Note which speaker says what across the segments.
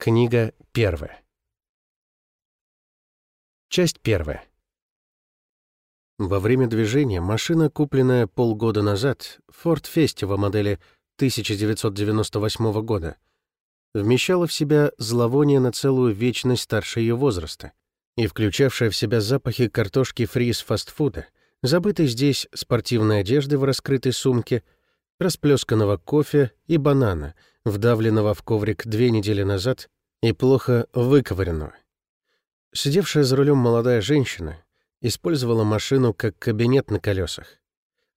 Speaker 1: Книга первая. Часть первая. Во время движения машина, купленная полгода назад, Ford Festiva модели 1998 года, вмещала в себя зловоние на целую вечность старше ее возраста и включавшая в себя запахи картошки фри из фастфуда, забытой здесь спортивной одежды в раскрытой сумке, расплесканного кофе и банана — вдавленного в коврик две недели назад и плохо выковыренного. Сидевшая за рулем молодая женщина использовала машину как кабинет на колесах.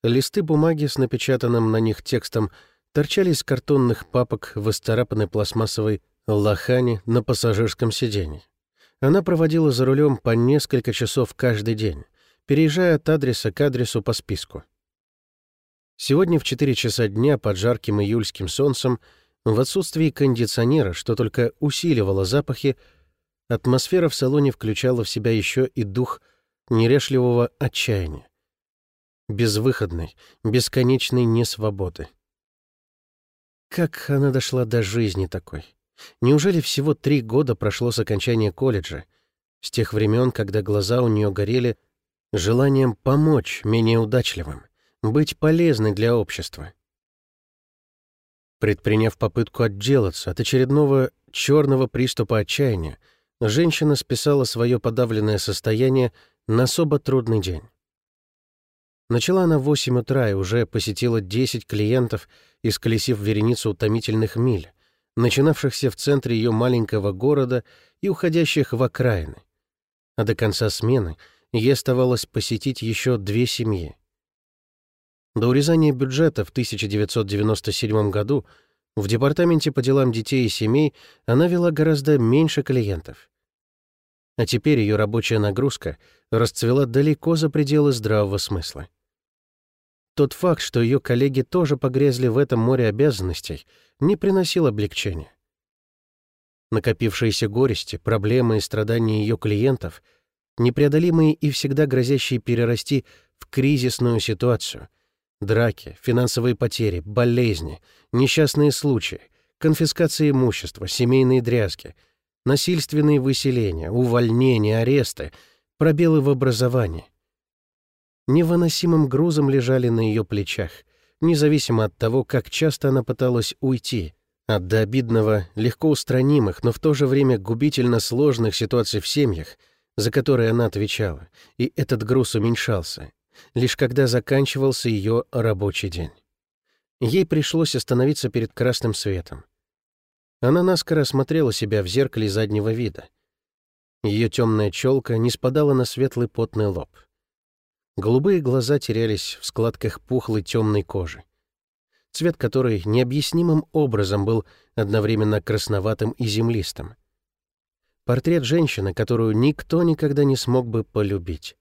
Speaker 1: Листы бумаги с напечатанным на них текстом торчали из картонных папок в исцарапанной пластмассовой лохане на пассажирском сиденье. Она проводила за рулем по несколько часов каждый день, переезжая от адреса к адресу по списку. Сегодня в 4 часа дня под жарким июльским солнцем в отсутствии кондиционера, что только усиливало запахи, атмосфера в салоне включала в себя еще и дух нерешливого отчаяния. Безвыходной, бесконечной несвободы. Как она дошла до жизни такой? Неужели всего три года прошло с окончания колледжа, с тех времен, когда глаза у нее горели желанием помочь менее удачливым, быть полезной для общества? Предприняв попытку отделаться от очередного черного приступа отчаяния, женщина списала свое подавленное состояние на особо трудный день. Начала она в 8 утра и уже посетила 10 клиентов, исколесив вереницу утомительных миль, начинавшихся в центре ее маленького города и уходящих в окраины. А до конца смены ей оставалось посетить еще две семьи. До урезания бюджета в 1997 году в Департаменте по делам детей и семей она вела гораздо меньше клиентов. А теперь ее рабочая нагрузка расцвела далеко за пределы здравого смысла. Тот факт, что ее коллеги тоже погрязли в этом море обязанностей, не приносил облегчения. Накопившиеся горести, проблемы и страдания ее клиентов, непреодолимые и всегда грозящие перерасти в кризисную ситуацию — Драки, финансовые потери, болезни, несчастные случаи, конфискация имущества, семейные дрязги, насильственные выселения, увольнения, аресты, пробелы в образовании. Невыносимым грузом лежали на ее плечах, независимо от того, как часто она пыталась уйти от до легко устранимых, но в то же время губительно сложных ситуаций в семьях, за которые она отвечала, и этот груз уменьшался, лишь когда заканчивался ее рабочий день. Ей пришлось остановиться перед красным светом. Она наскоро осмотрела себя в зеркале заднего вида. Ее темная челка не спадала на светлый потный лоб. Голубые глаза терялись в складках пухлой темной кожи. Цвет которой необъяснимым образом был одновременно красноватым и землистым. Портрет женщины, которую никто никогда не смог бы полюбить.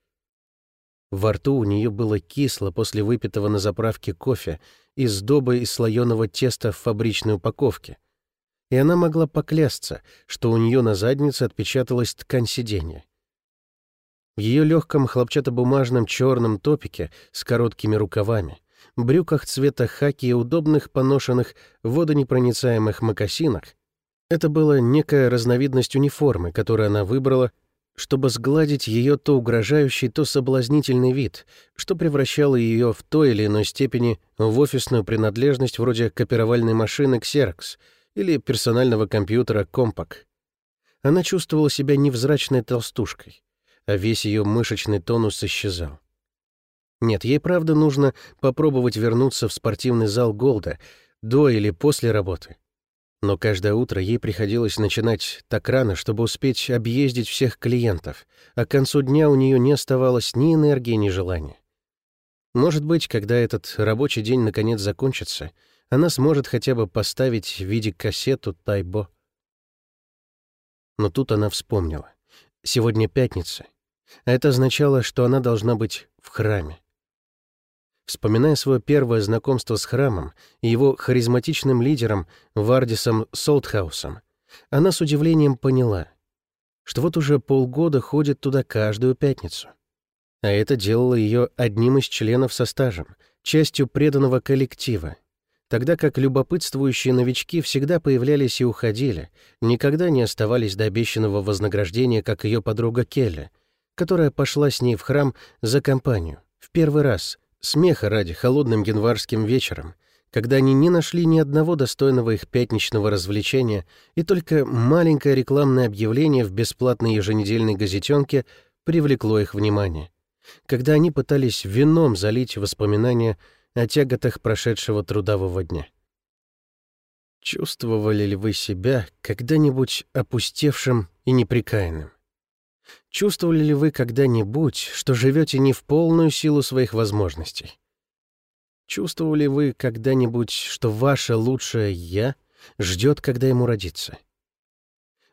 Speaker 1: Во рту у нее было кисло после выпитого на заправке кофе и сдобы из слоеного теста в фабричной упаковке. И она могла поклясться, что у нее на заднице отпечаталась ткань сиденья. В ее легком хлопчатобумажном черном топике с короткими рукавами, брюках цвета хаки и удобных поношенных водонепроницаемых мокасинах это была некая разновидность униформы, которую она выбрала чтобы сгладить ее то угрожающий, то соблазнительный вид, что превращало ее в той или иной степени в офисную принадлежность вроде копировальной машины Xerox или персонального компьютера Compaq. Она чувствовала себя невзрачной толстушкой, а весь ее мышечный тонус исчезал. Нет, ей правда нужно попробовать вернуться в спортивный зал Голда до или после работы, но каждое утро ей приходилось начинать так рано, чтобы успеть объездить всех клиентов, а к концу дня у нее не оставалось ни энергии, ни желания. Может быть, когда этот рабочий день наконец закончится, она сможет хотя бы поставить в виде кассету «Тайбо». Но тут она вспомнила. Сегодня пятница, а это означало, что она должна быть в храме. Вспоминая свое первое знакомство с храмом и его харизматичным лидером Вардисом Солтхаусом, она с удивлением поняла, что вот уже полгода ходит туда каждую пятницу. А это делало ее одним из членов со стажем, частью преданного коллектива, тогда как любопытствующие новички всегда появлялись и уходили, никогда не оставались до обещанного вознаграждения, как ее подруга Келли, которая пошла с ней в храм за компанию, в первый раз, смеха ради холодным январским вечером, когда они не нашли ни одного достойного их пятничного развлечения, и только маленькое рекламное объявление в бесплатной еженедельной газетенке привлекло их внимание, когда они пытались вином залить воспоминания о тяготах прошедшего трудового дня. Чувствовали ли вы себя когда-нибудь опустевшим и неприкаянным? Чувствовали ли вы когда-нибудь, что живете не в полную силу своих возможностей? Чувствовали вы когда-нибудь, что ваше лучшее «я» ждет, когда ему родится?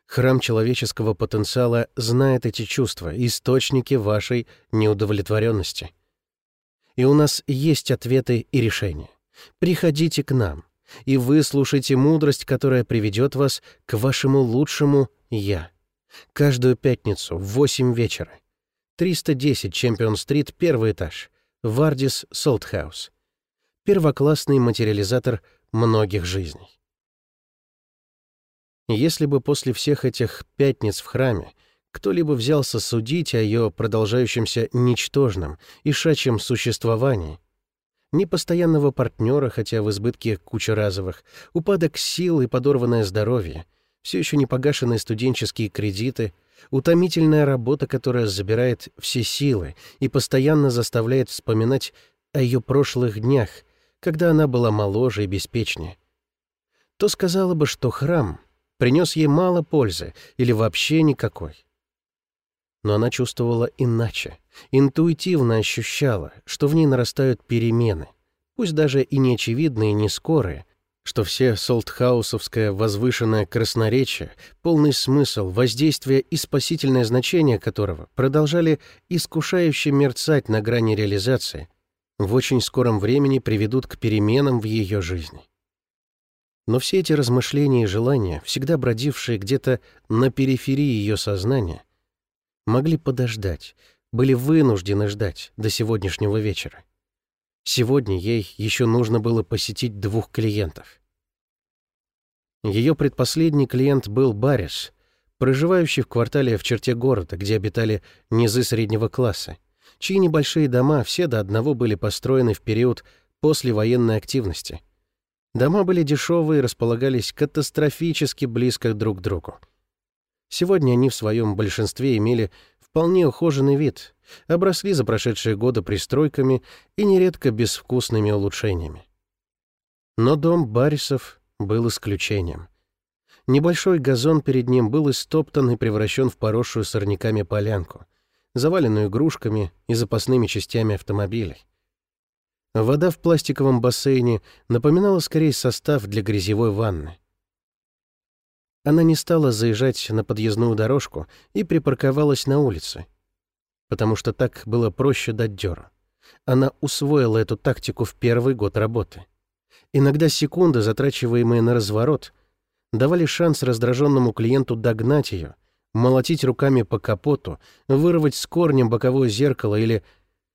Speaker 1: Храм человеческого потенциала знает эти чувства, источники вашей неудовлетворенности. И у нас есть ответы и решения. Приходите к нам, и выслушайте мудрость, которая приведет вас к вашему лучшему «я». Каждую пятницу в 8 вечера. 310 Чемпион-стрит, первый этаж. Вардис Солтхаус. Первоклассный материализатор многих жизней. Если бы после всех этих пятниц в храме кто-либо взялся судить о ее продолжающемся ничтожном и шачьем существовании, непостоянного партнера, хотя в избытке куча разовых, упадок сил и подорванное здоровье — все еще не погашенные студенческие кредиты, утомительная работа, которая забирает все силы и постоянно заставляет вспоминать о ее прошлых днях, когда она была моложе и беспечнее, то сказала бы, что храм принес ей мало пользы или вообще никакой. Но она чувствовала иначе, интуитивно ощущала, что в ней нарастают перемены, пусть даже и неочевидные, не скорые, что все солтхаусовское возвышенное красноречие, полный смысл, воздействие и спасительное значение которого продолжали искушающе мерцать на грани реализации, в очень скором времени приведут к переменам в ее жизни. Но все эти размышления и желания, всегда бродившие где-то на периферии ее сознания, могли подождать, были вынуждены ждать до сегодняшнего вечера. Сегодня ей еще нужно было посетить двух клиентов. Ее предпоследний клиент был Барис, проживающий в квартале в черте города, где обитали низы среднего класса, чьи небольшие дома все до одного были построены в период после военной активности. Дома были дешевые и располагались катастрофически близко друг к другу. Сегодня они в своем большинстве имели вполне ухоженный вид, обросли за прошедшие годы пристройками и нередко безвкусными улучшениями. Но дом Барисов был исключением. Небольшой газон перед ним был истоптан и превращен в поросшую сорняками полянку, заваленную игрушками и запасными частями автомобилей. Вода в пластиковом бассейне напоминала скорее состав для грязевой ванны. Она не стала заезжать на подъездную дорожку и припарковалась на улице, потому что так было проще дать дёру. Она усвоила эту тактику в первый год работы. Иногда секунды, затрачиваемые на разворот, давали шанс раздраженному клиенту догнать ее, молотить руками по капоту, вырвать с корнем боковое зеркало или...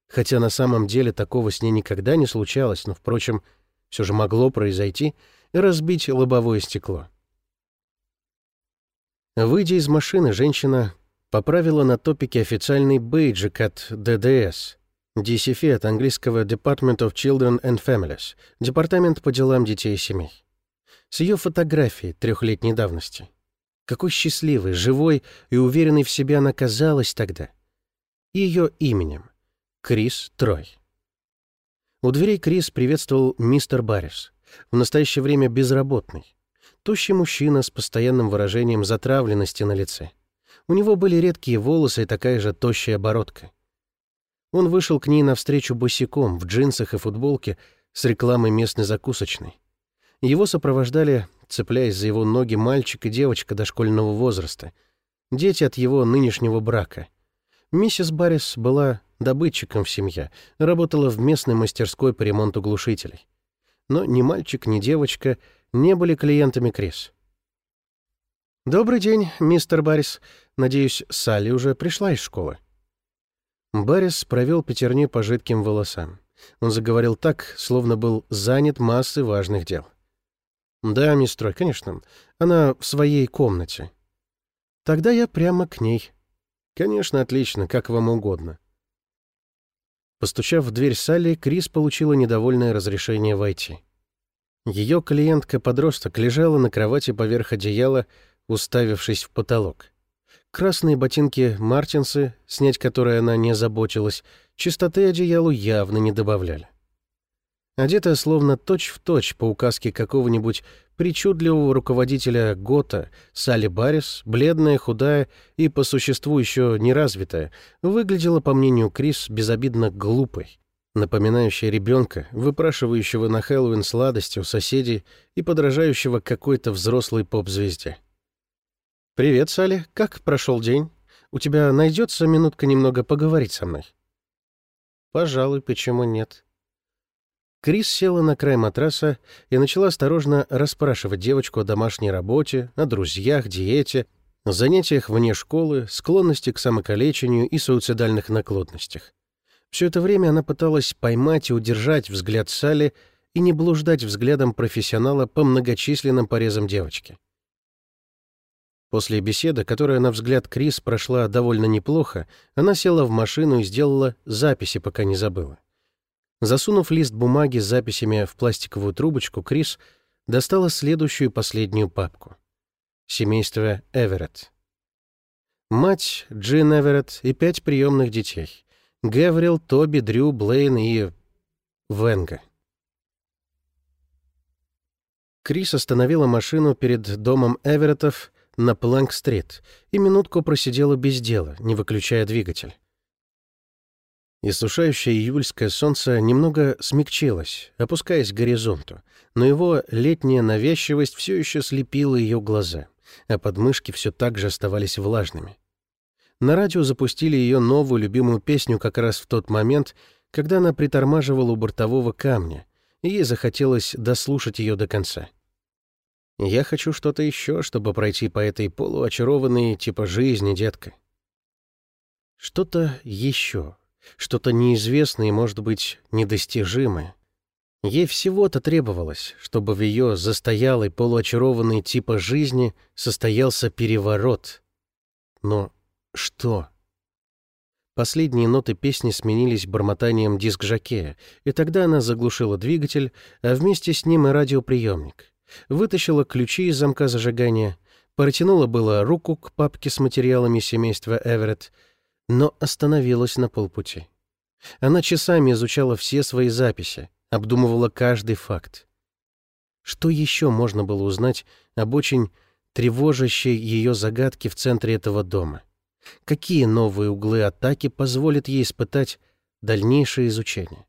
Speaker 1: Хотя на самом деле такого с ней никогда не случалось, но, впрочем, все же могло произойти, разбить лобовое стекло. Выйдя из машины, женщина поправила на топике официальный бейджик от ДДС. DCF от английского Department of Children and Families, Департамент по делам детей и семей. С ее фотографией трехлетней давности. Какой счастливой, живой и уверенной в себе она казалась тогда. И ее именем. Крис Трой. У дверей Крис приветствовал мистер Баррис, в настоящее время безработный. Тощий мужчина с постоянным выражением затравленности на лице. У него были редкие волосы и такая же тощая бородка. Он вышел к ней навстречу босиком, в джинсах и футболке, с рекламой местной закусочной. Его сопровождали, цепляясь за его ноги, мальчик и девочка дошкольного возраста, дети от его нынешнего брака. Миссис Баррис была добытчиком в семье, работала в местной мастерской по ремонту глушителей. Но ни мальчик, ни девочка не были клиентами Крис. «Добрый день, мистер Баррис. Надеюсь, Салли уже пришла из школы». Баррис провел пятерни по жидким волосам. Он заговорил так, словно был занят массой важных дел. «Да, мисс конечно. Она в своей комнате». «Тогда я прямо к ней». «Конечно, отлично, как вам угодно». Постучав в дверь Салли, Крис получила недовольное разрешение войти. Ее клиентка-подросток лежала на кровати поверх одеяла, уставившись в потолок. Красные ботинки Мартинсы, снять которые она не заботилась, чистоты одеялу явно не добавляли. Одетая словно точь-в-точь точь по указке какого-нибудь причудливого руководителя ГОТА, Салли Баррис, бледная, худая и по существу еще неразвитая, выглядела, по мнению Крис, безобидно глупой, напоминающей ребенка, выпрашивающего на Хэллоуин сладости у соседей и подражающего какой-то взрослой поп-звезде. «Привет, Салли. Как прошел день? У тебя найдется минутка немного поговорить со мной?» «Пожалуй, почему нет?» Крис села на край матраса и начала осторожно расспрашивать девочку о домашней работе, о друзьях, диете, занятиях вне школы, склонности к самокалечению и суицидальных наклонностях. Все это время она пыталась поймать и удержать взгляд Салли и не блуждать взглядом профессионала по многочисленным порезам девочки. После беседы, которая, на взгляд Крис, прошла довольно неплохо, она села в машину и сделала записи, пока не забыла. Засунув лист бумаги с записями в пластиковую трубочку, Крис достала следующую последнюю папку. Семейство Эверетт. Мать Джин Эверетт и пять приемных детей. Гаврил, Тоби, Дрю, Блейн и... Венга. Крис остановила машину перед домом Эвереттов на Планк-стрит и минутку просидела без дела, не выключая двигатель. Иссушающее июльское солнце немного смягчилось, опускаясь к горизонту, но его летняя навязчивость все еще слепила ее глаза, а подмышки все так же оставались влажными. На радио запустили ее новую любимую песню как раз в тот момент, когда она притормаживала у бортового камня, и ей захотелось дослушать ее до конца. Я хочу что-то еще, чтобы пройти по этой полуочарованной типа жизни, детка. Что-то еще, что-то неизвестное и, может быть, недостижимое. Ей всего-то требовалось, чтобы в ее застоялой полуочарованной типа жизни состоялся переворот. Но что? Последние ноты песни сменились бормотанием диск-жокея, и тогда она заглушила двигатель, а вместе с ним и радиоприемник вытащила ключи из замка зажигания, протянула было руку к папке с материалами семейства Эверетт, но остановилась на полпути. Она часами изучала все свои записи, обдумывала каждый факт. Что еще можно было узнать об очень тревожащей ее загадке в центре этого дома? Какие новые углы атаки позволят ей испытать дальнейшее изучение?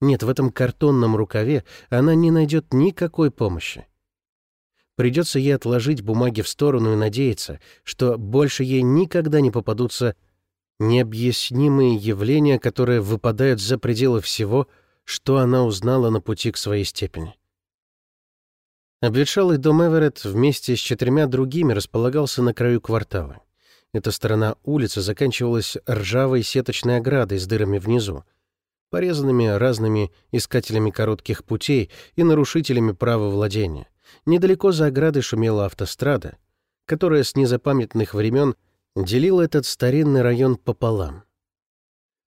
Speaker 1: Нет, в этом картонном рукаве она не найдет никакой помощи. Придется ей отложить бумаги в сторону и надеяться, что больше ей никогда не попадутся необъяснимые явления, которые выпадают за пределы всего, что она узнала на пути к своей степени. Обветшалый дом Эверетт вместе с четырьмя другими располагался на краю квартала. Эта сторона улицы заканчивалась ржавой сеточной оградой с дырами внизу, порезанными разными искателями коротких путей и нарушителями права владения. Недалеко за оградой шумела автострада, которая с незапамятных времен делила этот старинный район пополам.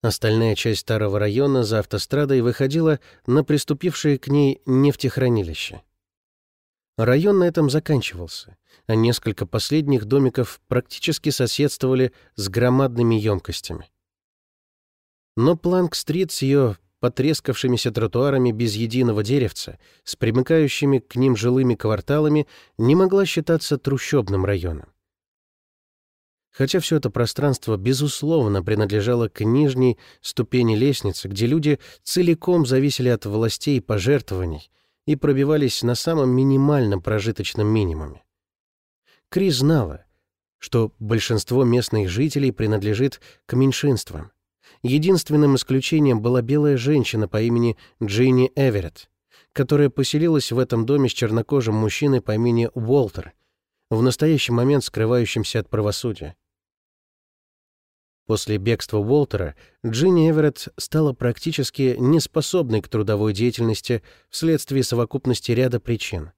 Speaker 1: Остальная часть старого района за автострадой выходила на приступившее к ней нефтехранилище. Район на этом заканчивался, а несколько последних домиков практически соседствовали с громадными емкостями. Но Планк-стрит с ее потрескавшимися тротуарами без единого деревца, с примыкающими к ним жилыми кварталами, не могла считаться трущобным районом. Хотя все это пространство, безусловно, принадлежало к нижней ступени лестницы, где люди целиком зависели от властей и пожертвований и пробивались на самом минимальном прожиточном минимуме. Кри знала, что большинство местных жителей принадлежит к меньшинствам, Единственным исключением была белая женщина по имени Джинни Эверетт, которая поселилась в этом доме с чернокожим мужчиной по имени Уолтер, в настоящий момент скрывающимся от правосудия. После бегства Уолтера Джинни Эверетт стала практически неспособной к трудовой деятельности вследствие совокупности ряда причин.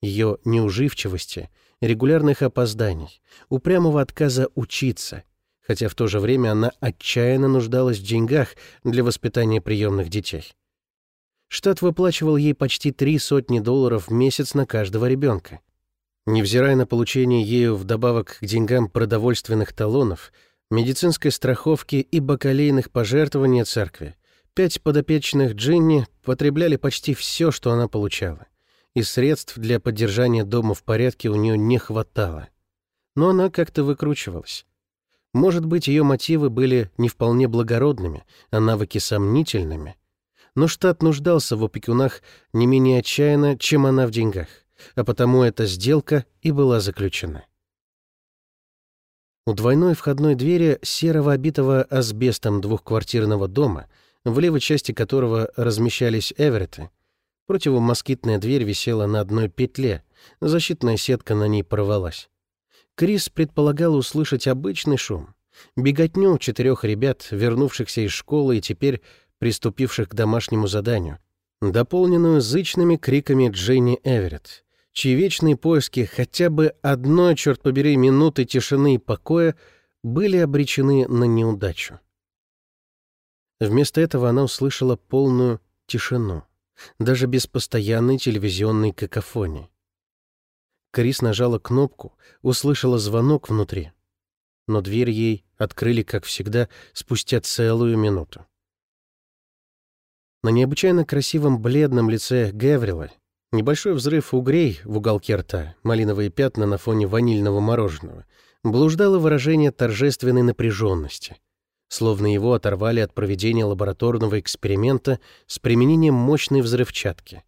Speaker 1: Ее неуживчивости, регулярных опозданий, упрямого отказа учиться, хотя в то же время она отчаянно нуждалась в деньгах для воспитания приемных детей. Штат выплачивал ей почти три сотни долларов в месяц на каждого ребенка. Невзирая на получение ею вдобавок к деньгам продовольственных талонов, медицинской страховки и бакалейных пожертвований церкви, пять подопечных Джинни потребляли почти все, что она получала, и средств для поддержания дома в порядке у нее не хватало. Но она как-то выкручивалась. Может быть, ее мотивы были не вполне благородными, а навыки сомнительными, но штат нуждался в опекунах не менее отчаянно, чем она в деньгах, а потому эта сделка и была заключена. У двойной входной двери серого обитого асбестом двухквартирного дома, в левой части которого размещались Эверетты, противомоскитная дверь висела на одной петле, защитная сетка на ней порвалась. Крис предполагал услышать обычный шум, беготню четырех ребят, вернувшихся из школы и теперь приступивших к домашнему заданию, дополненную зычными криками Дженни Эверетт, чьи вечные поиски хотя бы одной, черт побери, минуты тишины и покоя были обречены на неудачу. Вместо этого она услышала полную тишину, даже без постоянной телевизионной какофонии. Крис нажала кнопку, услышала звонок внутри, но дверь ей открыли, как всегда, спустя целую минуту. На необычайно красивом бледном лице Геврила небольшой взрыв угрей в уголке рта, малиновые пятна на фоне ванильного мороженого, блуждало выражение торжественной напряженности, словно его оторвали от проведения лабораторного эксперимента с применением мощной взрывчатки.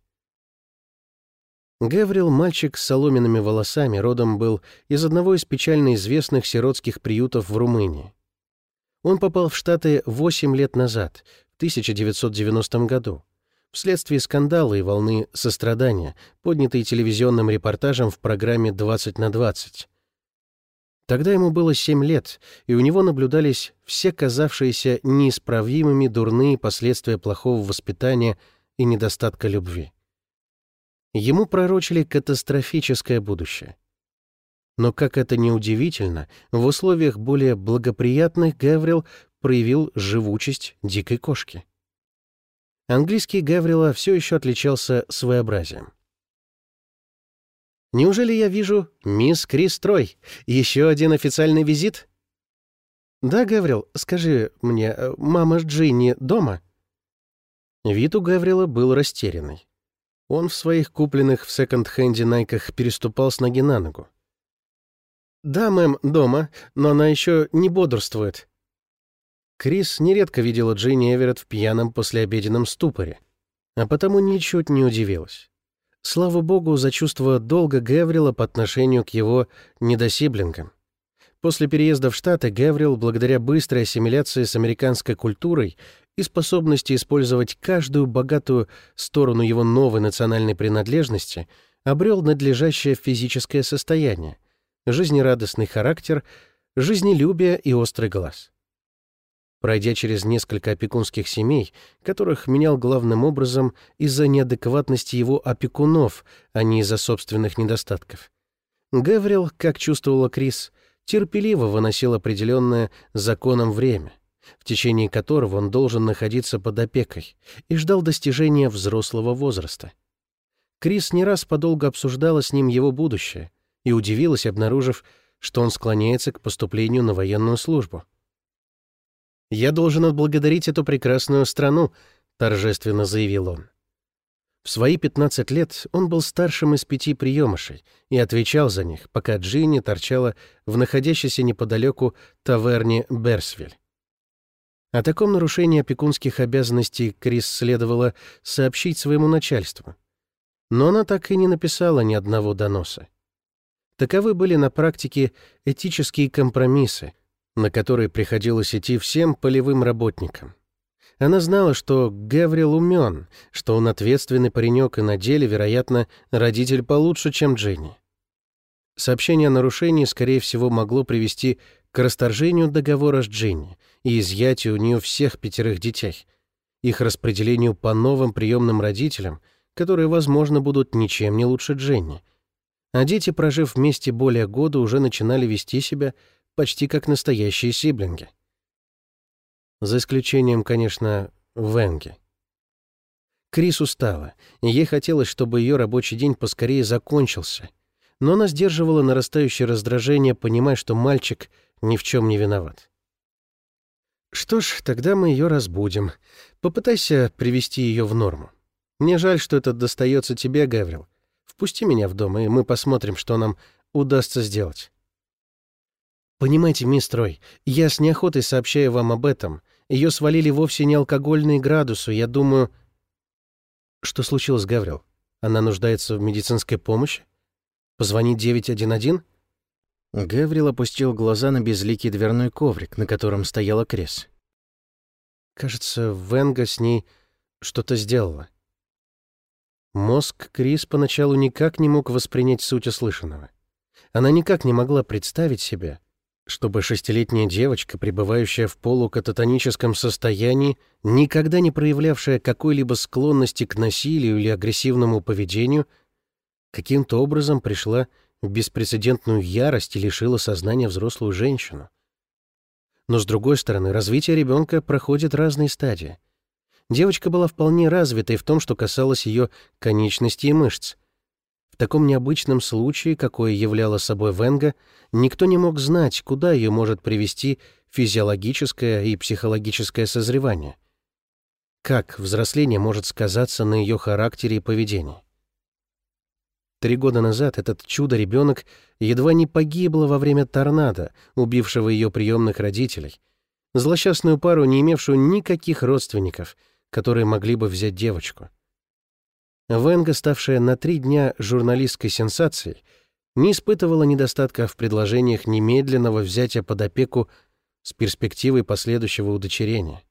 Speaker 1: Гаврил, мальчик с соломенными волосами, родом был из одного из печально известных сиротских приютов в Румынии. Он попал в Штаты 8 лет назад, 1990 году, вследствие скандала и волны сострадания, поднятой телевизионным репортажем в программе «20 на 20». Тогда ему было 7 лет, и у него наблюдались все казавшиеся неисправимыми дурные последствия плохого воспитания и недостатка любви. Ему пророчили катастрофическое будущее. Но, как это ни удивительно, в условиях более благоприятных Гаврил проявил живучесть дикой кошки. Английский Гаврила все еще отличался своеобразием. «Неужели я вижу мисс Кристрой? Еще один официальный визит?» «Да, Гаврил, скажи мне, мама с Джинни дома?» Вид у Гаврила был растерянный. Он в своих купленных в секонд-хенде найках переступал с ноги на ногу. «Да, мэм, дома, но она еще не бодрствует. Крис нередко видела Джинни Эверетт в пьяном послеобеденном ступоре, а потому ничуть не удивилась. Слава богу за чувство долга Геврила по отношению к его недосиблингам. После переезда в Штаты Геврил, благодаря быстрой ассимиляции с американской культурой и способности использовать каждую богатую сторону его новой национальной принадлежности, обрел надлежащее физическое состояние, жизнерадостный характер, жизнелюбие и острый глаз. Пройдя через несколько опекунских семей, которых менял главным образом из-за неадекватности его опекунов, а не из-за собственных недостатков. Гаврил, как чувствовала Крис, терпеливо выносил определенное законом время, в течение которого он должен находиться под опекой, и ждал достижения взрослого возраста. Крис не раз подолго обсуждала с ним его будущее и удивилась, обнаружив, что он склоняется к поступлению на военную службу. «Я должен отблагодарить эту прекрасную страну», — торжественно заявил он. В свои 15 лет он был старшим из пяти приемышей и отвечал за них, пока Джинни торчала в находящейся неподалеку таверне Берсвиль. О таком нарушении опекунских обязанностей Крис следовало сообщить своему начальству. Но она так и не написала ни одного доноса. Таковы были на практике этические компромиссы, на который приходилось идти всем полевым работникам. Она знала, что Гаврил умен, что он ответственный паренек и на деле, вероятно, родитель получше, чем Дженни. Сообщение о нарушении, скорее всего, могло привести к расторжению договора с Джинни и изъятию у нее всех пятерых детей, их распределению по новым приемным родителям, которые, возможно, будут ничем не лучше Дженни. А дети, прожив вместе более года, уже начинали вести себя почти как настоящие сиблинги. За исключением, конечно, Венги. Крис устала, и ей хотелось, чтобы ее рабочий день поскорее закончился, но она сдерживала нарастающее раздражение, понимая, что мальчик ни в чем не виноват. «Что ж, тогда мы ее разбудим. Попытайся привести ее в норму. Мне жаль, что это достается тебе, Гаврил. Впусти меня в дом, и мы посмотрим, что нам удастся сделать». «Понимаете, мисс Трой, я с неохотой сообщаю вам об этом. Ее свалили вовсе не алкогольные градусы, я думаю...» «Что случилось, Гаврил? Она нуждается в медицинской помощи? Позвонить 911?» Гаврил опустил глаза на безликий дверной коврик, на котором стояла Крес. Кажется, Венга с ней что-то сделала. Мозг Крис поначалу никак не мог воспринять суть услышанного. Она никак не могла представить себе, чтобы шестилетняя девочка, пребывающая в полукататоническом состоянии, никогда не проявлявшая какой-либо склонности к насилию или агрессивному поведению, каким-то образом пришла беспрецедентную ярость лишила сознания взрослую женщину. Но, с другой стороны, развитие ребенка проходит разные стадии. Девочка была вполне развитой в том, что касалось ее конечностей и мышц, в таком необычном случае, какое являло собой Венга, никто не мог знать, куда ее может привести физиологическое и психологическое созревание. Как взросление может сказаться на ее характере и поведении. Три года назад этот чудо-ребенок едва не погибла во время торнадо, убившего ее приемных родителей, злосчастную пару, не имевшую никаких родственников, которые могли бы взять девочку. Венга, ставшая на три дня журналистской сенсацией, не испытывала недостатка в предложениях немедленного взятия под опеку с перспективой последующего удочерения.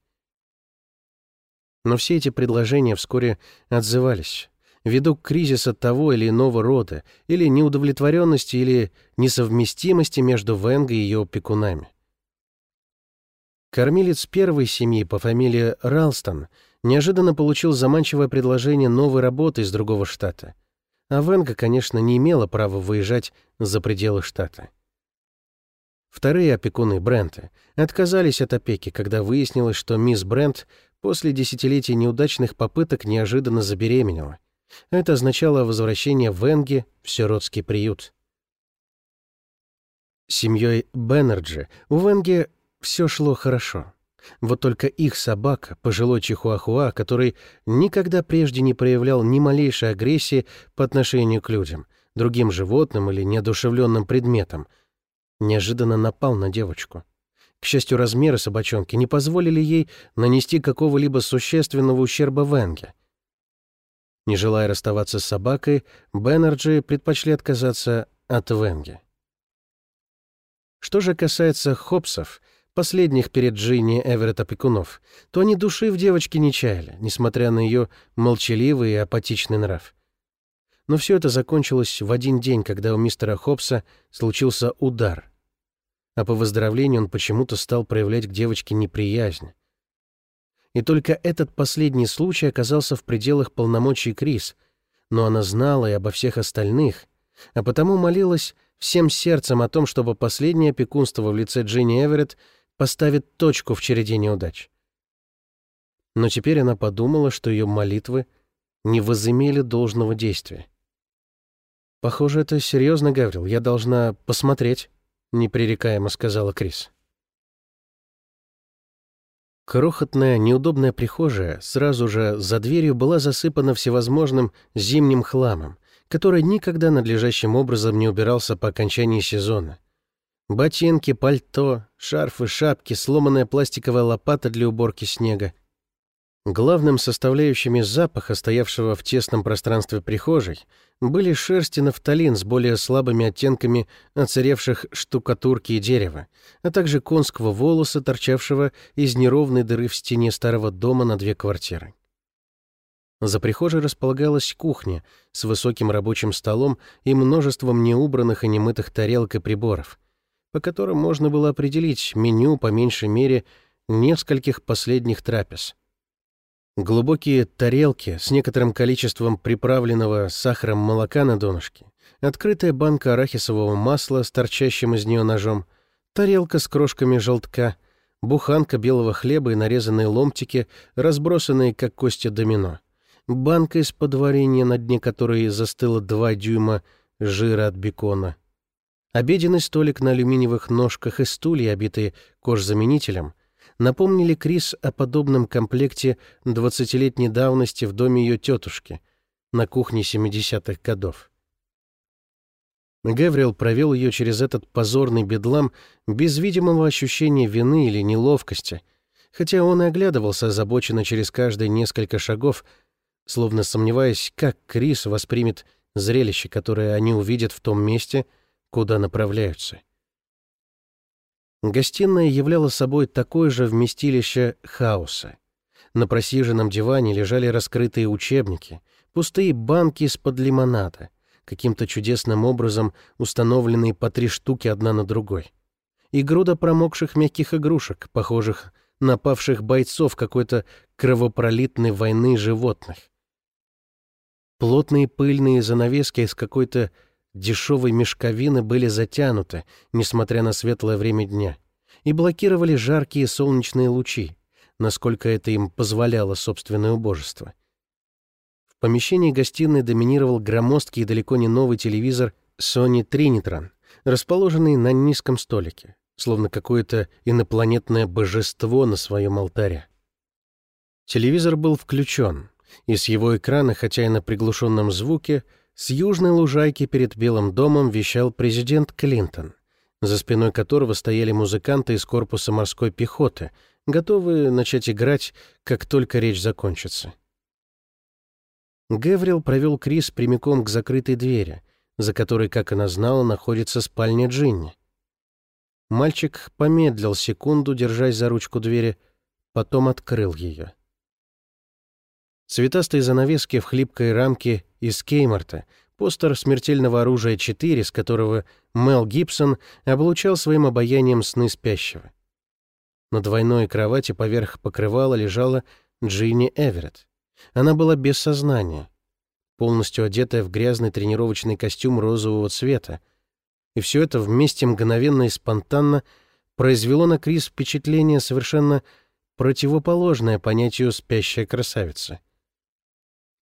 Speaker 1: Но все эти предложения вскоре отзывались, ввиду кризиса того или иного рода, или неудовлетворенности, или несовместимости между Венго и ее опекунами. Кормилец первой семьи по фамилии Ралстон — неожиданно получил заманчивое предложение новой работы из другого штата. А Венга, конечно, не имела права выезжать за пределы штата. Вторые опекуны Брента отказались от опеки, когда выяснилось, что мисс Брент после десятилетий неудачных попыток неожиданно забеременела. Это означало возвращение Венги в сиротский приют. Семьей Беннерджи у Венги все шло хорошо. Вот только их собака, пожилой чихуахуа, который никогда прежде не проявлял ни малейшей агрессии по отношению к людям, другим животным или неодушевленным предметам, неожиданно напал на девочку. К счастью, размеры собачонки не позволили ей нанести какого-либо существенного ущерба Венге. Не желая расставаться с собакой, Беннерджи предпочли отказаться от Венге. Что же касается хопсов — последних перед Джинни Эверетт опекунов, то они души в девочке не чаяли, несмотря на ее молчаливый и апатичный нрав. Но все это закончилось в один день, когда у мистера Хопса случился удар. А по выздоровлению он почему-то стал проявлять к девочке неприязнь. И только этот последний случай оказался в пределах полномочий Крис, но она знала и обо всех остальных, а потому молилась всем сердцем о том, чтобы последнее опекунство в лице Джинни Эверетт поставит точку в череде неудач. Но теперь она подумала, что ее молитвы не возымели должного действия. «Похоже, это серьезно, Гаврил. Я должна посмотреть», — непререкаемо сказала Крис. Крохотная, неудобная прихожая сразу же за дверью была засыпана всевозможным зимним хламом, который никогда надлежащим образом не убирался по окончании сезона. Ботинки, пальто, шарфы, шапки, сломанная пластиковая лопата для уборки снега. Главным составляющими запаха, стоявшего в тесном пространстве прихожей, были шерсть и нафталин с более слабыми оттенками оцаревших штукатурки и дерева, а также конского волоса, торчавшего из неровной дыры в стене старого дома на две квартиры. За прихожей располагалась кухня с высоким рабочим столом и множеством неубранных и немытых тарелок и приборов, по которым можно было определить меню, по меньшей мере, нескольких последних трапез. Глубокие тарелки с некоторым количеством приправленного сахаром молока на донышке, открытая банка арахисового масла с торчащим из нее ножом, тарелка с крошками желтка, буханка белого хлеба и нарезанные ломтики, разбросанные как кости домино, банка из-под варенья, на дне которой застыло два дюйма жира от бекона, обеденный столик на алюминиевых ножках и стулья, обитые кожзаменителем, напомнили Крис о подобном комплекте двадцатилетней давности в доме ее тетушки на кухне 70-х годов. Гавриэл провел ее через этот позорный бедлам без видимого ощущения вины или неловкости, хотя он и оглядывался озабоченно через каждые несколько шагов, словно сомневаясь, как Крис воспримет зрелище, которое они увидят в том месте, куда направляются. Гостиная являла собой такое же вместилище хаоса. На просиженном диване лежали раскрытые учебники, пустые банки из-под лимонада — каким-то чудесным образом установленные по три штуки одна на другой. И груда промокших мягких игрушек, похожих на павших бойцов какой-то кровопролитной войны животных. Плотные пыльные занавески из какой-то дешевой мешковины были затянуты, несмотря на светлое время дня, и блокировали жаркие солнечные лучи, насколько это им позволяло собственное убожество помещении гостиной доминировал громоздкий и далеко не новый телевизор Sony Trinitron, расположенный на низком столике, словно какое-то инопланетное божество на своем алтаре. Телевизор был включен, и с его экрана, хотя и на приглушенном звуке, с южной лужайки перед Белым домом вещал президент Клинтон, за спиной которого стояли музыканты из корпуса морской пехоты, готовые начать играть, как только речь закончится. Геврил провел Крис прямиком к закрытой двери, за которой, как она знала, находится спальня Джинни. Мальчик помедлил секунду, держась за ручку двери, потом открыл ее. Цветастые занавески в хлипкой рамке из Кеймарта, постер смертельного оружия 4, с которого Мел Гибсон облучал своим обаянием сны спящего. На двойной кровати поверх покрывала лежала Джинни Эверетт. Она была без сознания, полностью одетая в грязный тренировочный костюм розового цвета. И все это вместе мгновенно и спонтанно произвело на Крис впечатление совершенно противоположное понятию «спящая красавица».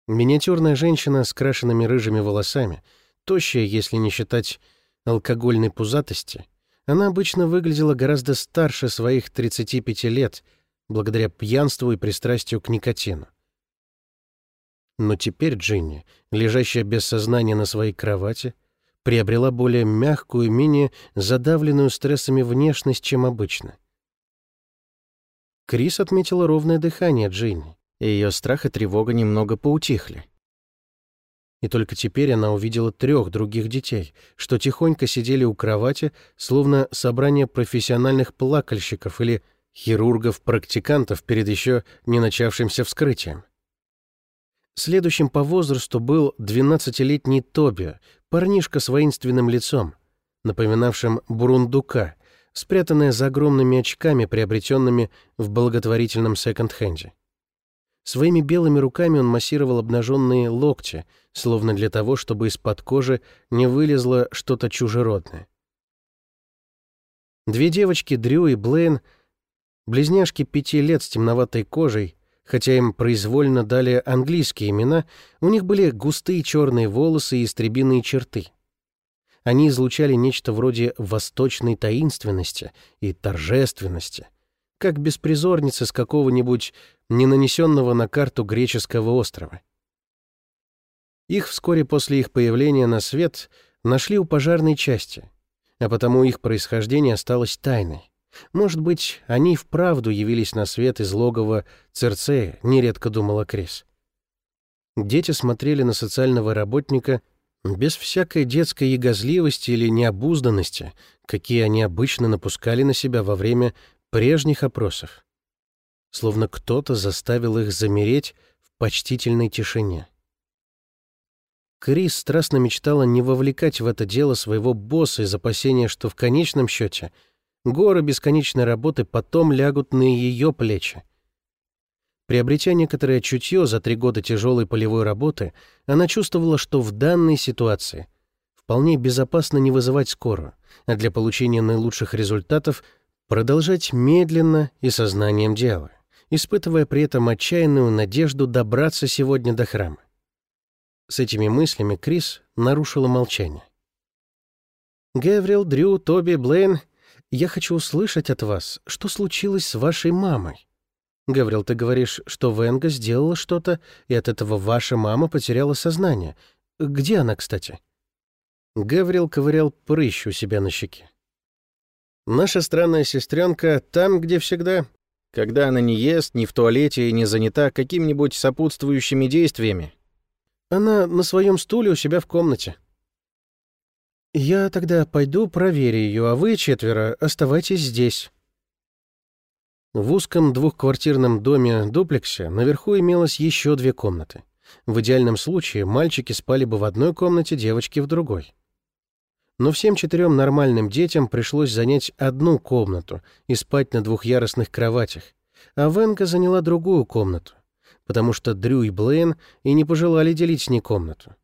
Speaker 1: Миниатюрная женщина с крашенными рыжими волосами, тощая, если не считать алкогольной пузатости, она обычно выглядела гораздо старше своих 35 лет, благодаря пьянству и пристрастию к никотину. Но теперь Джинни, лежащая без сознания на своей кровати, приобрела более мягкую, менее задавленную стрессами внешность, чем обычно. Крис отметила ровное дыхание Джинни, и ее страх и тревога немного поутихли. И только теперь она увидела трех других детей, что тихонько сидели у кровати, словно собрание профессиональных плакальщиков или хирургов-практикантов перед еще не начавшимся вскрытием. Следующим по возрасту был 12-летний Тоби, парнишка с воинственным лицом, напоминавшим бурундука, спрятанная за огромными очками, приобретенными в благотворительном секонд-хенде. Своими белыми руками он массировал обнаженные локти, словно для того, чтобы из-под кожи не вылезло что-то чужеродное. Две девочки, Дрю и Блейн, близняшки пяти лет с темноватой кожей, Хотя им произвольно дали английские имена, у них были густые черные волосы и истребиные черты. Они излучали нечто вроде восточной таинственности и торжественности, как беспризорницы с какого-нибудь не нанесенного на карту греческого острова. Их вскоре после их появления на свет нашли у пожарной части, а потому их происхождение осталось тайной. Может быть, они вправду явились на свет из логова Церцея, нередко думала Крис. Дети смотрели на социального работника без всякой детской ягозливости или необузданности, какие они обычно напускали на себя во время прежних опросов. Словно кто-то заставил их замереть в почтительной тишине. Крис страстно мечтала не вовлекать в это дело своего босса из опасения, что в конечном счете горы бесконечной работы потом лягут на ее плечи. Приобретя некоторое чутье за три года тяжелой полевой работы, она чувствовала, что в данной ситуации вполне безопасно не вызывать скорую, а для получения наилучших результатов продолжать медленно и сознанием дела, испытывая при этом отчаянную надежду добраться сегодня до храма. С этими мыслями Крис нарушила молчание. «Геврил, Дрю, Тоби, Блейн, я хочу услышать от вас, что случилось с вашей мамой. Гаврил, ты говоришь, что Венга сделала что-то, и от этого ваша мама потеряла сознание. Где она, кстати?» Гаврил ковырял прыщ у себя на щеке. «Наша странная сестренка там, где всегда. Когда она не ест, не в туалете и не занята какими-нибудь сопутствующими действиями, она на своем стуле у себя в комнате. Я тогда пойду проверю ее, а вы четверо оставайтесь здесь. В узком двухквартирном доме-дуплексе наверху имелось еще две комнаты. В идеальном случае мальчики спали бы в одной комнате, девочки в другой. Но всем четырем нормальным детям пришлось занять одну комнату и спать на двухъярусных кроватях, а Венка заняла другую комнату потому что Дрю и Блейн и не пожелали делить с ней комнату.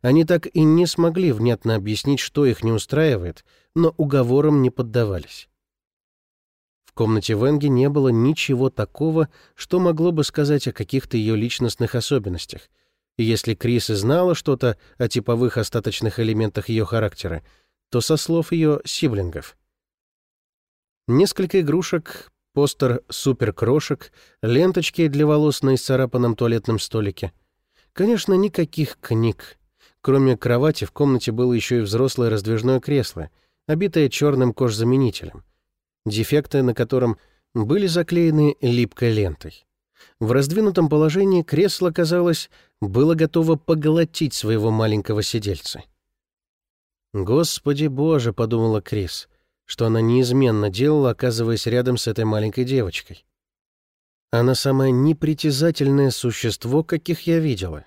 Speaker 1: Они так и не смогли внятно объяснить, что их не устраивает, но уговорам не поддавались. В комнате Венги не было ничего такого, что могло бы сказать о каких-то ее личностных особенностях. Если Крис и знала что-то о типовых остаточных элементах ее характера, то со слов ее сиблингов. Несколько игрушек, постер суперкрошек, ленточки для волос на исцарапанном туалетном столике. Конечно, никаких книг. Кроме кровати в комнате было еще и взрослое раздвижное кресло, обитое черным кожзаменителем, дефекты на котором были заклеены липкой лентой. В раздвинутом положении кресло, казалось, было готово поглотить своего маленького сидельца. «Господи боже!» — подумала Крис — что она неизменно делала, оказываясь рядом с этой маленькой девочкой. Она самое непритязательное существо, каких я видела.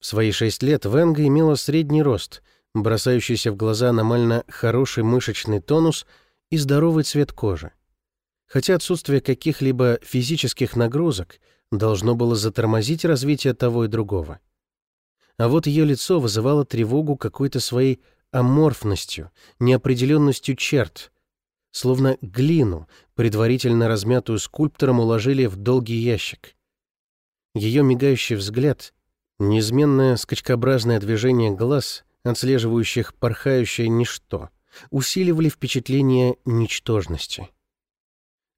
Speaker 1: В свои шесть лет Венга имела средний рост, бросающийся в глаза аномально хороший мышечный тонус и здоровый цвет кожи. Хотя отсутствие каких-либо физических нагрузок должно было затормозить развитие того и другого. А вот ее лицо вызывало тревогу какой-то своей аморфностью, неопределенностью черт, словно глину, предварительно размятую скульптором, уложили в долгий ящик. Ее мигающий взгляд, неизменное скачкообразное движение глаз, отслеживающих порхающее ничто, усиливали впечатление ничтожности.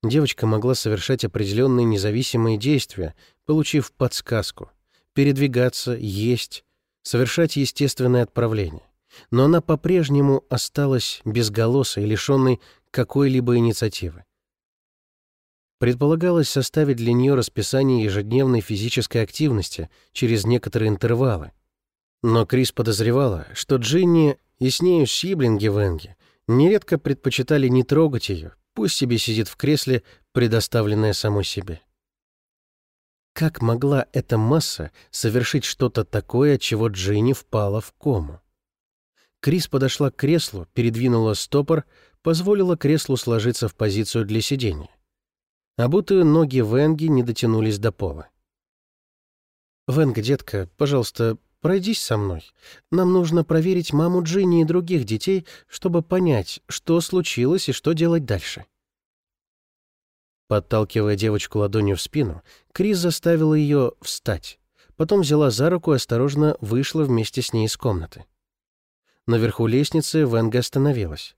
Speaker 1: Девочка могла совершать определенные независимые действия, получив подсказку, передвигаться, есть, совершать естественное отправление но она по-прежнему осталась безголосой, лишенной какой-либо инициативы. Предполагалось составить для нее расписание ежедневной физической активности через некоторые интервалы. Но Крис подозревала, что Джинни и с нею сиблинги Венги нередко предпочитали не трогать ее, пусть себе сидит в кресле, предоставленное самой себе. Как могла эта масса совершить что-то такое, чего Джинни впала в кому? Крис подошла к креслу, передвинула стопор, позволила креслу сложиться в позицию для сидения. Обутые ноги Венги не дотянулись до пола. «Венга, детка, пожалуйста, пройдись со мной. Нам нужно проверить маму Джинни и других детей, чтобы понять, что случилось и что делать дальше». Подталкивая девочку ладонью в спину, Крис заставила ее встать. Потом взяла за руку и осторожно вышла вместе с ней из комнаты. Наверху лестницы Венга остановилась.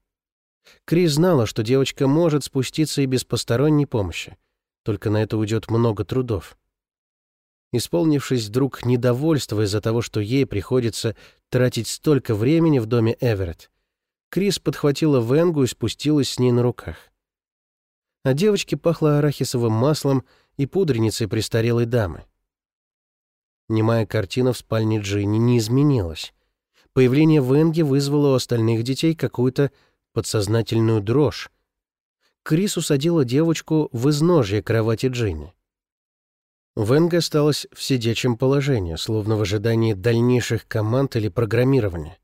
Speaker 1: Крис знала, что девочка может спуститься и без посторонней помощи. Только на это уйдет много трудов. Исполнившись вдруг недовольства из-за того, что ей приходится тратить столько времени в доме Эверетт, Крис подхватила Венгу и спустилась с ней на руках. От девочки пахло арахисовым маслом и пудреницей престарелой дамы. Немая картина в спальне Джинни не изменилась. Появление Венги вызвало у остальных детей какую-то подсознательную дрожь. Крис усадила девочку в изножье кровати Джинни. Венга осталась в сидячем положении, словно в ожидании дальнейших команд или программирования.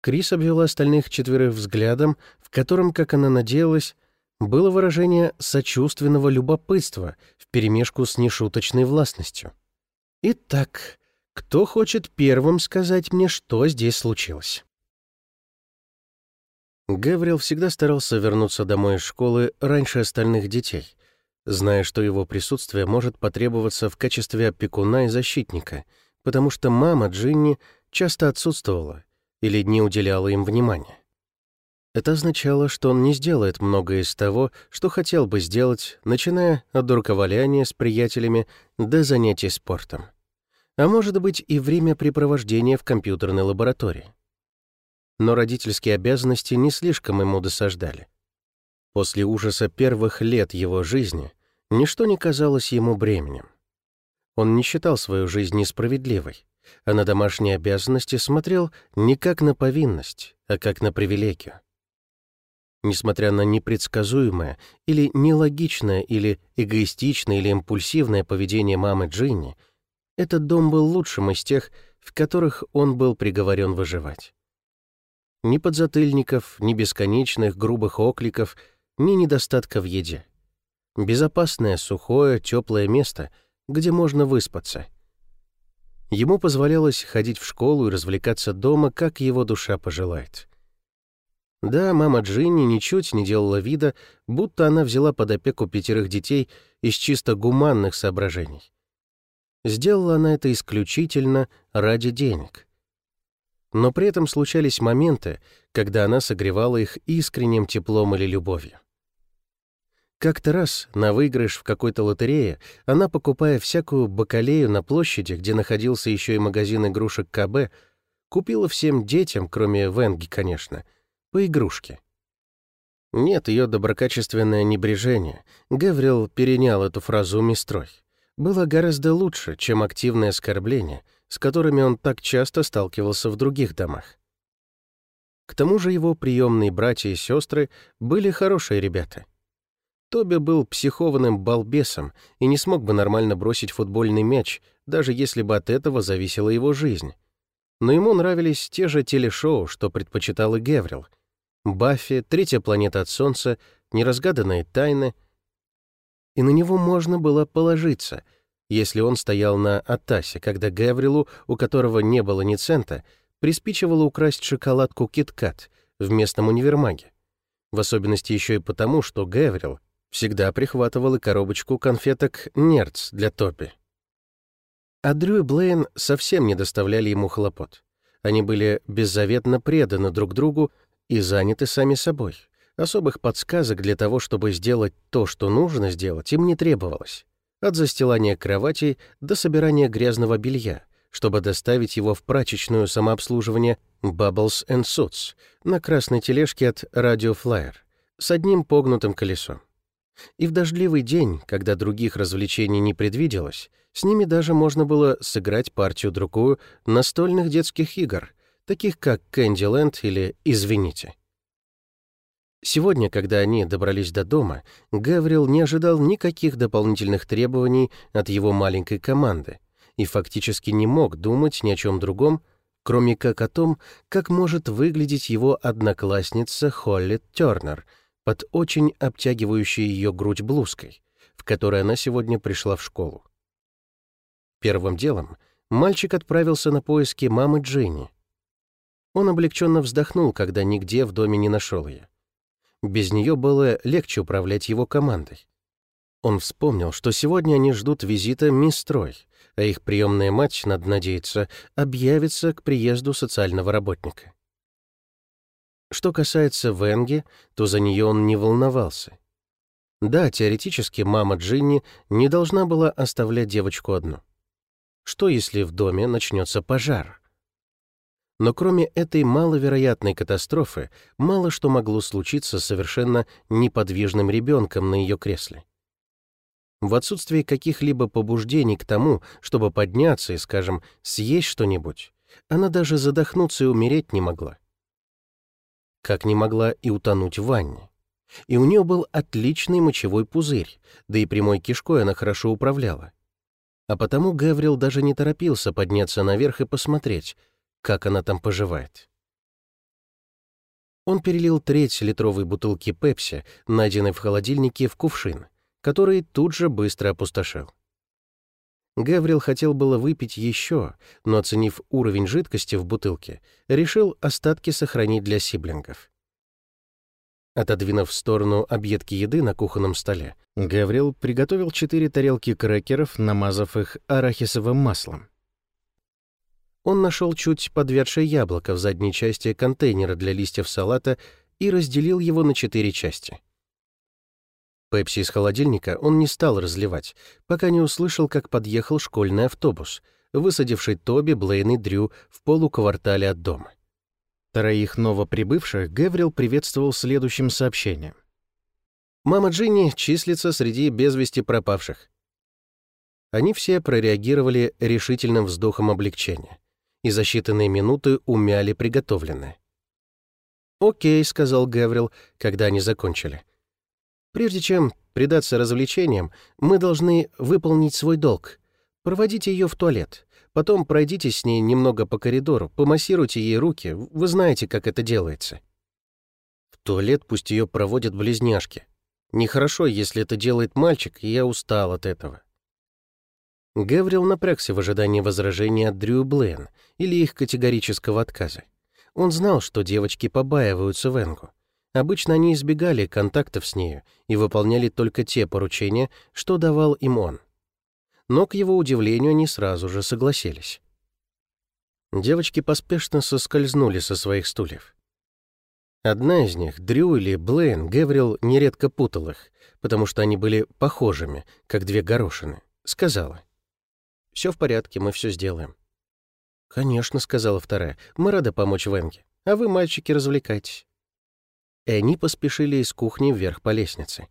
Speaker 1: Крис обвела остальных четверых взглядом, в котором, как она надеялась, было выражение сочувственного любопытства вперемешку с нешуточной властностью. «Итак, кто хочет первым сказать мне, что здесь случилось?» Гаврил всегда старался вернуться домой из школы раньше остальных детей, зная, что его присутствие может потребоваться в качестве опекуна и защитника, потому что мама Джинни часто отсутствовала или не уделяла им внимания. Это означало, что он не сделает многое из того, что хотел бы сделать, начиная от руковоляния с приятелями до занятий спортом. А может быть и времяпрепровождения в компьютерной лаборатории но родительские обязанности не слишком ему досаждали. После ужаса первых лет его жизни ничто не казалось ему бременем. Он не считал свою жизнь несправедливой, а на домашние обязанности смотрел не как на повинность, а как на привилегию. Несмотря на непредсказуемое или нелогичное или эгоистичное или импульсивное поведение мамы Джинни, этот дом был лучшим из тех, в которых он был приговорен выживать. Ни подзатыльников, ни бесконечных грубых окликов, ни недостатка в еде. Безопасное, сухое, теплое место, где можно выспаться. Ему позволялось ходить в школу и развлекаться дома, как его душа пожелает. Да, мама Джинни ничуть не делала вида, будто она взяла под опеку пятерых детей из чисто гуманных соображений. Сделала она это исключительно ради денег — но при этом случались моменты, когда она согревала их искренним теплом или любовью. Как-то раз на выигрыш в какой-то лотерее она, покупая всякую бакалею на площади, где находился еще и магазин игрушек КБ, купила всем детям, кроме Венги, конечно, по игрушке. Нет, ее доброкачественное небрежение, Гаврил перенял эту фразу Мистрой, было гораздо лучше, чем активное оскорбление — с которыми он так часто сталкивался в других домах. К тому же его приемные братья и сестры были хорошие ребята. Тоби был психованным балбесом и не смог бы нормально бросить футбольный мяч, даже если бы от этого зависела его жизнь. Но ему нравились те же телешоу, что предпочитал и Геврил. «Баффи», «Третья планета от Солнца», «Неразгаданные тайны». И на него можно было положиться — если он стоял на Атасе, когда Гаврилу, у которого не было ни цента, приспичивало украсть шоколадку «Киткат» в местном универмаге. В особенности еще и потому, что Гаврил всегда прихватывал и коробочку конфеток «Нерц» для Топи. А Дрю и Блейн совсем не доставляли ему хлопот. Они были беззаветно преданы друг другу и заняты сами собой. Особых подсказок для того, чтобы сделать то, что нужно сделать, им не требовалось от застилания кровати до собирания грязного белья, чтобы доставить его в прачечную самообслуживание Bubbles and Suits на красной тележке от Radio Flyer с одним погнутым колесом. И в дождливый день, когда других развлечений не предвиделось, с ними даже можно было сыграть партию-другую настольных детских игр, таких как Candyland или «Извините». Сегодня, когда они добрались до дома, Гаврил не ожидал никаких дополнительных требований от его маленькой команды и фактически не мог думать ни о чем другом, кроме как о том, как может выглядеть его одноклассница Холли Тернер под очень обтягивающей ее грудь блузкой, в которой она сегодня пришла в школу. Первым делом мальчик отправился на поиски мамы Дженни. Он облегченно вздохнул, когда нигде в доме не нашел ее. Без нее было легче управлять его командой. Он вспомнил, что сегодня они ждут визита мисс Трой, а их приемная мать, надо надеяться, объявится к приезду социального работника. Что касается Венги, то за нее он не волновался. Да, теоретически мама Джинни не должна была оставлять девочку одну. Что если в доме начнется пожар? Но кроме этой маловероятной катастрофы, мало что могло случиться с совершенно неподвижным ребенком на ее кресле. В отсутствии каких-либо побуждений к тому, чтобы подняться и, скажем, съесть что-нибудь, она даже задохнуться и умереть не могла. Как не могла и утонуть в ванне. И у нее был отличный мочевой пузырь, да и прямой кишкой она хорошо управляла. А потому Гаврил даже не торопился подняться наверх и посмотреть, как она там поживает. Он перелил треть литровой бутылки пепси, найденной в холодильнике, в кувшин, который тут же быстро опустошил. Гаврил хотел было выпить еще, но, оценив уровень жидкости в бутылке, решил остатки сохранить для сиблингов. Отодвинув в сторону объедки еды на кухонном столе, Гаврил приготовил четыре тарелки крекеров, намазав их арахисовым маслом. Он нашел чуть подвядшее яблоко в задней части контейнера для листьев салата и разделил его на четыре части. Пепси из холодильника он не стал разливать, пока не услышал, как подъехал школьный автобус, высадивший Тоби, Блейн и Дрю в полуквартале от дома. Троих новоприбывших Геврил приветствовал следующим сообщением. «Мама Джинни числится среди без вести пропавших». Они все прореагировали решительным вздохом облегчения и за считанные минуты умяли приготовленное. «Окей», — сказал Геврил, когда они закончили. Прежде чем предаться развлечениям, мы должны выполнить свой долг. Проводите ее в туалет. Потом пройдите с ней немного по коридору, помассируйте ей руки. Вы знаете, как это делается. В туалет пусть ее проводят близняшки. Нехорошо, если это делает мальчик, и я устал от этого. Гаврил напрягся в ожидании возражения от Дрю Блейн или их категорического отказа. Он знал, что девочки побаиваются Венгу. Обычно они избегали контактов с нею и выполняли только те поручения, что давал им он. Но, к его удивлению, они сразу же согласились. Девочки поспешно соскользнули со своих стульев. Одна из них, Дрю или Блейн, Геврил нередко путал их, потому что они были похожими, как две горошины, сказала. «Все в порядке, мы все сделаем». «Конечно», — сказала вторая, — «мы рады помочь Венге, а вы, мальчики, развлекайтесь» и они поспешили из кухни вверх по лестнице.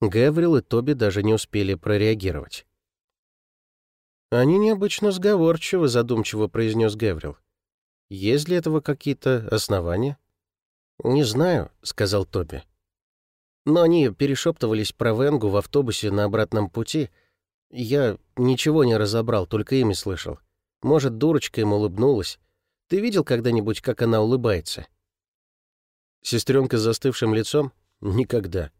Speaker 1: Гаврил и Тоби даже не успели прореагировать. «Они необычно сговорчивы», — задумчиво произнес Гаврил. «Есть ли этого какие-то основания?» «Не знаю», — сказал Тоби. «Но они перешептывались про Венгу в автобусе на обратном пути. Я ничего не разобрал, только имя слышал. Может, дурочка им улыбнулась. Ты видел когда-нибудь, как она улыбается?» Сестренка с застывшим лицом? Никогда.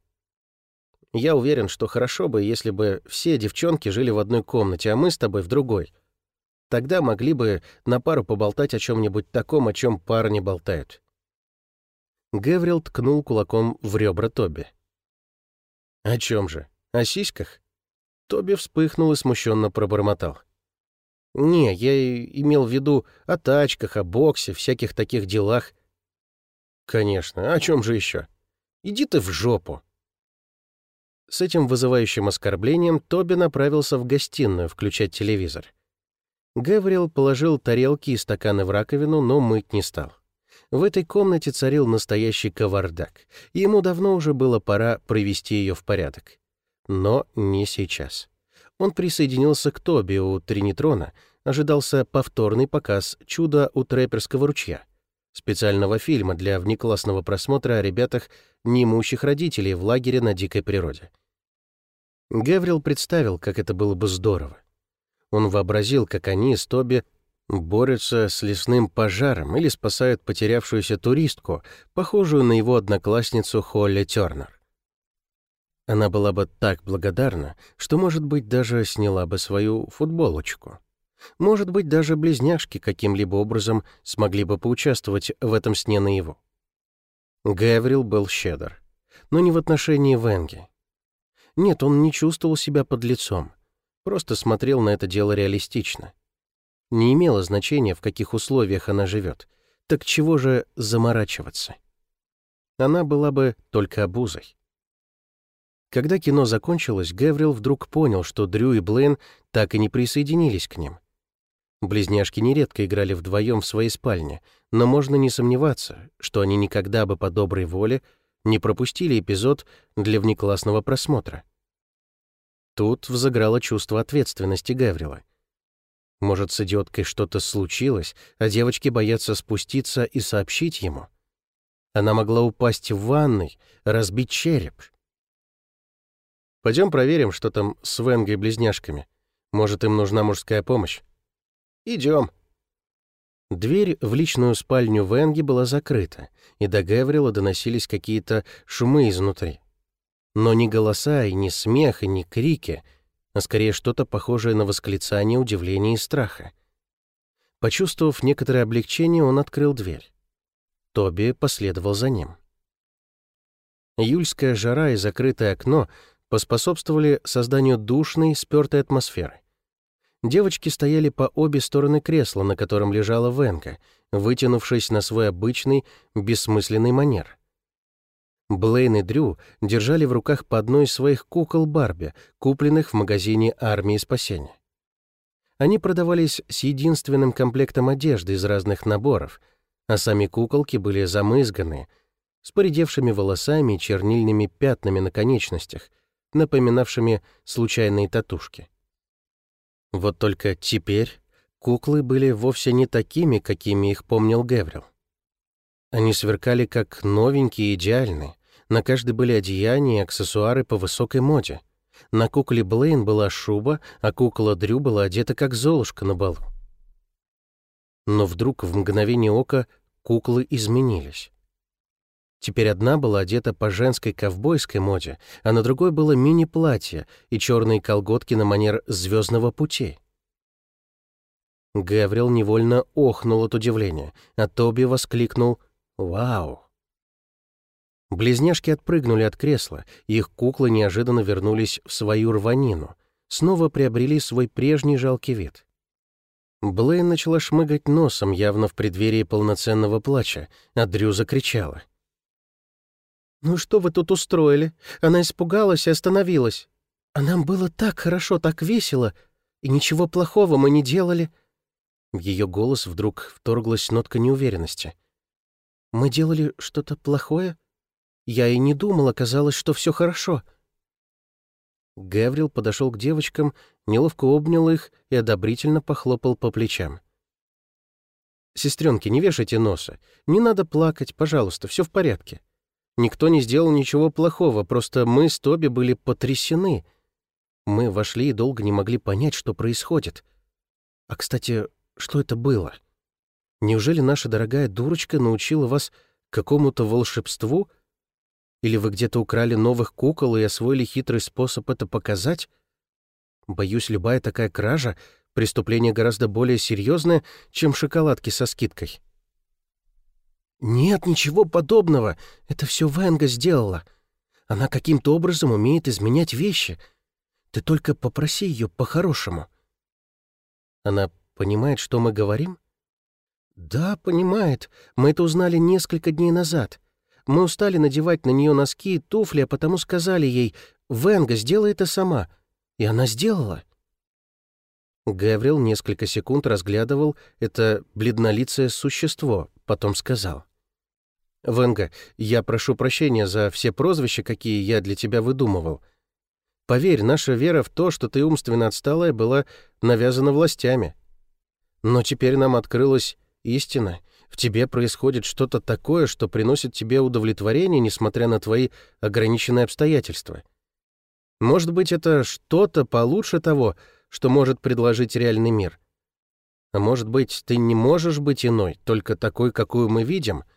Speaker 1: Я уверен, что хорошо бы, если бы все девчонки жили в одной комнате, а мы с тобой в другой. Тогда могли бы на пару поболтать о чем-нибудь таком, о чем пары не болтают. Геврил ткнул кулаком в ребра Тоби. «О чем же? О сиськах?» Тоби вспыхнул и смущенно пробормотал. «Не, я имел в виду о тачках, о боксе, всяких таких делах. «Конечно, о чем же еще? Иди ты в жопу!» С этим вызывающим оскорблением Тоби направился в гостиную включать телевизор. Гавриэл положил тарелки и стаканы в раковину, но мыть не стал. В этой комнате царил настоящий кавардак, и ему давно уже было пора привести ее в порядок. Но не сейчас. Он присоединился к Тоби у Тринитрона, ожидался повторный показ «Чудо у Трэперского ручья», специального фильма для внеклассного просмотра о ребятах, неимущих родителей в лагере на дикой природе. Гаврил представил, как это было бы здорово. Он вообразил, как они с Тоби борются с лесным пожаром или спасают потерявшуюся туристку, похожую на его одноклассницу Холли Тернер. Она была бы так благодарна, что, может быть, даже сняла бы свою футболочку. Может быть, даже близняшки каким-либо образом смогли бы поучаствовать в этом сне наяву. Гаврил был щедр, но не в отношении Венги. Нет, он не чувствовал себя под лицом, просто смотрел на это дело реалистично. Не имело значения, в каких условиях она живет, так чего же заморачиваться? Она была бы только обузой. Когда кино закончилось, Гаврил вдруг понял, что Дрю и Блейн так и не присоединились к ним — Близняшки нередко играли вдвоем в своей спальне, но можно не сомневаться, что они никогда бы по доброй воле не пропустили эпизод для внеклассного просмотра. Тут взыграло чувство ответственности Гаврила. Может, с идиоткой что-то случилось, а девочки боятся спуститься и сообщить ему? Она могла упасть в ванной, разбить череп. Пойдем проверим, что там с Венгой-близняшками. Может, им нужна мужская помощь? Идем. Дверь в личную спальню Венги была закрыта, и до Геврила доносились какие-то шумы изнутри. Но ни голоса, и ни смех, и ни крики, а скорее что-то похожее на восклицание удивления и страха. Почувствовав некоторое облегчение, он открыл дверь. Тоби последовал за ним. Июльская жара и закрытое окно поспособствовали созданию душной, спёртой атмосферы. Девочки стояли по обе стороны кресла, на котором лежала Венка, вытянувшись на свой обычный, бессмысленный манер. Блейн и Дрю держали в руках по одной из своих кукол Барби, купленных в магазине армии спасения. Они продавались с единственным комплектом одежды из разных наборов, а сами куколки были замызганы, с поредевшими волосами и чернильными пятнами на конечностях, напоминавшими случайные татушки. Вот только теперь куклы были вовсе не такими, какими их помнил Геврил. Они сверкали как новенькие идеальные. На каждой были одеяния и аксессуары по высокой моде. На кукле Блейн была шуба, а кукла Дрю была одета как Золушка на балу. Но вдруг в мгновение ока куклы изменились. Теперь одна была одета по женской ковбойской моде, а на другой было мини-платье и черные колготки на манер звездного пути. Гаврил невольно охнул от удивления, а Тоби воскликнул «Вау!». Близняшки отпрыгнули от кресла, их куклы неожиданно вернулись в свою рванину, снова приобрели свой прежний жалкий вид. Блейн начала шмыгать носом, явно в преддверии полноценного плача, а Дрю закричала. «Ну что вы тут устроили? Она испугалась и остановилась. А нам было так хорошо, так весело, и ничего плохого мы не делали». В ее голос вдруг вторглась нотка неуверенности. «Мы делали что-то плохое? Я и не думала, казалось, что все хорошо». Гаврил подошел к девочкам, неловко обнял их и одобрительно похлопал по плечам. «Сестренки, не вешайте носа. Не надо плакать, пожалуйста, все в порядке. Никто не сделал ничего плохого, просто мы с Тоби были потрясены. Мы вошли и долго не могли понять, что происходит. А, кстати, что это было? Неужели наша дорогая дурочка научила вас какому-то волшебству? Или вы где-то украли новых кукол и освоили хитрый способ это показать? Боюсь, любая такая кража — преступление гораздо более серьезное, чем шоколадки со скидкой. «Нет, ничего подобного. Это все Венга сделала. Она каким-то образом умеет изменять вещи. Ты только попроси ее по-хорошему». «Она понимает, что мы говорим?» «Да, понимает. Мы это узнали несколько дней назад. Мы устали надевать на нее носки и туфли, а потому сказали ей, «Венга, сделай это сама». И она сделала». Гаврил несколько секунд разглядывал это бледнолицее существо, потом сказал. Венга, я прошу прощения за все прозвища, какие я для тебя выдумывал. Поверь, наша вера в то, что ты умственно отсталая, была навязана властями. Но теперь нам открылась истина. В тебе происходит что-то такое, что приносит тебе удовлетворение, несмотря на твои ограниченные обстоятельства. Может быть, это что-то получше того, что может предложить реальный мир. А может быть, ты не можешь быть иной, только такой, какую мы видим —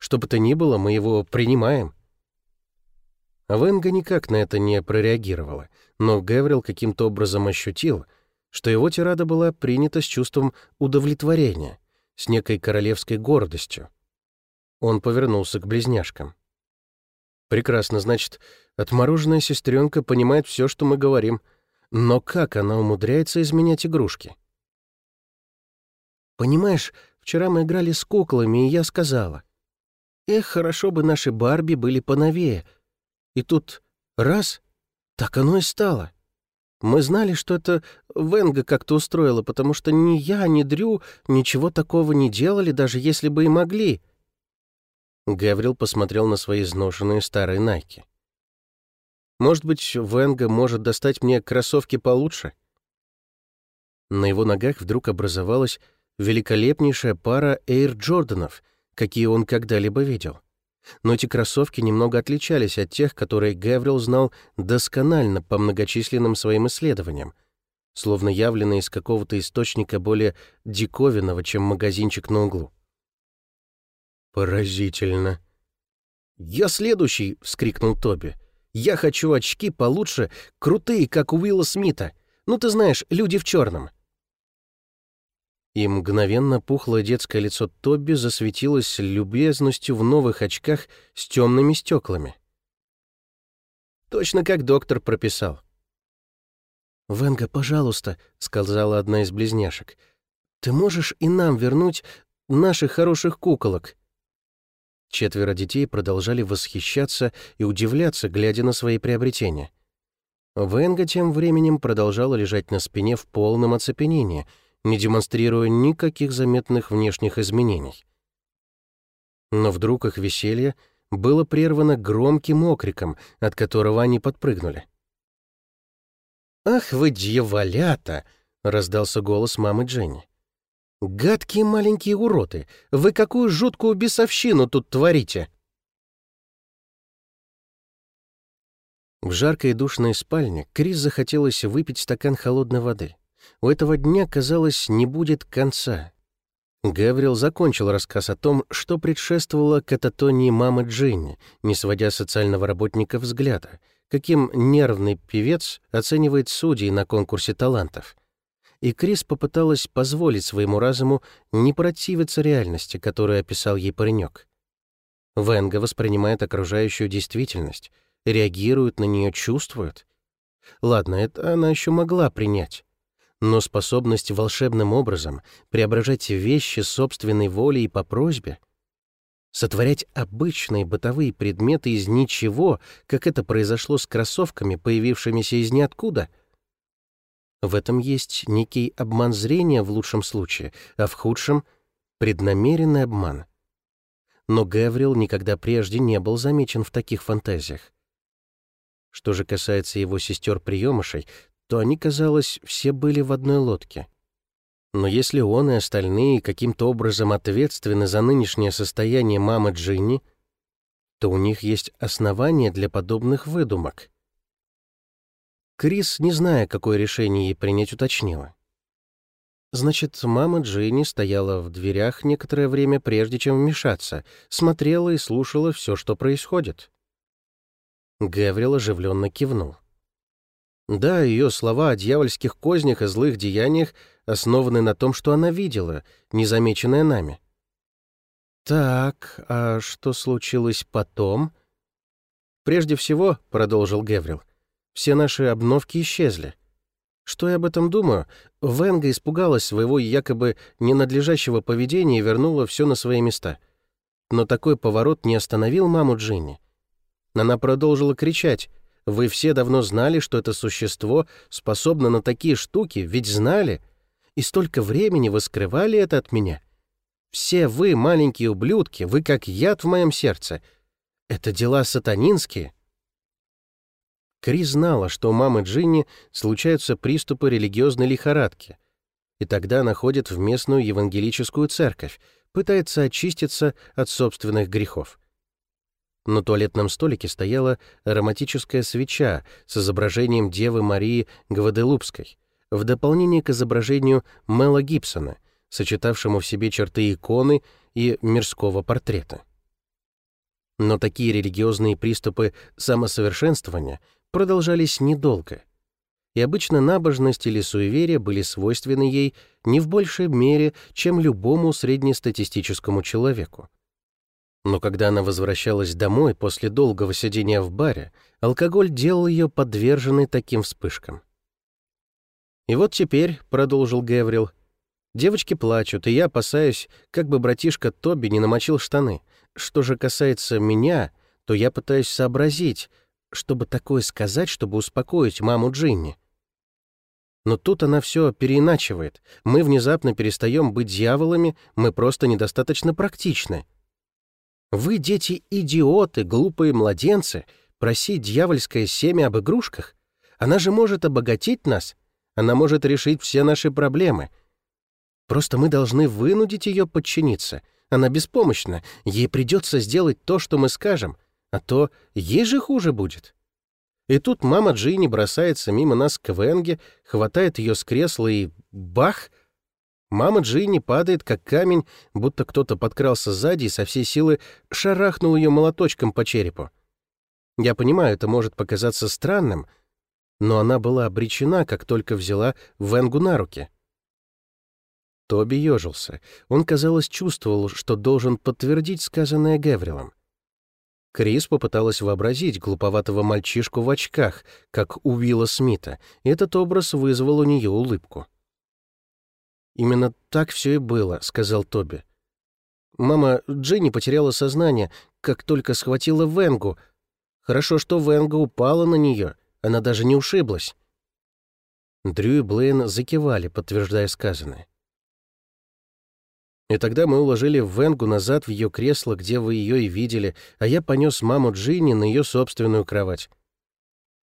Speaker 1: что бы то ни было, мы его принимаем». Венга никак на это не прореагировала, но Геврил каким-то образом ощутил, что его тирада была принята с чувством удовлетворения, с некой королевской гордостью. Он повернулся к близняшкам. «Прекрасно, значит, отмороженная сестренка понимает все, что мы говорим, но как она умудряется изменять игрушки?» «Понимаешь, вчера мы играли с куклами, и я сказала, Эх, хорошо бы наши Барби были поновее. И тут раз, так оно и стало. Мы знали, что это Венга как-то устроила, потому что ни я, ни Дрю ничего такого не делали, даже если бы и могли. Гаврил посмотрел на свои изношенные старые найки. «Может быть, Венга может достать мне кроссовки получше?» На его ногах вдруг образовалась великолепнейшая пара Эйр Джорданов, какие он когда-либо видел. Но эти кроссовки немного отличались от тех, которые Гаврил знал досконально по многочисленным своим исследованиям, словно явленные из какого-то источника более диковинного, чем магазинчик на углу. «Поразительно!» «Я следующий!» — вскрикнул Тоби. «Я хочу очки получше, крутые, как у Уилла Смита. Ну, ты знаешь, люди в черном. И мгновенно пухлое детское лицо Тоби засветилось любезностью в новых очках с темными стеклами. Точно как доктор прописал. «Венга, пожалуйста», — сказала одна из близняшек, — «ты можешь и нам вернуть наших хороших куколок?» Четверо детей продолжали восхищаться и удивляться, глядя на свои приобретения. Венга тем временем продолжала лежать на спине в полном оцепенении — не демонстрируя никаких заметных внешних изменений. Но вдруг их веселье было прервано громким окриком, от которого они подпрыгнули. «Ах вы, дьяволята!» — раздался голос мамы Дженни. «Гадкие маленькие уроды! Вы какую жуткую бесовщину тут творите!» В жаркой душной спальне Крис захотелось выпить стакан холодной воды. У этого дня, казалось, не будет конца. Гаврил закончил рассказ о том, что предшествовало кататонии мамы Джинни, не сводя социального работника взгляда, каким нервный певец оценивает судей на конкурсе талантов. И Крис попыталась позволить своему разуму не противиться реальности, которую описал ей паренек. Венга воспринимает окружающую действительность, реагирует на нее, чувствует. Ладно, это она еще могла принять но способность волшебным образом преображать вещи собственной волей и по просьбе, сотворять обычные бытовые предметы из ничего, как это произошло с кроссовками, появившимися из ниоткуда, в этом есть некий обман зрения в лучшем случае, а в худшем — преднамеренный обман. Но Гаврил никогда прежде не был замечен в таких фантазиях. Что же касается его сестер-приемышей, то они, казалось, все были в одной лодке. Но если он и остальные каким-то образом ответственны за нынешнее состояние мамы Джинни, то у них есть основания для подобных выдумок. Крис, не зная, какое решение ей принять, уточнила. Значит, мама Джинни стояла в дверях некоторое время, прежде чем вмешаться, смотрела и слушала все, что происходит. Гаврил оживленно кивнул. Да, ее слова о дьявольских кознях и злых деяниях основаны на том, что она видела, незамеченное нами. «Так, а что случилось потом?» «Прежде всего», — продолжил Геврил, — «все наши обновки исчезли. Что я об этом думаю? Венга испугалась своего якобы ненадлежащего поведения и вернула все на свои места. Но такой поворот не остановил маму Джинни. Она продолжила кричать, вы все давно знали, что это существо способно на такие штуки, ведь знали. И столько времени вы скрывали это от меня. Все вы, маленькие ублюдки, вы как яд в моем сердце. Это дела сатанинские». Кри знала, что у мамы Джинни случаются приступы религиозной лихорадки, и тогда она ходит в местную евангелическую церковь, пытается очиститься от собственных грехов. На туалетном столике стояла ароматическая свеча с изображением Девы Марии Гваделупской, в дополнение к изображению Мела Гибсона, сочетавшему в себе черты иконы и мирского портрета. Но такие религиозные приступы самосовершенствования продолжались недолго, и обычно набожность или суеверие были свойственны ей не в большей мере, чем любому среднестатистическому человеку. Но когда она возвращалась домой после долгого сидения в баре, алкоголь делал ее подверженной таким вспышкам. «И вот теперь», — продолжил Геврил, — «девочки плачут, и я опасаюсь, как бы братишка Тоби не намочил штаны. Что же касается меня, то я пытаюсь сообразить, чтобы такое сказать, чтобы успокоить маму Джинни. Но тут она все переиначивает. Мы внезапно перестаем быть дьяволами, мы просто недостаточно практичны. Вы, дети, идиоты, глупые младенцы, просить дьявольское семя об игрушках? Она же может обогатить нас. Она может решить все наши проблемы. Просто мы должны вынудить ее подчиниться. Она беспомощна. Ей придется сделать то, что мы скажем, а то ей же хуже будет. И тут мама Джинни бросается мимо нас к Венге, хватает ее с кресла и бах! Мама Джинни падает, как камень, будто кто-то подкрался сзади и со всей силы шарахнул ее молоточком по черепу. Я понимаю, это может показаться странным, но она была обречена, как только взяла Венгу на руки. Тоби ежился. Он, казалось, чувствовал, что должен подтвердить сказанное Гаврилом. Крис попыталась вообразить глуповатого мальчишку в очках, как у Уилла Смита, и этот образ вызвал у нее улыбку. «Именно так все и было», — сказал Тоби. «Мама Дженни потеряла сознание, как только схватила Венгу. Хорошо, что Венга упала на нее, она даже не ушиблась». Дрю и Блейн закивали, подтверждая сказанное. И тогда мы уложили Венгу назад в ее кресло, где вы ее и видели, а я понес маму Джинни на ее собственную кровать.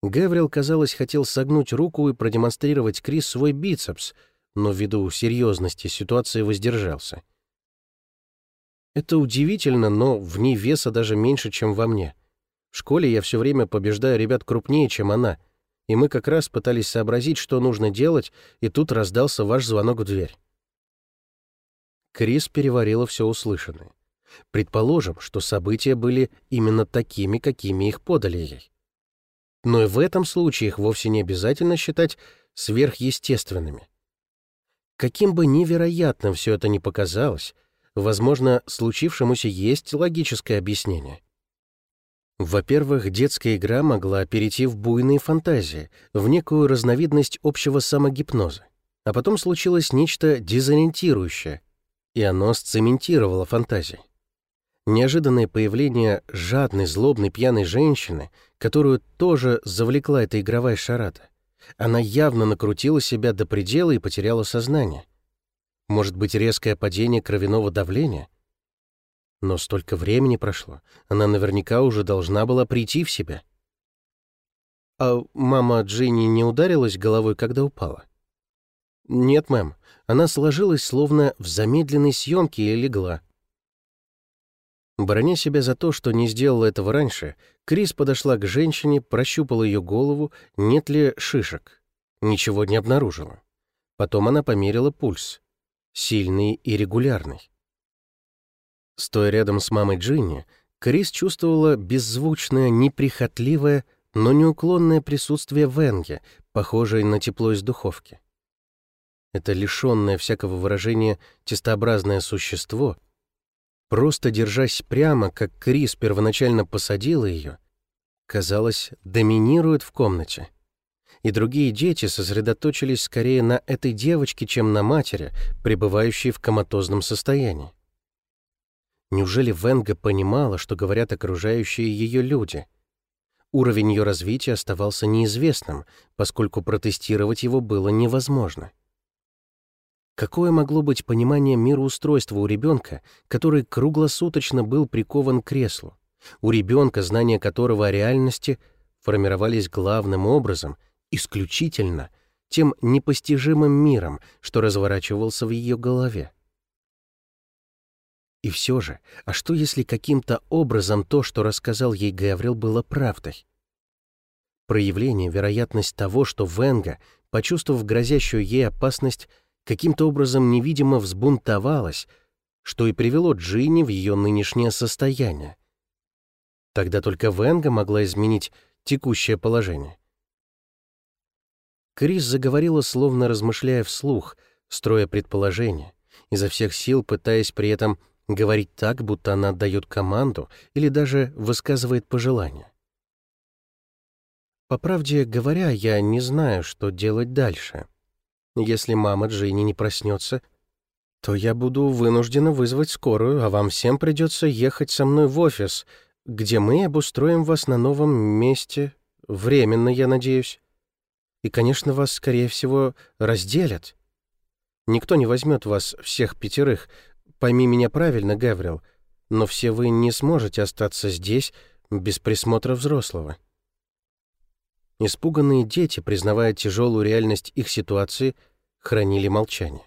Speaker 1: Гаврил, казалось, хотел согнуть руку и продемонстрировать Крис свой бицепс, но ввиду серьезности ситуации воздержался. Это удивительно, но в ней веса даже меньше, чем во мне. В школе я все время побеждаю ребят крупнее, чем она, и мы как раз пытались сообразить, что нужно делать, и тут раздался ваш звонок в дверь. Крис переварила все услышанное. Предположим, что события были именно такими, какими их подали ей. Но и в этом случае их вовсе не обязательно считать сверхъестественными. Каким бы невероятным все это ни показалось, возможно, случившемуся есть логическое объяснение. Во-первых, детская игра могла перейти в буйные фантазии, в некую разновидность общего самогипноза. А потом случилось нечто дезориентирующее, и оно сцементировало фантазии. Неожиданное появление жадной, злобной, пьяной женщины, которую тоже завлекла эта игровая шарада. Она явно накрутила себя до предела и потеряла сознание. Может быть, резкое падение кровяного давления? Но столько времени прошло, она наверняка уже должна была прийти в себя. А мама Джинни не ударилась головой, когда упала? Нет, мэм, она сложилась словно в замедленной съемке и легла. Броня себя за то, что не сделала этого раньше, Крис подошла к женщине, прощупала ее голову, нет ли шишек. Ничего не обнаружила. Потом она померила пульс. Сильный и регулярный. Стоя рядом с мамой Джинни, Крис чувствовала беззвучное, неприхотливое, но неуклонное присутствие Венге, похожее на тепло из духовки это лишенное всякого выражения тестообразное существо, просто держась прямо, как Крис первоначально посадила ее, казалось, доминирует в комнате. И другие дети сосредоточились скорее на этой девочке, чем на матери, пребывающей в коматозном состоянии. Неужели Венга понимала, что говорят окружающие ее люди? Уровень ее развития оставался неизвестным, поскольку протестировать его было невозможно. Какое могло быть понимание мироустройства у ребенка, который круглосуточно был прикован к креслу? У ребенка, знания которого о реальности формировались главным образом, исключительно, тем непостижимым миром, что разворачивался в ее голове. И все же, а что если каким-то образом то, что рассказал ей Гаврил, было правдой? Проявление, вероятность того, что Венга, почувствовав грозящую ей опасность, каким-то образом невидимо взбунтовалась, что и привело Джинни в ее нынешнее состояние. Тогда только Венга могла изменить текущее положение. Крис заговорила, словно размышляя вслух, строя предположения, изо всех сил пытаясь при этом говорить так, будто она отдает команду или даже высказывает пожелания. По правде говоря, я не знаю, что делать дальше. Если мама Джинни не проснется, то я буду вынуждена вызвать скорую, а вам всем придется ехать со мной в офис, где мы обустроим вас на новом месте, временно, я надеюсь. И, конечно, вас, скорее всего, разделят. Никто не возьмет вас всех пятерых, пойми меня правильно, Гаврил, но все вы не сможете остаться здесь без присмотра взрослого. Испуганные дети, признавая тяжелую реальность их ситуации, хранили молчание.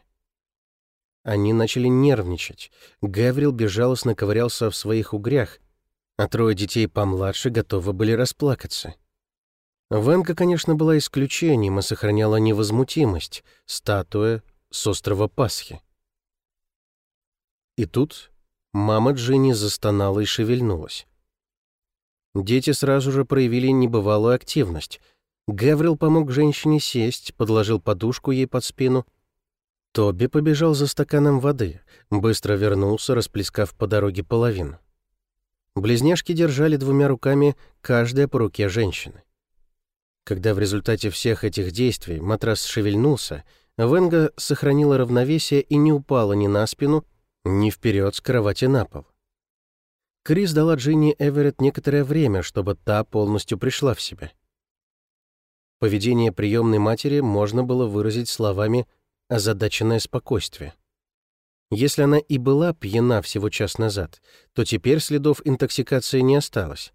Speaker 1: Они начали нервничать. Гаврил безжалостно ковырялся в своих угрях, а трое детей помладше готовы были расплакаться. Венка, конечно, была исключением и сохраняла невозмутимость, статуя с острова Пасхи. И тут мама Джинни застонала и шевельнулась. Дети сразу же проявили небывалую активность. Гаврил помог женщине сесть, подложил подушку ей под спину. Тоби побежал за стаканом воды, быстро вернулся, расплескав по дороге половину. Близняшки держали двумя руками каждая по руке женщины. Когда в результате всех этих действий матрас шевельнулся, Венга сохранила равновесие и не упала ни на спину, ни вперед с кровати на пол. Крис дала Джинни Эверетт некоторое время, чтобы та полностью пришла в себя. Поведение приемной матери можно было выразить словами «озадаченное спокойствие». Если она и была пьяна всего час назад, то теперь следов интоксикации не осталось.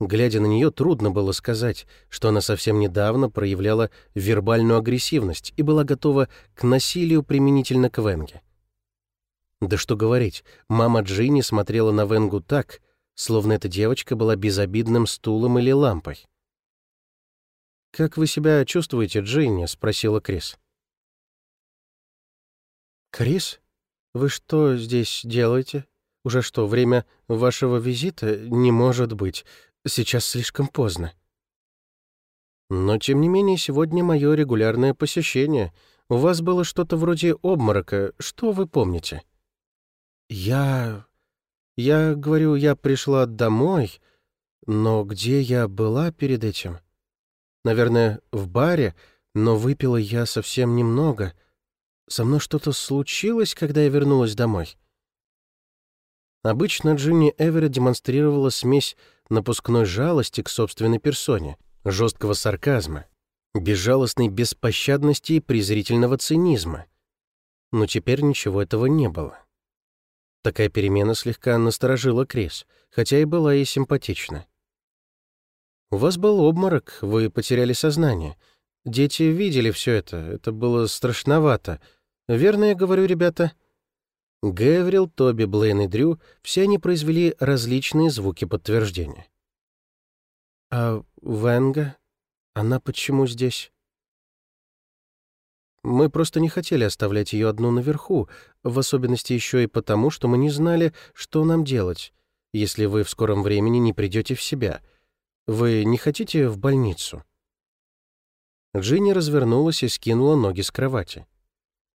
Speaker 1: Глядя на нее, трудно было сказать, что она совсем недавно проявляла вербальную агрессивность и была готова к насилию применительно к Венге. Да что говорить, мама Джинни смотрела на Венгу так, словно эта девочка была безобидным стулом или лампой. «Как вы себя чувствуете, Джинни?» — спросила Крис. «Крис, вы что здесь делаете? Уже что, время вашего визита? Не может быть. Сейчас слишком поздно». «Но, тем не менее, сегодня мое регулярное посещение. У вас было что-то вроде обморока. Что вы помните?» «Я... я говорю, я пришла домой, но где я была перед этим? Наверное, в баре, но выпила я совсем немного. Со мной что-то случилось, когда я вернулась домой?» Обычно Джинни Эверетт демонстрировала смесь напускной жалости к собственной персоне, жесткого сарказма, безжалостной беспощадности и презрительного цинизма. Но теперь ничего этого не было. Такая перемена слегка насторожила Крис, хотя и была ей симпатична. «У вас был обморок, вы потеряли сознание. Дети видели все это, это было страшновато. Верно я говорю, ребята?» Гэврил, Тоби, Блейн и Дрю — все они произвели различные звуки подтверждения. «А Венга? Она почему здесь?» Мы просто не хотели оставлять ее одну наверху, в особенности еще и потому, что мы не знали, что нам делать, если вы в скором времени не придете в себя. Вы не хотите в больницу?» Джинни развернулась и скинула ноги с кровати.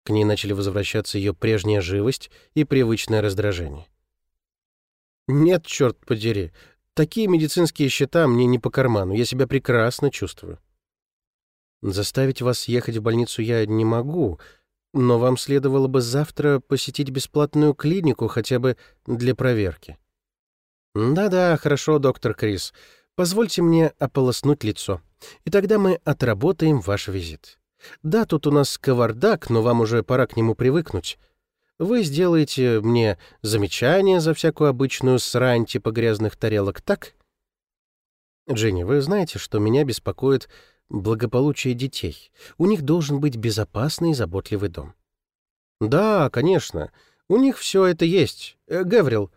Speaker 1: К ней начали возвращаться ее прежняя живость и привычное раздражение. «Нет, черт подери, такие медицинские счета мне не по карману, я себя прекрасно чувствую». Заставить вас ехать в больницу я не могу, но вам следовало бы завтра посетить бесплатную клинику хотя бы для проверки. Да-да, хорошо, доктор Крис. Позвольте мне ополоснуть лицо, и тогда мы отработаем ваш визит. Да, тут у нас кавардак, но вам уже пора к нему привыкнуть. Вы сделаете мне замечание за всякую обычную срань типа грязных тарелок, так? Дженни, вы знаете, что меня беспокоит благополучие детей. У них должен быть безопасный и заботливый дом. Да, конечно. У них все это есть. Э, Гаврил,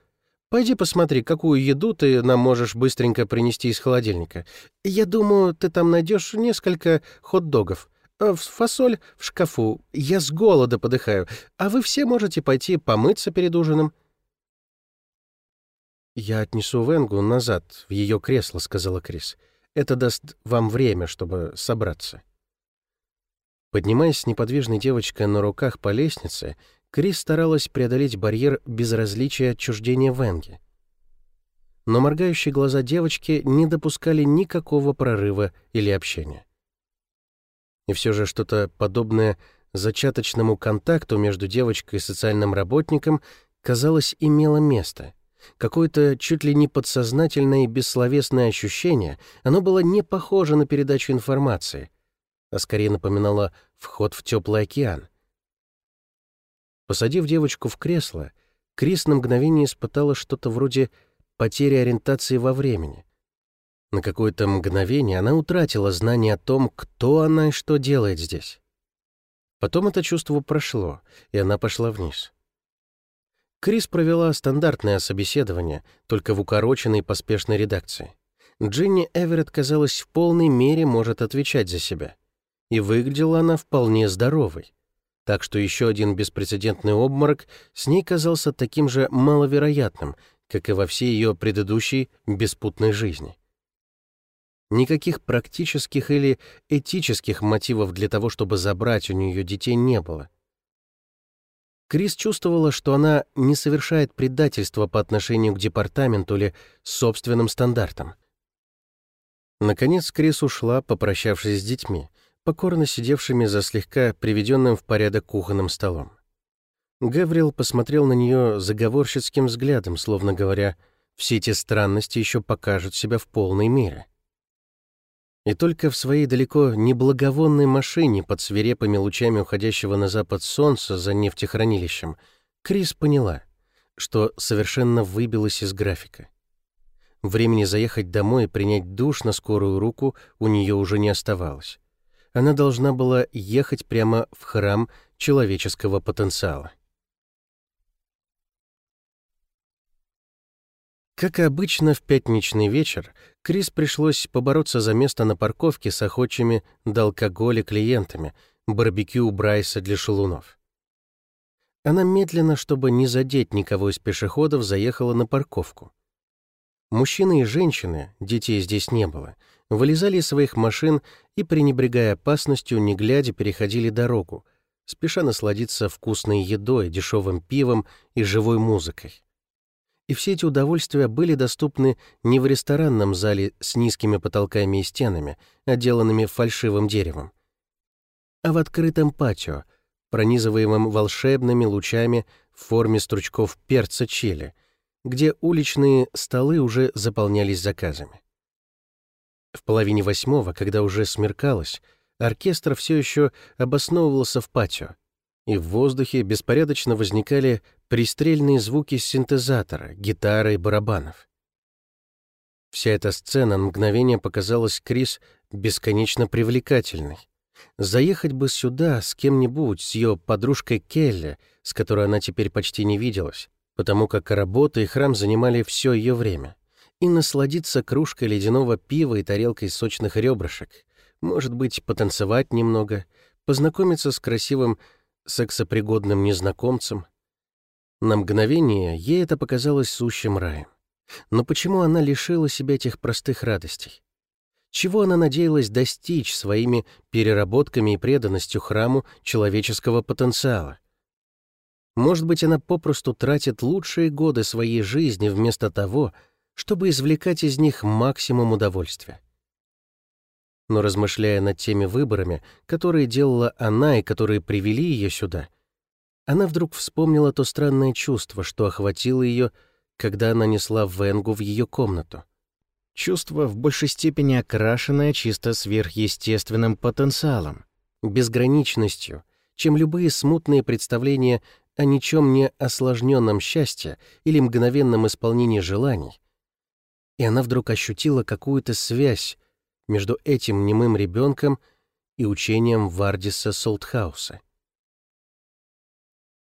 Speaker 1: пойди посмотри, какую еду ты нам можешь быстренько принести из холодильника. Я думаю, ты там найдешь несколько хот-догов. А фасоль в шкафу. Я с голода подыхаю. А вы все можете пойти помыться перед ужином. «Я отнесу Венгу назад, в ее кресло», — сказала Крис. Это даст вам время, чтобы собраться». Поднимаясь с неподвижной девочкой на руках по лестнице, Крис старалась преодолеть барьер безразличия отчуждения Венги. Но моргающие глаза девочки не допускали никакого прорыва или общения. И все же что-то подобное зачаточному контакту между девочкой и социальным работником, казалось, имело место — Какое-то чуть ли не подсознательное и бессловесное ощущение, оно было не похоже на передачу информации, а скорее напоминало вход в теплый океан. Посадив девочку в кресло, Крис на мгновение испытала что-то вроде потери ориентации во времени. На какое-то мгновение она утратила знание о том, кто она и что делает здесь. Потом это чувство прошло, и она пошла вниз. Крис провела стандартное собеседование, только в укороченной поспешной редакции. Джинни Эверетт, казалось, в полной мере может отвечать за себя. И выглядела она вполне здоровой. Так что еще один беспрецедентный обморок с ней казался таким же маловероятным, как и во всей ее предыдущей беспутной жизни. Никаких практических или этических мотивов для того, чтобы забрать у нее детей, не было. Крис чувствовала, что она не совершает предательства по отношению к департаменту или собственным стандартам. Наконец Крис ушла, попрощавшись с детьми, покорно сидевшими за слегка приведенным в порядок кухонным столом. Гаврил посмотрел на нее заговорщицким взглядом, словно говоря, «Все эти странности еще покажут себя в полной мере». И только в своей далеко неблаговонной машине под свирепыми лучами уходящего на запад солнца за нефтехранилищем Крис поняла, что совершенно выбилась из графика. Времени заехать домой и принять душ на скорую руку у нее уже не оставалось. Она должна была ехать прямо в храм человеческого потенциала. Как обычно, в пятничный вечер Крис пришлось побороться за место на парковке с охочими до алкоголя клиентами, барбекю Брайса для шалунов. Она медленно, чтобы не задеть никого из пешеходов, заехала на парковку. Мужчины и женщины, детей здесь не было, вылезали из своих машин и, пренебрегая опасностью, не глядя, переходили дорогу, спеша насладиться вкусной едой, дешевым пивом и живой музыкой и все эти удовольствия были доступны не в ресторанном зале с низкими потолками и стенами, отделанными фальшивым деревом, а в открытом патио, пронизываемом волшебными лучами в форме стручков перца чили, где уличные столы уже заполнялись заказами. В половине восьмого, когда уже смеркалось, оркестр все еще обосновывался в патио, и в воздухе беспорядочно возникали пристрельные звуки синтезатора, гитары и барабанов. Вся эта сцена на мгновение показалась Крис бесконечно привлекательной. Заехать бы сюда с кем-нибудь, с ее подружкой Келли, с которой она теперь почти не виделась, потому как работа и храм занимали все ее время, и насладиться кружкой ледяного пива и тарелкой сочных ребрышек, может быть, потанцевать немного, познакомиться с красивым сексопригодным незнакомцем. На мгновение ей это показалось сущим раем. Но почему она лишила себя этих простых радостей? Чего она надеялась достичь своими переработками и преданностью храму человеческого потенциала? Может быть, она попросту тратит лучшие годы своей жизни вместо того, чтобы извлекать из них максимум удовольствия но размышляя над теми выборами, которые делала она и которые привели ее сюда, она вдруг вспомнила то странное чувство, что охватило ее, когда она несла Венгу в ее комнату. Чувство в большей степени окрашенное чисто сверхъестественным потенциалом, безграничностью, чем любые смутные представления о ничем не осложненном счастье или мгновенном исполнении желаний. И она вдруг ощутила какую-то связь между этим немым ребенком и учением Вардиса Солтхауса.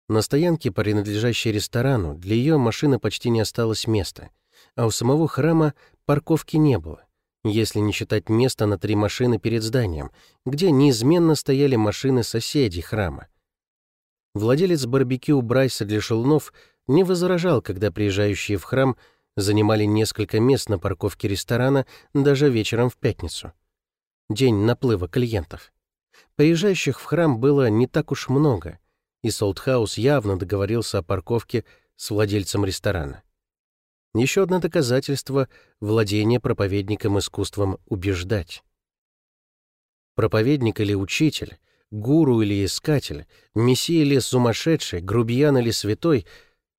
Speaker 1: На стоянке, принадлежащей ресторану, для ее машины почти не осталось места, а у самого храма парковки не было, если не считать места на три машины перед зданием, где неизменно стояли машины соседей храма. Владелец барбекю Брайса для шелунов не возражал, когда приезжающие в храм – занимали несколько мест на парковке ресторана даже вечером в пятницу. День наплыва клиентов. Приезжающих в храм было не так уж много, и Солтхаус явно договорился о парковке с владельцем ресторана. Еще одно доказательство владения проповедником искусством убеждать. Проповедник или учитель, гуру или искатель, мессия или сумасшедший, грубиян или святой —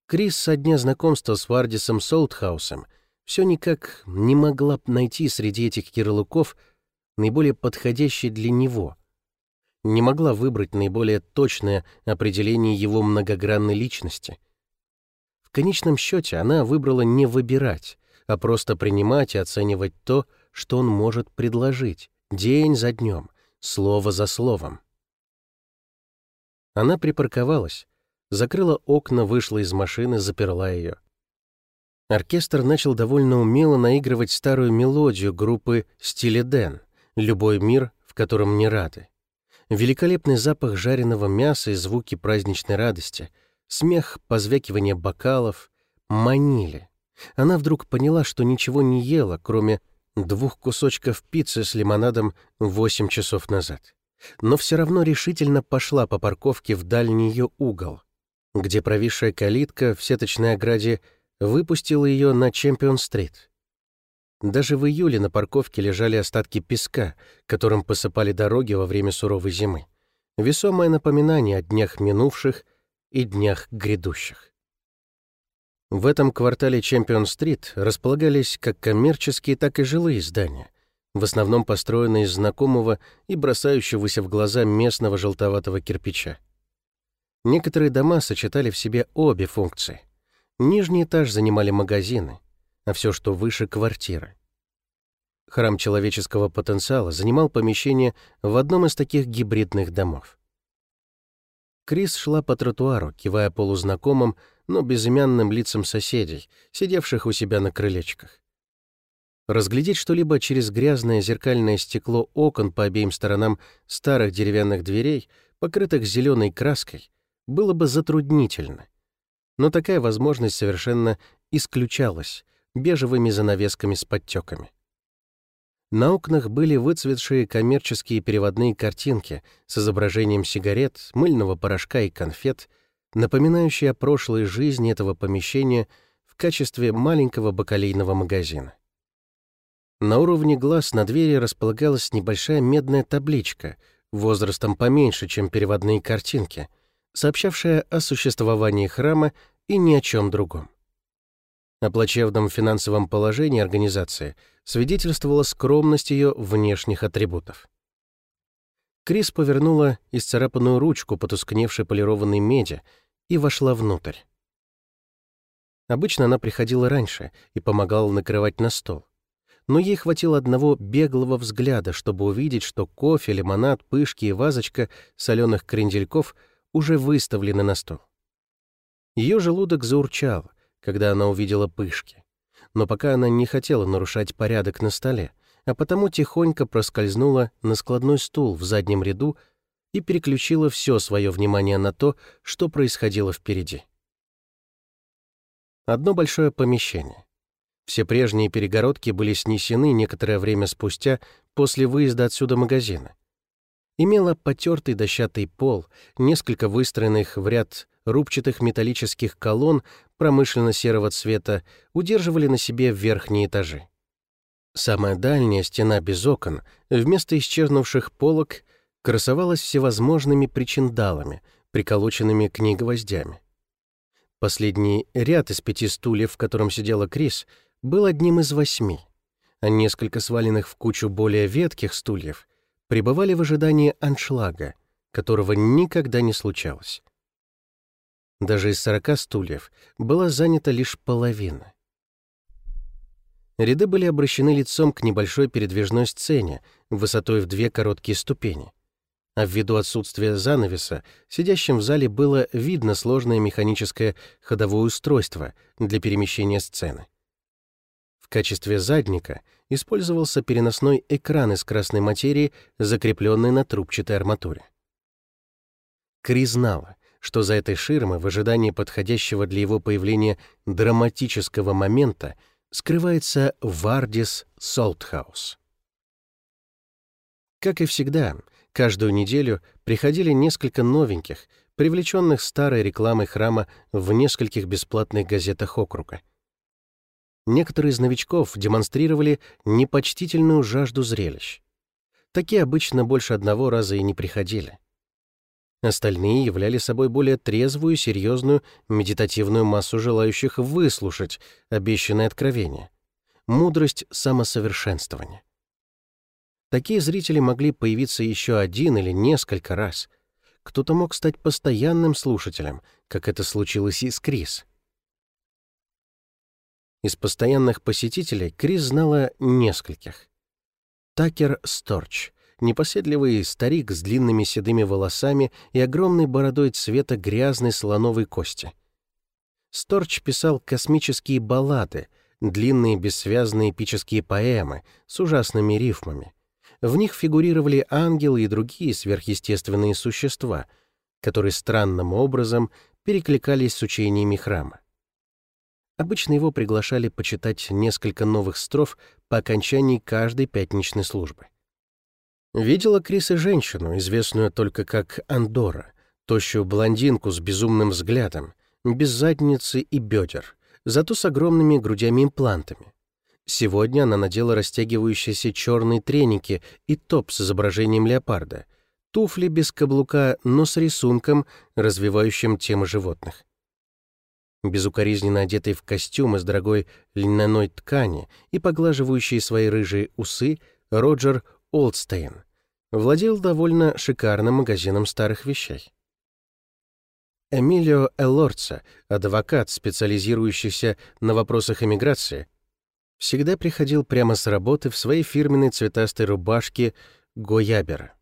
Speaker 1: Крис со дня знакомства с Вардисом Солтхаусом все никак не могла найти среди этих ярлыков наиболее подходящий для него. Не могла выбрать наиболее точное определение его многогранной личности. В конечном счете она выбрала не выбирать, а просто принимать и оценивать то, что он может предложить, день за днем, слово за словом. Она припарковалась, закрыла окна, вышла из машины, заперла ее. Оркестр начал довольно умело наигрывать старую мелодию группы «Стиле Дэн» «Любой мир, в котором не рады». Великолепный запах жареного мяса и звуки праздничной радости, смех, позвякивание бокалов манили. Она вдруг поняла, что ничего не ела, кроме двух кусочков пиццы с лимонадом восемь часов назад. Но все равно решительно пошла по парковке в дальний ее угол, где провисшая калитка в сеточной ограде выпустила ее на Чемпион-стрит. Даже в июле на парковке лежали остатки песка, которым посыпали дороги во время суровой зимы. Весомое напоминание о днях минувших и днях грядущих. В этом квартале Чемпион-стрит располагались как коммерческие, так и жилые здания, в основном построенные из знакомого и бросающегося в глаза местного желтоватого кирпича. Некоторые дома сочетали в себе обе функции. Нижний этаж занимали магазины, а все, что выше — квартиры. Храм человеческого потенциала занимал помещение в одном из таких гибридных домов. Крис шла по тротуару, кивая полузнакомым, но безымянным лицам соседей, сидевших у себя на крылечках. Разглядеть что-либо через грязное зеркальное стекло окон по обеим сторонам старых деревянных дверей, покрытых зеленой краской, было бы затруднительно — но такая возможность совершенно исключалась бежевыми занавесками с подтеками. На окнах были выцветшие коммерческие переводные картинки с изображением сигарет, мыльного порошка и конфет, напоминающие о прошлой жизни этого помещения в качестве маленького бакалейного магазина. На уровне глаз на двери располагалась небольшая медная табличка, возрастом поменьше, чем переводные картинки, сообщавшая о существовании храма и ни о чем другом. О плачевном финансовом положении организации свидетельствовала скромность ее внешних атрибутов. Крис повернула исцарапанную ручку потускневшей полированной меди и вошла внутрь. Обычно она приходила раньше и помогала накрывать на стол. Но ей хватило одного беглого взгляда, чтобы увидеть, что кофе, лимонад, пышки и вазочка соленых крендельков уже выставлены на стол. Ее желудок заурчал, когда она увидела пышки. Но пока она не хотела нарушать порядок на столе, а потому тихонько проскользнула на складной стул в заднем ряду и переключила все свое внимание на то, что происходило впереди. Одно большое помещение. Все прежние перегородки были снесены некоторое время спустя после выезда отсюда магазина имела потертый дощатый пол, несколько выстроенных в ряд рубчатых металлических колонн промышленно-серого цвета удерживали на себе верхние этажи. Самая дальняя стена без окон, вместо исчезнувших полок, красовалась всевозможными причиндалами, приколоченными к ней гвоздями. Последний ряд из пяти стульев, в котором сидела Крис, был одним из восьми, а несколько сваленных в кучу более ветких стульев пребывали в ожидании аншлага, которого никогда не случалось. Даже из сорока стульев была занята лишь половина. Ряды были обращены лицом к небольшой передвижной сцене, высотой в две короткие ступени. А ввиду отсутствия занавеса, сидящим в зале было видно сложное механическое ходовое устройство для перемещения сцены. В качестве задника использовался переносной экран из красной материи, закрепленный на трубчатой арматуре. Кри знала, что за этой ширмой в ожидании подходящего для его появления драматического момента скрывается Вардис Солтхаус. Как и всегда, каждую неделю приходили несколько новеньких, привлеченных старой рекламой храма в нескольких бесплатных газетах округа. Некоторые из новичков демонстрировали непочтительную жажду зрелищ. Такие обычно больше одного раза и не приходили. Остальные являли собой более трезвую, серьезную, медитативную массу желающих выслушать обещанное откровение. Мудрость самосовершенствования. Такие зрители могли появиться еще один или несколько раз. Кто-то мог стать постоянным слушателем, как это случилось и с Крис. Из постоянных посетителей Крис знала нескольких. Такер Сторч, непоседливый старик с длинными седыми волосами и огромной бородой цвета грязной слоновой кости. Сторч писал космические баллады, длинные бессвязные эпические поэмы с ужасными рифмами. В них фигурировали ангелы и другие сверхъестественные существа, которые странным образом перекликались с учениями храма. Обычно его приглашали почитать несколько новых строф по окончании каждой пятничной службы. Видела Крис и женщину, известную только как Андора, тощую блондинку с безумным взглядом, без задницы и бедер, зато с огромными грудями-имплантами. Сегодня она надела растягивающиеся черные треники и топ с изображением леопарда, туфли без каблука, но с рисунком, развивающим темы животных безукоризненно одетый в костюм из дорогой льняной ткани и поглаживающий свои рыжие усы, Роджер Олдстейн, владел довольно шикарным магазином старых вещей. Эмилио Эллорца, адвокат, специализирующийся на вопросах эмиграции, всегда приходил прямо с работы в своей фирменной цветастой рубашке Гоябера.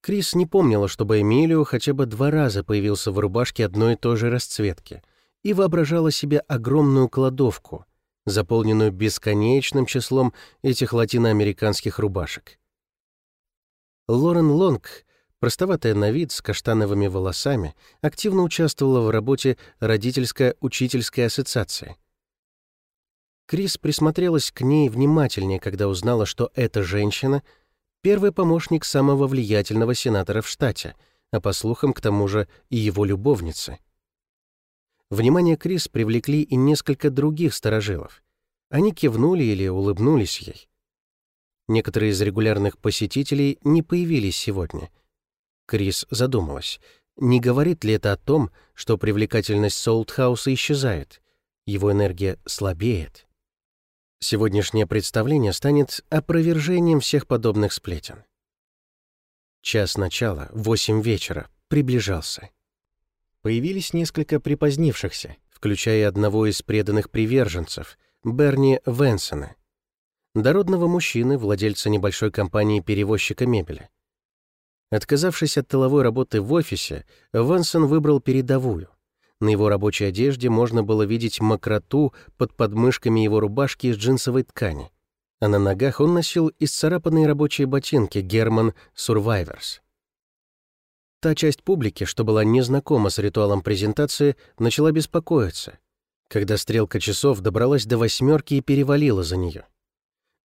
Speaker 1: Крис не помнила, чтобы Эмилио хотя бы два раза появился в рубашке одной и той же расцветки, и воображала себе огромную кладовку, заполненную бесконечным числом этих латиноамериканских рубашек. Лорен Лонг, простоватая на вид, с каштановыми волосами, активно участвовала в работе родительско-учительской ассоциации. Крис присмотрелась к ней внимательнее, когда узнала, что эта женщина — первый помощник самого влиятельного сенатора в штате, а по слухам, к тому же, и его любовницы — Внимание Крис привлекли и несколько других сторожилов. Они кивнули или улыбнулись ей. Некоторые из регулярных посетителей не появились сегодня. Крис задумалась, не говорит ли это о том, что привлекательность Солтхауса исчезает, его энергия слабеет. Сегодняшнее представление станет опровержением всех подобных сплетен. Час начала, восемь вечера, приближался появились несколько припозднившихся, включая одного из преданных приверженцев, Берни Венсона, дородного мужчины, владельца небольшой компании-перевозчика мебели. Отказавшись от тыловой работы в офисе, Венсон выбрал передовую. На его рабочей одежде можно было видеть мокроту под подмышками его рубашки из джинсовой ткани, а на ногах он носил исцарапанные рабочие ботинки Герман Survivors. Та часть публики, что была незнакома с ритуалом презентации, начала беспокоиться, когда стрелка часов добралась до восьмерки и перевалила за нее.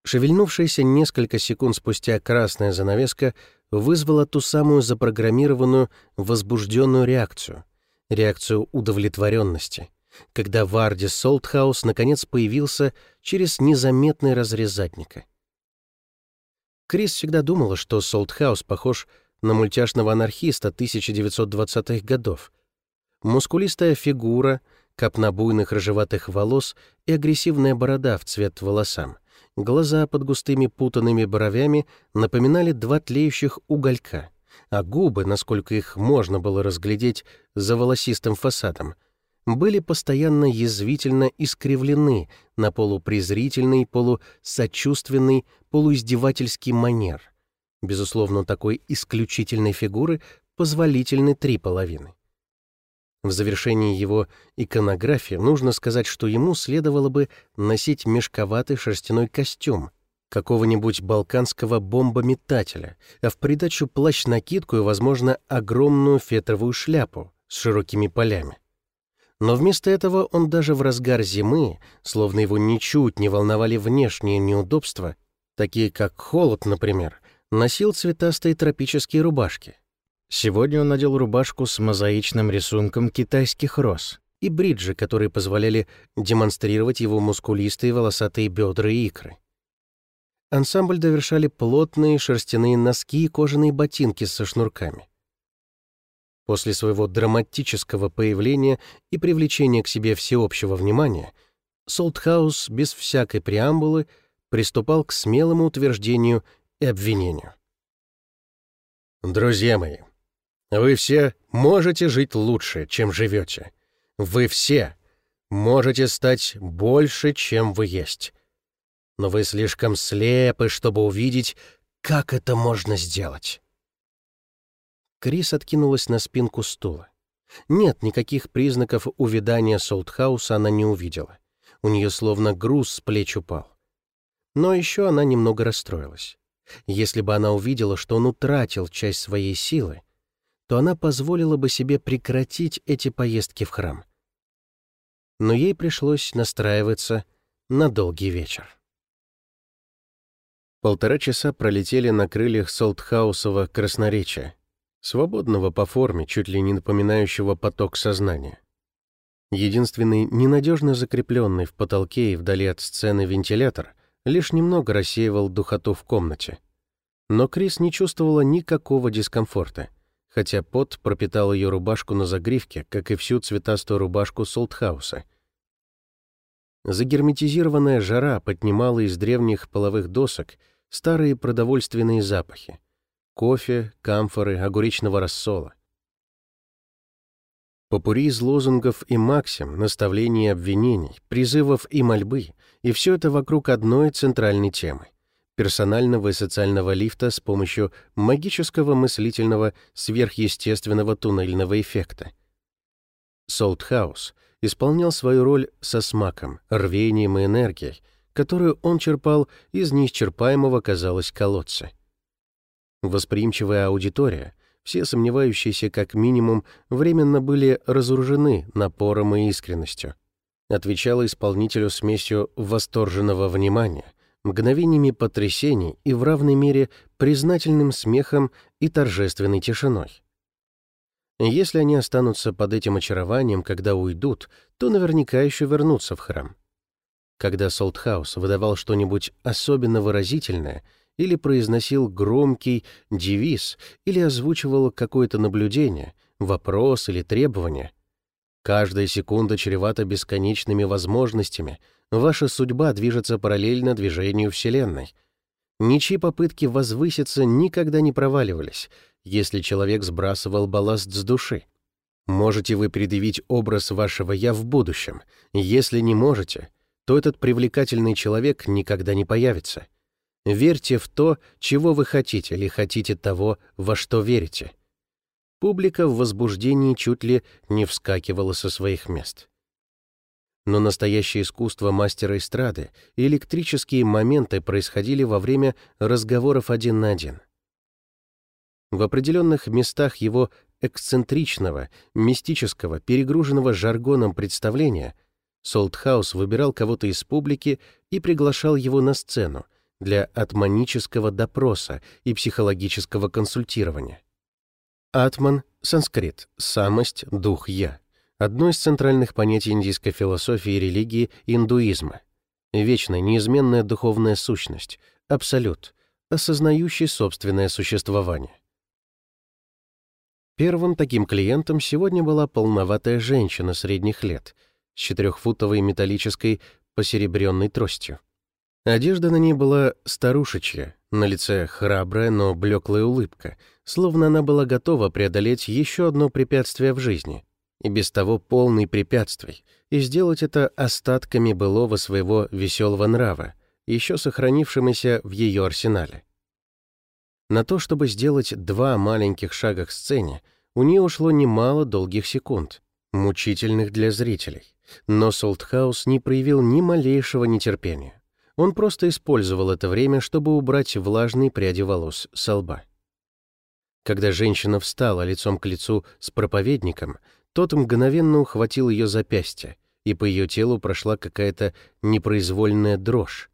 Speaker 1: Шевельнувшаяся несколько секунд спустя красная занавеска вызвала ту самую запрограммированную возбужденную реакцию, реакцию удовлетворенности, когда Варди Солтхаус наконец появился через незаметный разрез задника. Крис всегда думала, что Солтхаус похож мультяшного анархиста 1920-х годов. Мускулистая фигура, копна буйных рыжеватых волос и агрессивная борода в цвет волосам. Глаза под густыми путанными бровями напоминали два тлеющих уголька, а губы, насколько их можно было разглядеть за волосистым фасадом, были постоянно язвительно искривлены на полупрезрительный, полусочувственный, полуиздевательский манер — Безусловно, такой исключительной фигуры позволительны три половины. В завершении его иконографии нужно сказать, что ему следовало бы носить мешковатый шерстяной костюм, какого-нибудь балканского бомбометателя, а в придачу плащ-накидку и, возможно, огромную фетровую шляпу с широкими полями. Но вместо этого он даже в разгар зимы, словно его ничуть не волновали внешние неудобства, такие как холод, например, носил цветастые тропические рубашки. Сегодня он надел рубашку с мозаичным рисунком китайских роз и бриджи, которые позволяли демонстрировать его мускулистые волосатые бедра и икры. Ансамбль довершали плотные шерстяные носки и кожаные ботинки со шнурками. После своего драматического появления и привлечения к себе всеобщего внимания, Солтхаус без всякой преамбулы приступал к смелому утверждению и обвинению. Друзья мои, вы все можете жить лучше, чем живете. Вы все можете стать больше, чем вы есть. Но вы слишком слепы, чтобы увидеть, Как это можно сделать?» Крис откинулась на спинку стула. Нет, никаких признаков увядания Солтхауса она не увидела. У нее словно груз с плеч упал. Но еще она немного расстроилась. Если бы она увидела, что он утратил часть своей силы, то она позволила бы себе прекратить эти поездки в храм. Но ей пришлось настраиваться на долгий вечер. Полтора часа пролетели на крыльях Солтхаусова красноречия, свободного по форме, чуть ли не напоминающего поток сознания. Единственный ненадежно закрепленный в потолке и вдали от сцены вентилятор лишь немного рассеивал духоту в комнате. Но Крис не чувствовала никакого дискомфорта хотя пот пропитал ее рубашку на загривке, как и всю цветастую рубашку Солтхауса. Загерметизированная жара поднимала из древних половых досок старые продовольственные запахи — кофе, камфоры, огуречного рассола. Попури из лозунгов и максим, наставлений и обвинений, призывов и мольбы, и все это вокруг одной центральной темы персонального и социального лифта с помощью магического мыслительного сверхъестественного туннельного эффекта. Солтхаус исполнял свою роль со смаком, рвением и энергией, которую он черпал из неисчерпаемого, казалось, колодца. Восприимчивая аудитория, все сомневающиеся как минимум, временно были разоружены напором и искренностью. Отвечала исполнителю смесью восторженного внимания, мгновениями потрясений и в равной мере признательным смехом и торжественной тишиной. Если они останутся под этим очарованием, когда уйдут, то наверняка еще вернутся в храм. Когда Солтхаус выдавал что-нибудь особенно выразительное или произносил громкий девиз или озвучивал какое-то наблюдение, вопрос или требование, каждая секунда чревата бесконечными возможностями — Ваша судьба движется параллельно движению Вселенной. Ничьи попытки возвыситься никогда не проваливались, если человек сбрасывал балласт с души. Можете вы предъявить образ вашего «я» в будущем. Если не можете, то этот привлекательный человек никогда не появится. Верьте в то, чего вы хотите, или хотите того, во что верите. Публика в возбуждении чуть ли не вскакивала со своих мест. Но настоящее искусство мастера эстрады и электрические моменты происходили во время разговоров один на один. В определенных местах его эксцентричного, мистического, перегруженного жаргоном представления Солтхаус выбирал кого-то из публики и приглашал его на сцену для атманического допроса и психологического консультирования. Атман — санскрит, самость, дух «я» одно из центральных понятий индийской философии и религии индуизма. Вечная, неизменная духовная сущность, абсолют, осознающий собственное существование. Первым таким клиентом сегодня была полноватая женщина средних лет с четырехфутовой металлической посеребренной тростью. Одежда на ней была старушечья, на лице храбрая, но блеклая улыбка, словно она была готова преодолеть еще одно препятствие в жизни и без того полный препятствий, и сделать это остатками былого своего веселого нрава, еще сохранившимися в ее арсенале. На то, чтобы сделать два маленьких шага к сцене, у нее ушло немало долгих секунд, мучительных для зрителей. Но Солтхаус не проявил ни малейшего нетерпения. Он просто использовал это время, чтобы убрать влажные пряди волос со лба. Когда женщина встала лицом к лицу с проповедником, тот мгновенно ухватил ее запястье, и по ее телу прошла какая-то непроизвольная дрожь.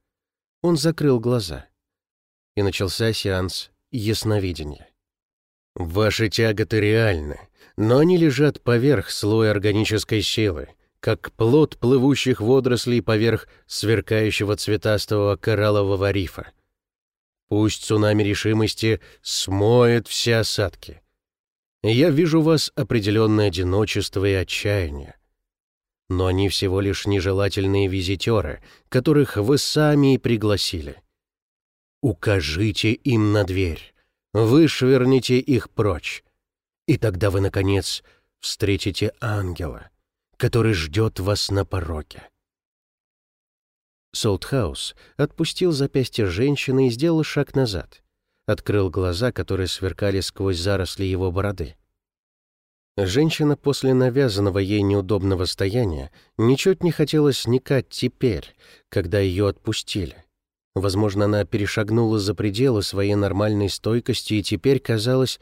Speaker 1: Он закрыл глаза. И начался сеанс ясновидения. «Ваши тяготы реальны, но они лежат поверх слоя органической силы, как плод плывущих водорослей поверх сверкающего цветастого кораллового рифа. Пусть цунами решимости смоет все осадки, я вижу в вас определенное одиночество и отчаяние. Но они всего лишь нежелательные визитеры, которых вы сами и пригласили. Укажите им на дверь, вышвырните их прочь, и тогда вы, наконец, встретите ангела, который ждет вас на пороге. Солтхаус отпустил запястье женщины и сделал шаг назад. открыл глаза, которые сверкали сквозь заросли его бороды. Женщина после навязанного ей неудобного стояния ничуть не хотела сникать теперь, когда ее отпустили. Возможно, она перешагнула за пределы своей нормальной стойкости и теперь, казалось,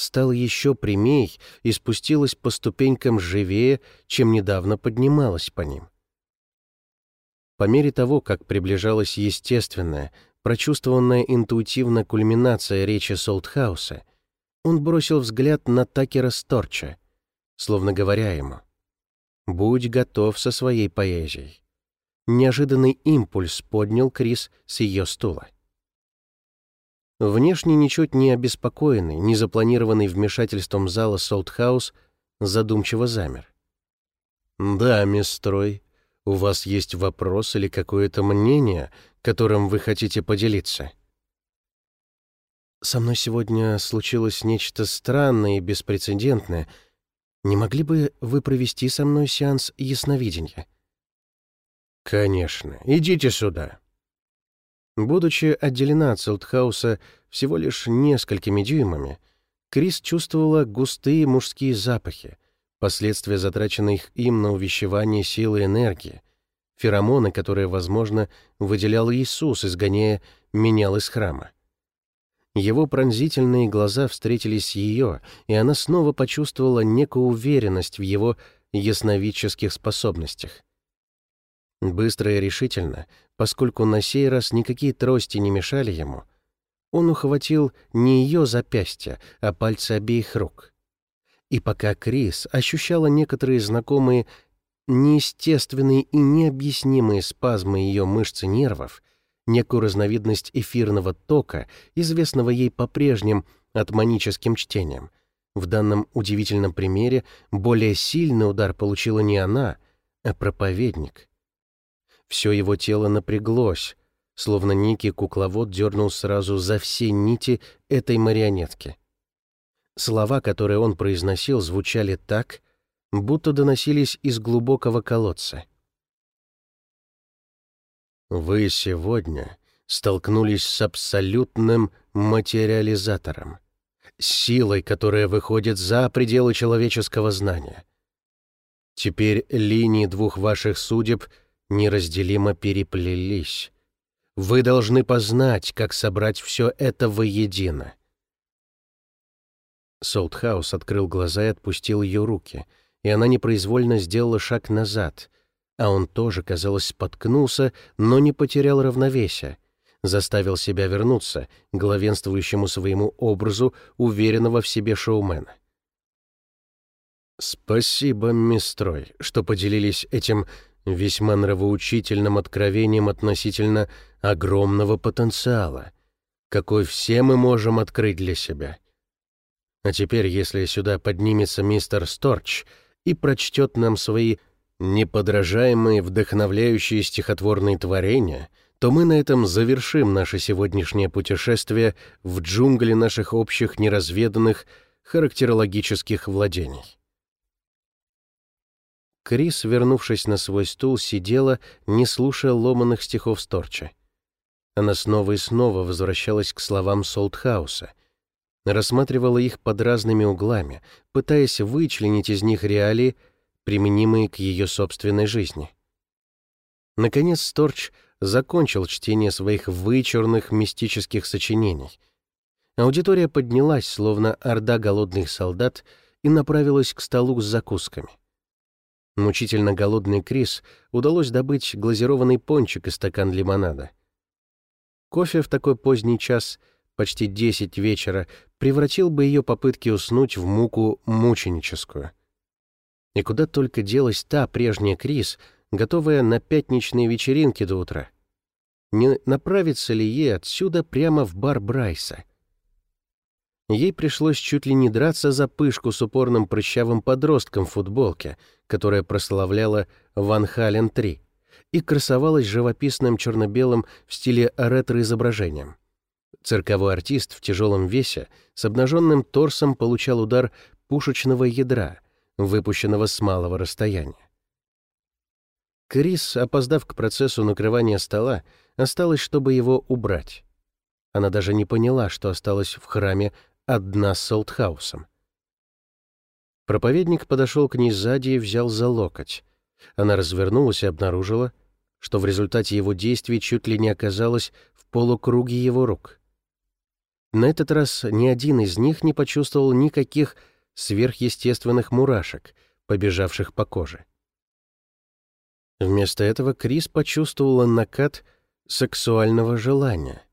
Speaker 1: стала еще прямей и спустилась по ступенькам живее, чем недавно поднималась по ним. По мере того, как приближалась естественная, прочувствованная интуитивно кульминация речи Солтхауса, он бросил взгляд на Такера Сторча, словно говоря ему «Будь готов со своей поэзией». Неожиданный импульс поднял Крис с ее стула. Внешне ничуть не обеспокоенный, не запланированный вмешательством зала Солтхаус задумчиво замер. «Да, мисс Трой, у вас есть вопрос или какое-то мнение, которым вы хотите поделиться?» «Со мной сегодня случилось нечто странное и беспрецедентное. Не могли бы вы провести со мной сеанс ясновидения?» «Конечно. Идите сюда». Будучи отделена от Силтхауса всего лишь несколькими дюймами, Крис чувствовала густые мужские запахи, последствия затраченных им на увещевание силы энергии, феромоны, которые, возможно, выделял Иисус, изгоняя менял из храма. Его пронзительные глаза встретились с ее, и она снова почувствовала некую уверенность в его ясновидческих способностях. Быстро и решительно, поскольку на сей раз никакие трости не мешали ему, он ухватил не ее запястья, а пальцы обеих рук. И пока Крис ощущала некоторые знакомые неестественные и необъяснимые спазмы ее мышц и нервов, некую разновидность эфирного тока, известного ей по-прежним атманическим чтением. В данном удивительном примере более сильный удар получила не она, а проповедник. Все его тело напряглось, словно некий кукловод дернул сразу за все нити этой марионетки. Слова, которые он произносил, звучали так, будто доносились из глубокого колодца. Вы сегодня столкнулись с абсолютным материализатором, силой, которая выходит за пределы человеческого знания. Теперь линии двух ваших судеб неразделимо переплелись. Вы должны познать, как собрать все это воедино. Солтхаус открыл глаза и отпустил ее руки — и она непроизвольно сделала шаг назад, а он тоже, казалось, споткнулся, но не потерял равновесия, заставил себя вернуться главенствующему своему образу уверенного в себе шоумена. «Спасибо, мисс Трой, что поделились этим весьма нравоучительным откровением относительно огромного потенциала, какой все мы можем открыть для себя. А теперь, если сюда поднимется мистер Сторч и прочтет нам свои неподражаемые, вдохновляющие стихотворные творения, то мы на этом завершим наше сегодняшнее путешествие в джунгли наших общих неразведанных характерологических владений. Крис, вернувшись на свой стул, сидела, не слушая ломаных стихов Сторча. Она снова и снова возвращалась к словам Солтхауса, рассматривала их под разными углами, пытаясь вычленить из них реалии, применимые к ее собственной жизни. Наконец Сторч закончил чтение своих вычурных мистических сочинений. Аудитория поднялась, словно орда голодных солдат, и направилась к столу с закусками. Мучительно голодный Крис удалось добыть глазированный пончик и стакан лимонада. Кофе в такой поздний час — почти десять вечера, превратил бы ее попытки уснуть в муку мученическую. И куда только делась та прежняя Крис, готовая на пятничные вечеринки до утра. Не направится ли ей отсюда прямо в бар Брайса? Ей пришлось чуть ли не драться за пышку с упорным прыщавым подростком в футболке, которая прославляла Ван Хален 3 и красовалась живописным черно-белым в стиле ретро-изображением. Цирковой артист в тяжелом весе с обнаженным торсом получал удар пушечного ядра, выпущенного с малого расстояния. Крис, опоздав к процессу накрывания стола, осталось, чтобы его убрать. Она даже не поняла, что осталась в храме одна с Солтхаусом. Проповедник подошел к ней сзади и взял за локоть. Она развернулась и обнаружила, что в результате его действий чуть ли не оказалась в полукруге его рук. На этот раз ни один из них не почувствовал никаких сверхъестественных мурашек, побежавших по коже. Вместо этого Крис почувствовала накат сексуального желания.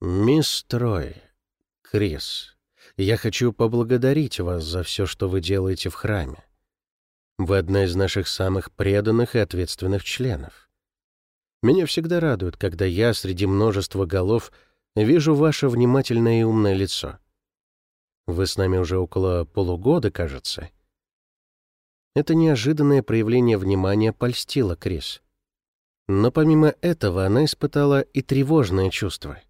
Speaker 1: «Мисс Трой, Крис, я хочу поблагодарить вас за все, что вы делаете в храме. Вы одна из наших самых преданных и ответственных членов. Меня всегда радует, когда я среди множества голов вижу ваше внимательное и умное лицо. Вы с нами уже около полугода, кажется». Это неожиданное проявление внимания польстило Крис. Но помимо этого она испытала и тревожное чувство.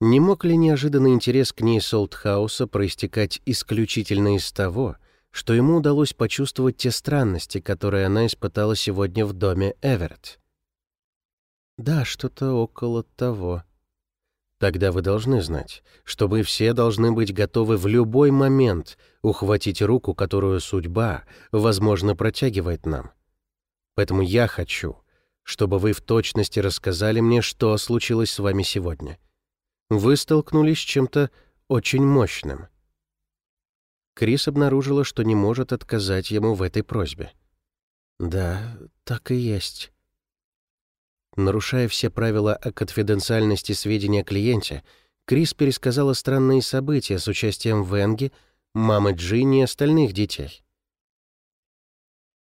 Speaker 1: Не мог ли неожиданный интерес к ней Солтхауса проистекать исключительно из того, что ему удалось почувствовать те странности, которые она испытала сегодня в доме Эверетт? Да, что-то около того. Тогда вы должны знать, что мы все должны быть готовы в любой момент ухватить руку, которую судьба, возможно, протягивает нам. Поэтому я хочу, чтобы вы в точности рассказали мне, что случилось с вами сегодня. Вы столкнулись с чем-то очень мощным. Крис обнаружила, что не может отказать ему в этой просьбе. «Да, так и есть». Нарушая все правила о конфиденциальности сведений о клиенте, Крис пересказала странные события с участием Венги, мамы Джинни и остальных детей.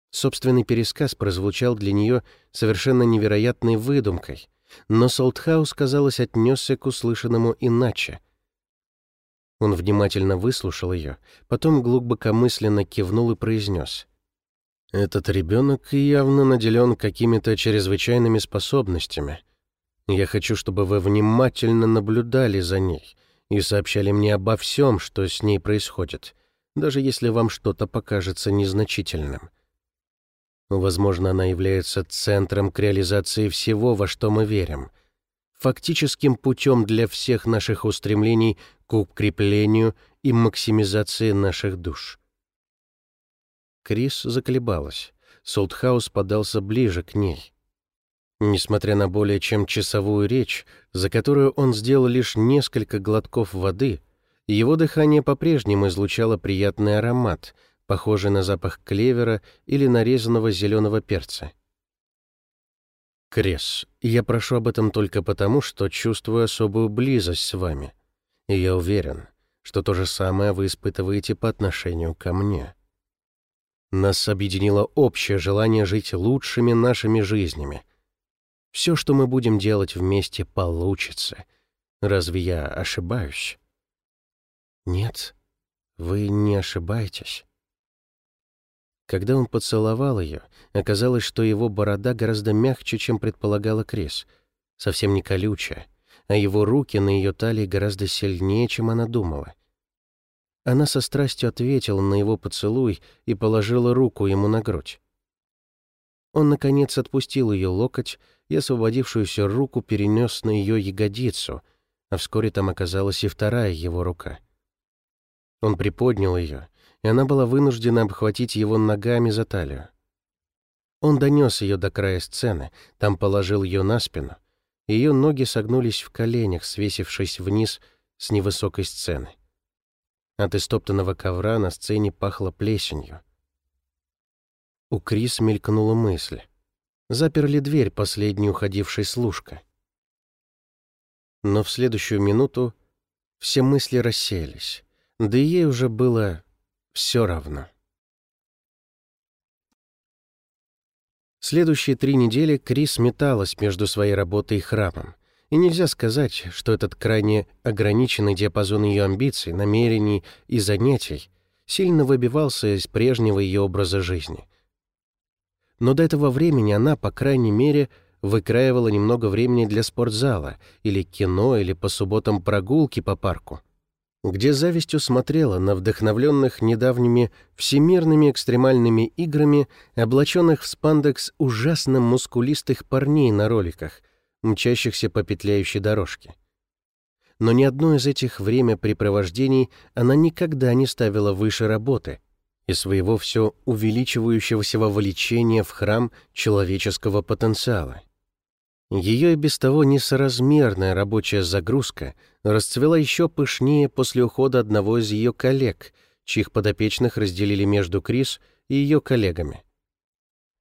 Speaker 1: Собственный пересказ прозвучал для нее совершенно невероятной выдумкой, но Солтхаус, казалось, отнесся к услышанному иначе. Он внимательно выслушал ее, потом глубокомысленно кивнул и произнес. Этот ребенок явно наделен какими-то чрезвычайными способностями. Я хочу, чтобы вы внимательно наблюдали за ней и сообщали мне обо всем, что с ней происходит, даже если вам что-то покажется незначительным. Возможно, она является центром к реализации всего, во что мы верим, фактическим путем для всех наших устремлений к укреплению и максимизации наших душ. Крис заколебалась. Солтхаус подался ближе к ней. Несмотря на более чем часовую речь, за которую он сделал лишь несколько глотков воды, его дыхание по-прежнему излучало приятный аромат, похожий на запах клевера или нарезанного зеленого перца. «Крес, я прошу об этом только потому, что чувствую особую близость с вами, и я уверен, что то же самое вы испытываете по отношению ко мне. Нас объединило общее желание жить лучшими нашими жизнями. Все, что мы будем делать вместе, получится. Разве я ошибаюсь? Нет, вы не ошибаетесь. Когда он поцеловал ее, оказалось, что его борода гораздо мягче, чем предполагала Крис, совсем не колючая, а его руки на ее талии гораздо сильнее, чем она думала. Она со страстью ответила на его поцелуй и положила руку ему на грудь. Он, наконец, отпустил ее локоть и освободившуюся руку перенес на ее ягодицу, а вскоре там оказалась и вторая его рука. Он приподнял ее, и она была вынуждена обхватить его ногами за талию. Он донес ее до края сцены, там положил ее на спину, ее ноги согнулись в коленях, свесившись вниз с невысокой сцены. От истоптанного ковра на сцене пахло плесенью. У Крис мелькнула мысль. Заперли дверь последней уходившей служка. Но в следующую минуту все мысли рассеялись, да и ей уже было все равно. Следующие три недели Крис металась между своей работой и храмом. И нельзя сказать, что этот крайне ограниченный диапазон ее амбиций, намерений и занятий сильно выбивался из прежнего ее образа жизни. Но до этого времени она, по крайней мере, выкраивала немного времени для спортзала или кино, или по субботам прогулки по парку, где завистью смотрела на вдохновленных недавними всемирными экстремальными играми, облаченных в спандекс ужасно мускулистых парней на роликах, мчащихся по петляющей дорожке. но ни одно из этих времяпрепровождений она никогда не ставила выше работы и своего все увеличивающегося вовлечения в храм человеческого потенциала. Ее и без того несоразмерная рабочая загрузка расцвела еще пышнее после ухода одного из ее коллег, чьих подопечных разделили между Крис и ее коллегами.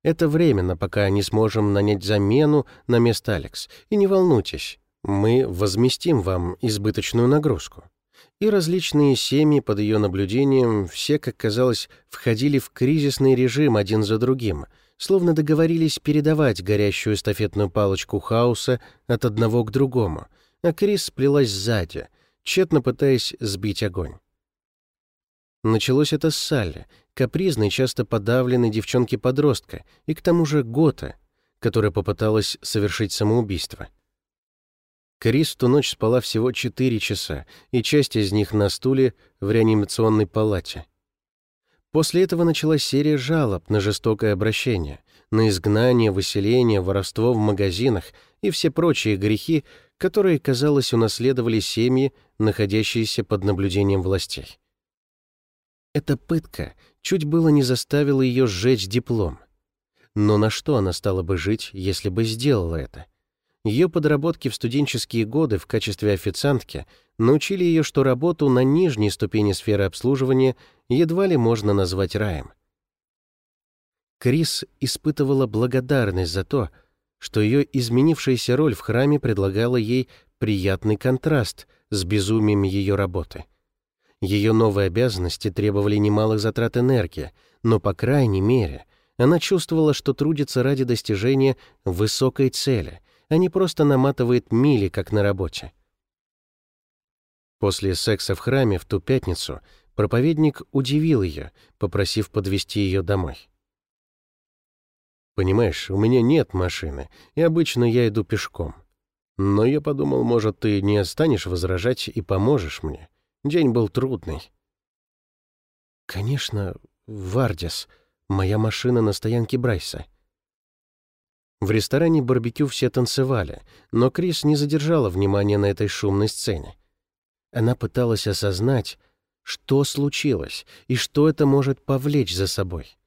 Speaker 1: Это временно, пока не сможем нанять замену на место Алекс. И не волнуйтесь, мы возместим вам избыточную нагрузку. И различные семьи под ее наблюдением все, как казалось, входили в кризисный режим один за другим, словно договорились передавать горящую эстафетную палочку хаоса от одного к другому, а Крис сплелась сзади, тщетно пытаясь сбить огонь. Началось это с Салли, капризной, часто подавленной девчонки-подростка, и к тому же Гота, которая попыталась совершить самоубийство. Крис в ту ночь спала всего 4 часа, и часть из них на стуле в реанимационной палате. После этого началась серия жалоб на жестокое обращение, на изгнание, выселение, воровство в магазинах и все прочие грехи, которые, казалось, унаследовали семьи, находящиеся под наблюдением властей. Эта пытка чуть было не заставила ее сжечь диплом. Но на что она стала бы жить, если бы сделала это? Ее подработки в студенческие годы в качестве официантки научили ее, что работу на нижней ступени сферы обслуживания едва ли можно назвать раем. Крис испытывала благодарность за то, что ее изменившаяся роль в храме предлагала ей приятный контраст с безумием ее работы. Ее новые обязанности требовали немалых затрат энергии, но, по крайней мере, она чувствовала, что трудится ради достижения высокой цели, а не просто наматывает мили, как на работе. После секса в храме в ту пятницу проповедник удивил ее, попросив подвести ее домой. «Понимаешь, у меня нет машины, и обычно я иду пешком. Но я подумал, может, ты не станешь возражать и поможешь мне. День был трудный». «Конечно, Вардис. Моя машина на стоянке Брайса. В ресторане барбекю все танцевали, но Крис не задержала внимания на этой шумной сцене. Она пыталась осознать, что случилось и что это может повлечь за собой.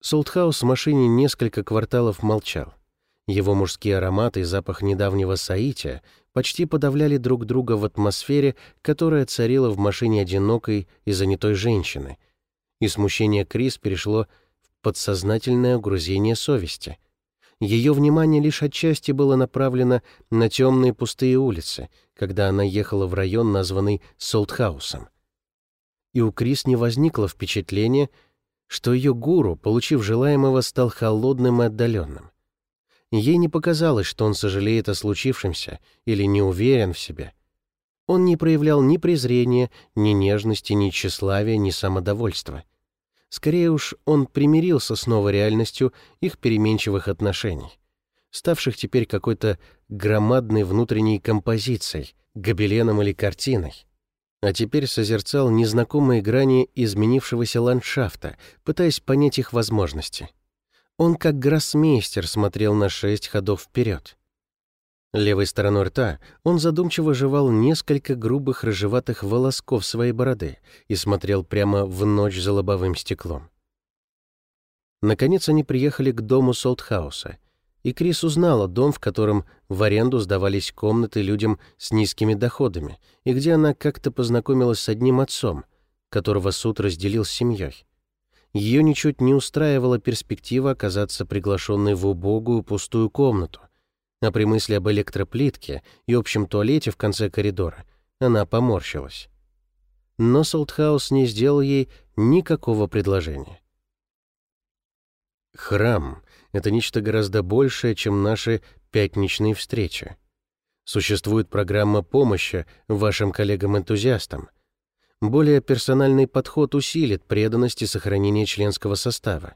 Speaker 1: Солтхаус в машине несколько кварталов молчал. Его мужские ароматы и запах недавнего саития почти подавляли друг друга в атмосфере, которая царила в машине одинокой и занятой женщины. И смущение Крис перешло в подсознательное угрузение совести — ее внимание лишь отчасти было направлено на темные пустые улицы, когда она ехала в район, названный Солтхаусом. И у Крис не возникло впечатления, что ее гуру, получив желаемого, стал холодным и отдаленным. Ей не показалось, что он сожалеет о случившемся или не уверен в себе. Он не проявлял ни презрения, ни нежности, ни тщеславия, ни самодовольства — Скорее уж, он примирился с новой реальностью их переменчивых отношений, ставших теперь какой-то громадной внутренней композицией, гобеленом или картиной. А теперь созерцал незнакомые грани изменившегося ландшафта, пытаясь понять их возможности. Он как гроссмейстер смотрел на шесть ходов вперед. Левой стороной рта он задумчиво жевал несколько грубых рыжеватых волосков своей бороды и смотрел прямо в ночь за лобовым стеклом. Наконец они приехали к дому Солтхауса, и Крис узнала дом, в котором в аренду сдавались комнаты людям с низкими доходами, и где она как-то познакомилась с одним отцом, которого суд разделил с семьей. Ее ничуть не устраивала перспектива оказаться приглашенной в убогую пустую комнату — а при мысли об электроплитке и общем туалете в конце коридора она поморщилась. Но Солтхаус не сделал ей никакого предложения. Храм — это нечто гораздо большее, чем наши пятничные встречи. Существует программа помощи вашим коллегам-энтузиастам. Более персональный подход усилит преданность и сохранение членского состава.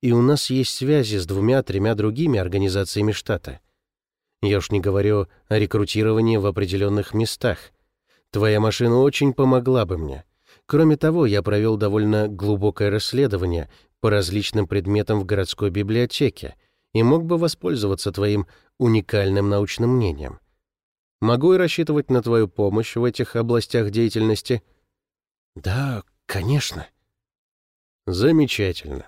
Speaker 1: И у нас есть связи с двумя-тремя другими организациями штата. Я уж не говорю о рекрутировании в определенных местах. Твоя машина очень помогла бы мне. Кроме того, я провел довольно глубокое расследование по различным предметам в городской библиотеке и мог бы воспользоваться твоим уникальным научным мнением. Могу и рассчитывать на твою помощь в этих областях деятельности?»
Speaker 2: «Да, конечно».
Speaker 1: «Замечательно.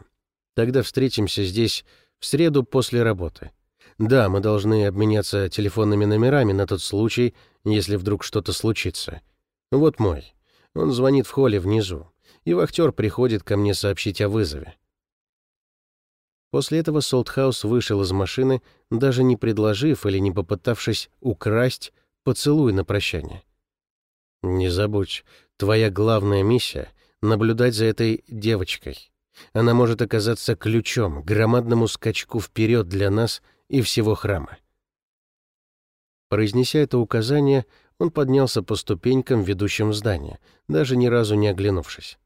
Speaker 1: Тогда встретимся здесь в среду после работы. Да, мы должны обменяться телефонными номерами на тот случай, если вдруг что-то случится. Вот мой. Он звонит в холле внизу, и вахтер приходит ко мне сообщить о вызове. После этого Солтхаус вышел из машины, даже не предложив или не попытавшись украсть поцелуй на прощание. «Не забудь, твоя главная миссия — наблюдать за этой девочкой. Она может оказаться ключом к громадному скачку вперед для нас и всего храма». Произнеся это указание, он поднялся по ступенькам, ведущим в здание, даже ни разу не оглянувшись.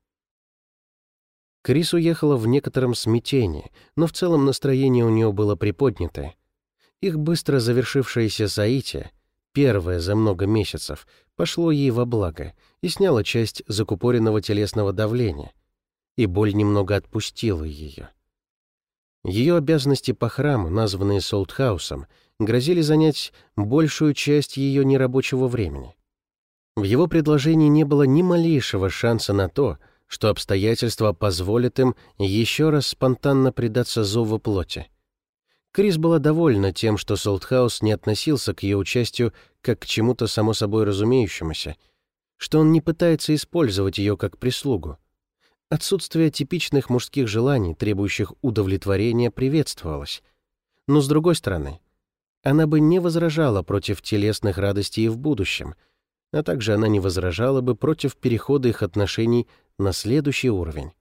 Speaker 1: Крис уехала в некотором смятении, но в целом настроение у нее было приподнятое. Их быстро завершившееся соитие, первое за много месяцев, пошло ей во благо и сняло часть закупоренного телесного давления, и боль немного отпустила ее. Ее обязанности по храму, названные Солтхаусом, грозили занять большую часть ее нерабочего времени. В его предложении не было ни малейшего шанса на то, что обстоятельства позволят им еще раз спонтанно предаться зову плоти. Крис была довольна тем, что Солтхаус не относился к ее участию как к чему-то само собой разумеющемуся, что он не пытается использовать ее как прислугу. Отсутствие типичных мужских желаний, требующих удовлетворения, приветствовалось. Но, с другой стороны, она бы не возражала против телесных радостей в будущем, а также она не возражала бы против перехода их отношений на следующий уровень.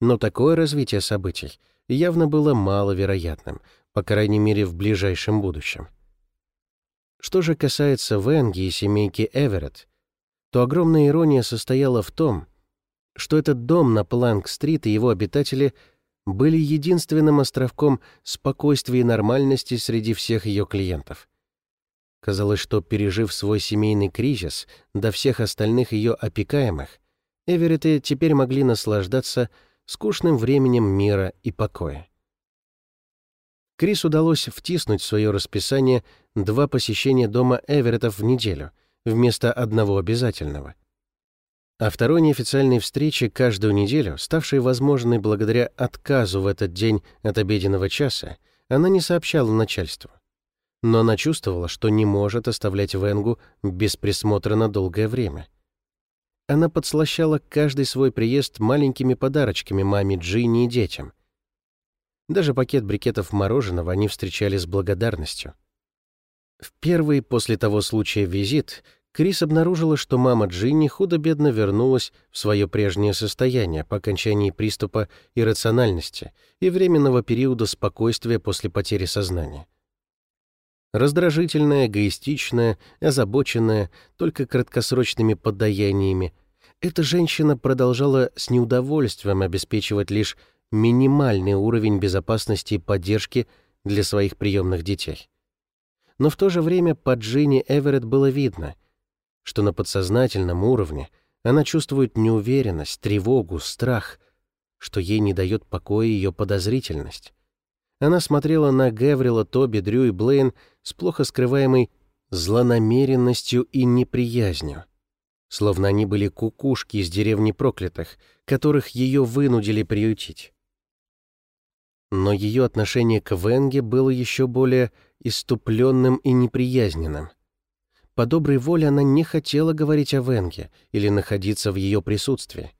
Speaker 1: Но такое развитие событий явно было маловероятным, по крайней мере, в ближайшем будущем. Что же касается Венги и семейки Эверетт, то огромная ирония состояла в том, что этот дом на Планк-стрит и его обитатели были единственным островком спокойствия и нормальности среди всех ее клиентов. Казалось, что, пережив свой семейный кризис, до всех остальных ее опекаемых, Эверетты теперь могли наслаждаться скучным временем мира и покоя. Крис удалось втиснуть в свое расписание два посещения дома Эвереттов в неделю вместо одного обязательного. А второй неофициальной встречи каждую неделю, ставшей возможной благодаря отказу в этот день от обеденного часа, она не сообщала начальству. Но она чувствовала, что не может оставлять Венгу без присмотра на долгое время — она подслащала каждый свой приезд маленькими подарочками маме Джинни и детям. Даже пакет брикетов мороженого они встречали с благодарностью. В первый после того случая визит Крис обнаружила, что мама Джинни худо-бедно вернулась в свое прежнее состояние по окончании приступа иррациональности и временного периода спокойствия после потери сознания. Раздражительная, эгоистичная, озабоченная, только краткосрочными подаяниями, эта женщина продолжала с неудовольствием обеспечивать лишь минимальный уровень безопасности и поддержки для своих приемных детей. Но в то же время по Джинни Эверетт было видно, что на подсознательном уровне она чувствует неуверенность, тревогу, страх, что ей не дает покоя ее подозрительность. Она смотрела на Геврила, Тоби, Дрю и Блейн с плохо скрываемой злонамеренностью и неприязнью словно они были кукушки из деревни проклятых, которых ее вынудили приютить. Но ее отношение к Венге было еще более иступленным и неприязненным. По доброй воле она не хотела говорить о Венге или находиться в ее присутствии.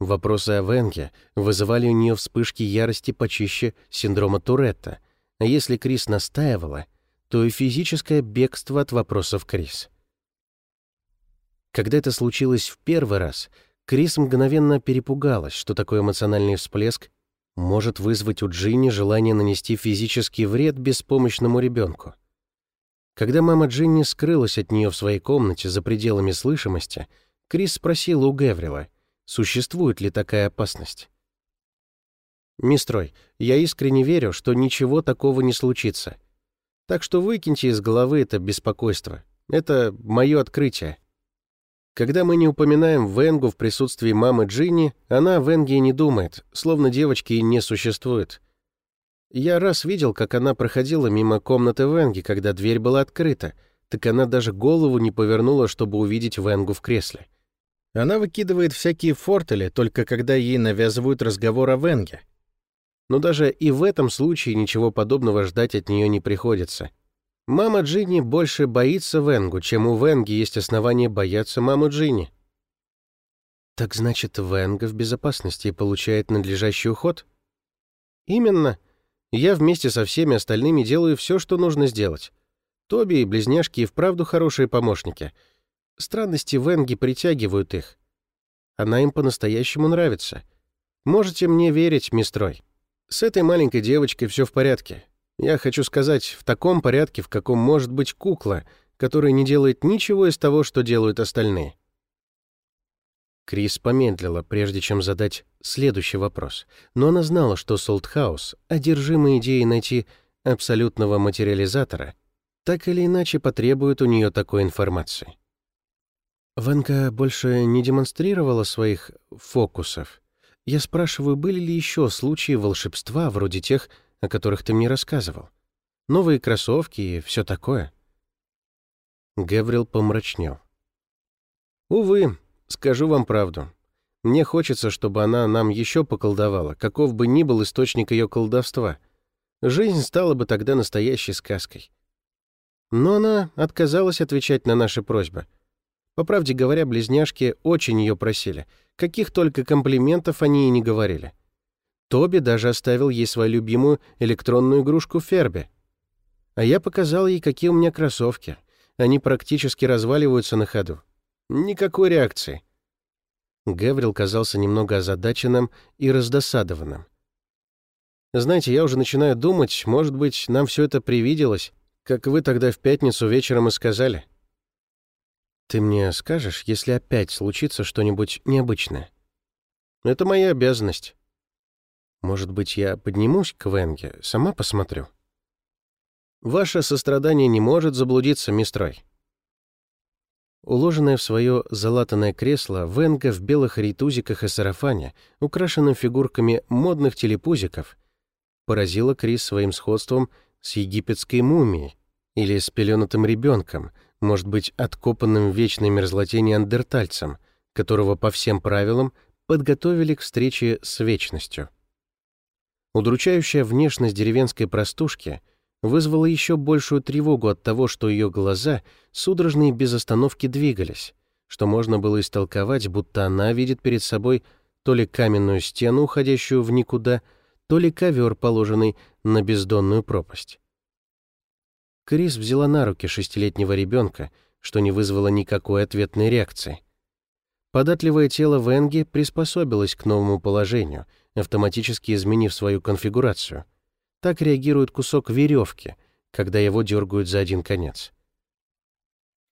Speaker 1: Вопросы о Венге вызывали у нее вспышки ярости почище синдрома Туретта, а если Крис настаивала, то и физическое бегство от вопросов Крис. Когда это случилось в первый раз, Крис мгновенно перепугалась, что такой эмоциональный всплеск может вызвать у Джинни желание нанести физический вред беспомощному ребенку. Когда мама Джинни скрылась от нее в своей комнате за пределами слышимости, Крис спросила у Геврила, существует ли такая опасность. «Мистрой, я искренне верю, что ничего такого не случится. Так что выкиньте из головы это беспокойство. Это мое открытие. Когда мы не упоминаем Венгу в присутствии мамы Джинни, она о Венге не думает, словно девочки не существует. Я раз видел, как она проходила мимо комнаты Венги, когда дверь была открыта, так она даже голову не повернула, чтобы увидеть Венгу в кресле.
Speaker 3: Она выкидывает всякие фортели, только когда ей навязывают разговор о Венге.
Speaker 1: Но даже и в этом случае ничего подобного ждать от нее не приходится. Мама Джинни больше боится Венгу, чем у Венги есть основания бояться маму Джинни. Так значит, Венга в безопасности и получает надлежащий уход? Именно. Я вместе со всеми остальными делаю все, что нужно сделать. Тоби и близняшки и вправду хорошие помощники — Странности Венги притягивают их. Она им по-настоящему нравится. Можете мне верить, мистрой. С этой маленькой девочкой все в порядке. Я хочу сказать, в таком порядке, в каком может быть кукла, которая не делает ничего из того, что делают остальные. Крис помедлила, прежде чем задать следующий вопрос, но она знала, что Солтхаус, одержимый идеей найти абсолютного материализатора, так или иначе потребует у нее такой информации. Ванка больше не демонстрировала своих фокусов. Я спрашиваю, были ли еще случаи волшебства, вроде тех, о которых ты мне рассказывал? Новые кроссовки и все такое. Гаврил помрачнел. Увы, скажу вам правду. Мне хочется, чтобы она нам еще поколдовала, каков бы ни был источник ее колдовства. Жизнь стала бы тогда настоящей сказкой. Но она отказалась отвечать на наши просьбы — по правде говоря, близняшки очень ее просили. Каких только комплиментов они и не говорили. Тоби даже оставил ей свою любимую электронную игрушку Ферби. А я показал ей, какие у меня кроссовки. Они практически разваливаются на ходу. Никакой реакции. Гаврил казался немного озадаченным и раздосадованным. «Знаете, я уже начинаю думать, может быть, нам все это привиделось, как вы тогда в пятницу вечером и сказали». Ты мне скажешь, если опять случится что-нибудь необычное? Это моя обязанность. Может быть, я поднимусь к Венге, сама посмотрю? Ваше сострадание не может заблудиться, мистрой. Уложенное в свое залатанное кресло, Венга в белых рейтузиках и сарафане, украшенном фигурками модных телепузиков, поразила Крис своим сходством с египетской мумией или с пеленатым ребенком — может быть, откопанным в вечной мерзлоте неандертальцем, которого по всем правилам подготовили к встрече с вечностью. Удручающая внешность деревенской простушки вызвала еще большую тревогу от того, что ее глаза судорожно и без остановки двигались, что можно было истолковать, будто она видит перед собой то ли каменную стену, уходящую в никуда, то ли ковер, положенный на бездонную пропасть. Крис взяла на руки шестилетнего ребенка, что не вызвало никакой ответной реакции. Податливое тело Венги приспособилось к новому положению, автоматически изменив свою конфигурацию. Так реагирует кусок веревки, когда его дергают за один конец.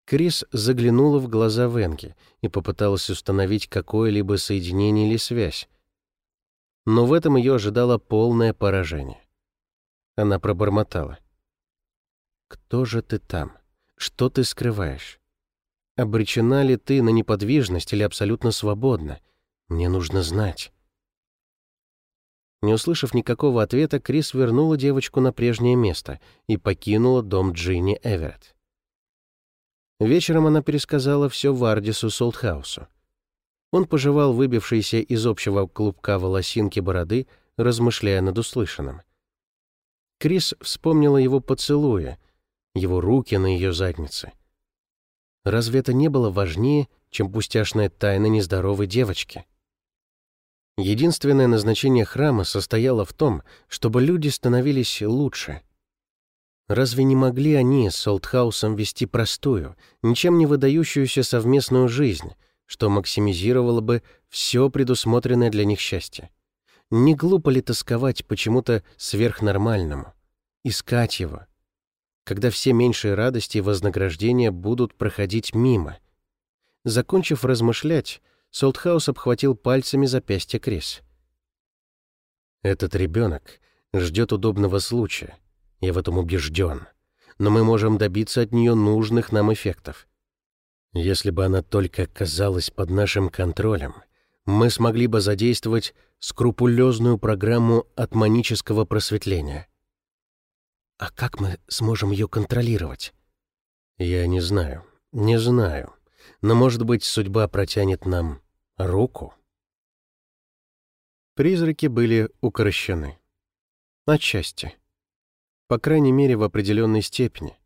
Speaker 1: Крис заглянула в глаза Венги и попыталась установить какое-либо соединение или связь. Но в этом ее ожидало полное поражение. Она пробормотала. Кто же ты там? Что ты скрываешь? Обречена ли ты на неподвижность или абсолютно свободна? Мне нужно знать. Не услышав никакого ответа, Крис вернула девочку на прежнее место и покинула дом Джинни Эверетт. Вечером она пересказала все Вардису Солтхаусу. Он пожевал выбившиеся из общего клубка волосинки бороды, размышляя над услышанным. Крис вспомнила его поцелуя — его руки на ее заднице. Разве это не было важнее, чем пустяшная тайна нездоровой девочки? Единственное назначение храма состояло в том, чтобы люди становились лучше. Разве не могли они с Солтхаусом вести простую, ничем не выдающуюся совместную жизнь, что максимизировало бы все предусмотренное для них счастье? Не глупо ли тосковать почему-то сверхнормальному? Искать его, когда все меньшие радости и вознаграждения будут проходить мимо. Закончив размышлять, Солтхаус обхватил пальцами запястье Крис. «Этот ребенок ждет удобного случая. Я в этом убежден. Но мы можем добиться от нее нужных нам эффектов. Если бы она только оказалась под нашим контролем, мы смогли бы задействовать скрупулезную программу атманического просветления. А как мы сможем ее контролировать? Я не знаю, не знаю. Но, может быть, судьба протянет нам руку?
Speaker 3: Призраки были укорощены. Отчасти. По крайней мере, в определенной степени.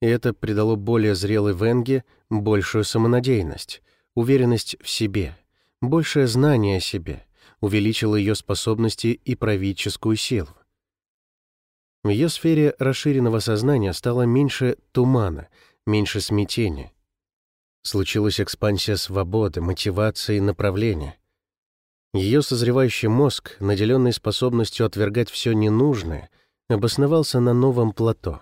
Speaker 3: И это придало более зрелой Венге большую самонадеянность, уверенность в себе, большее знание о себе, увеличило ее способности и правительскую силу. В ее сфере расширенного сознания стало меньше тумана, меньше смятения. Случилась экспансия свободы, мотивации и направления. Ее созревающий мозг, наделенный способностью отвергать все ненужное, обосновался на новом плато.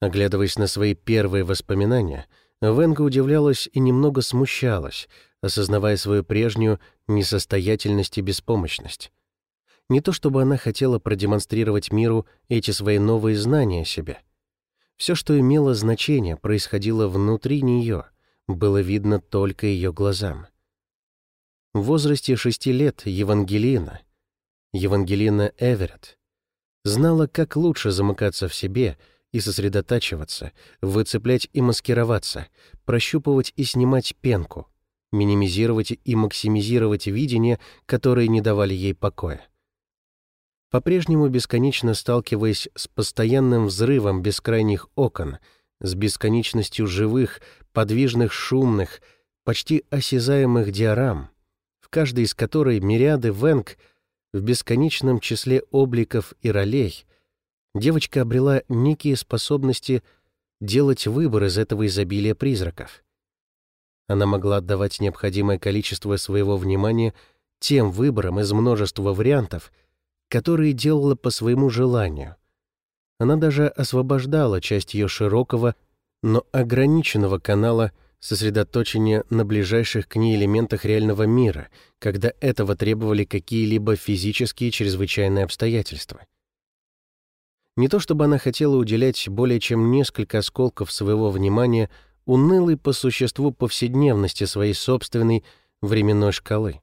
Speaker 3: Оглядываясь на свои первые воспоминания, Венга удивлялась и немного смущалась, осознавая свою прежнюю несостоятельность и беспомощность. Не то чтобы она хотела продемонстрировать миру эти свои новые знания о себе. Все, что имело значение, происходило внутри нее, было видно только ее глазам. В возрасте шести лет Евангелина, Евангелина Эверетт, знала, как лучше замыкаться в себе и сосредотачиваться, выцеплять и маскироваться, прощупывать и снимать пенку, минимизировать и максимизировать видения, которые не давали ей покоя по-прежнему бесконечно сталкиваясь с постоянным взрывом бескрайних окон, с бесконечностью живых, подвижных, шумных, почти осязаемых диорам, в каждой из которой мириады венг в бесконечном числе обликов и ролей, девочка обрела некие способности делать выбор из этого изобилия призраков. Она могла отдавать необходимое количество своего внимания тем выборам из множества вариантов — которые делала по своему желанию. Она даже освобождала часть ее широкого, но ограниченного канала сосредоточения на ближайших к ней элементах реального мира, когда этого требовали какие-либо физические чрезвычайные обстоятельства. Не то чтобы она хотела уделять более чем несколько осколков своего внимания унылой по существу повседневности своей собственной временной шкалы.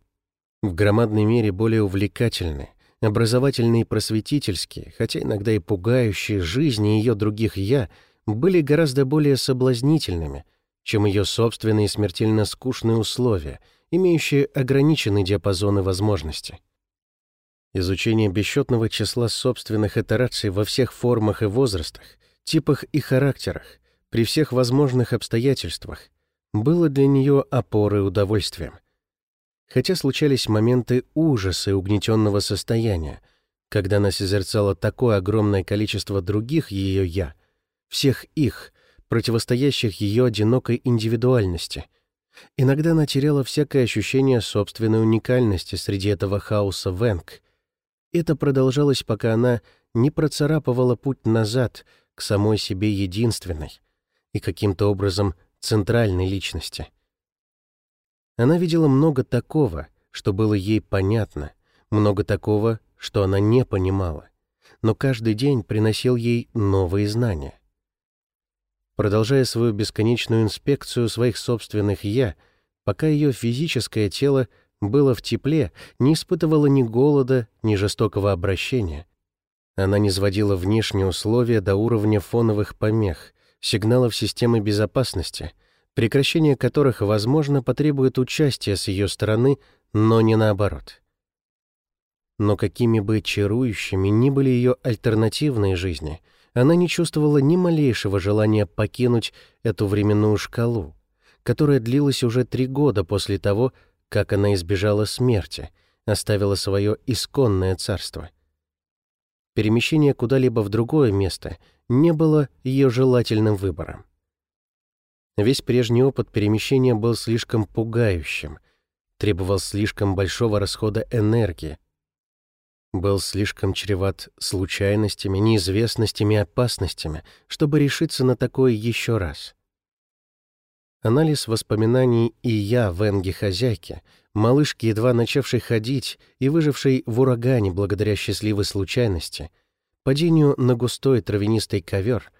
Speaker 3: В громадной мере более увлекательной, образовательные и просветительские, хотя иногда и пугающие жизни ее других «я», были гораздо более соблазнительными, чем ее собственные смертельно скучные условия, имеющие ограниченный диапазон и возможности. Изучение бесчетного числа собственных итераций во всех формах и возрастах, типах и характерах, при всех возможных обстоятельствах, было для нее опорой и удовольствием — Хотя случались моменты ужаса и угнетенного состояния, когда она созерцала такое огромное количество других ее «я», всех их, противостоящих ее одинокой индивидуальности. Иногда она теряла всякое ощущение собственной уникальности среди этого хаоса Венг. Это продолжалось, пока она не процарапывала путь назад к самой себе единственной и каким-то образом центральной личности. Она видела много такого, что было ей понятно, много такого, что она не понимала, но каждый день приносил ей новые знания. Продолжая свою бесконечную инспекцию своих собственных «я», пока ее физическое тело было в тепле, не испытывала ни голода, ни жестокого обращения. Она не сводила внешние условия до уровня фоновых помех, сигналов системы безопасности — прекращение которых, возможно, потребует участия с ее стороны, но не наоборот. Но какими бы чарующими ни были ее альтернативные жизни, она не чувствовала ни малейшего желания покинуть эту временную шкалу, которая длилась уже три года после того, как она избежала смерти, оставила свое исконное царство. Перемещение куда-либо в другое место не было ее желательным выбором. Весь прежний опыт перемещения был слишком пугающим, требовал слишком большого расхода энергии, был слишком чреват случайностями, неизвестностями опасностями, чтобы решиться на такое еще раз. Анализ воспоминаний и я Венги хозяйки, малышки, едва начавшей ходить и выжившей в урагане благодаря счастливой случайности, падению на густой травянистый ковер,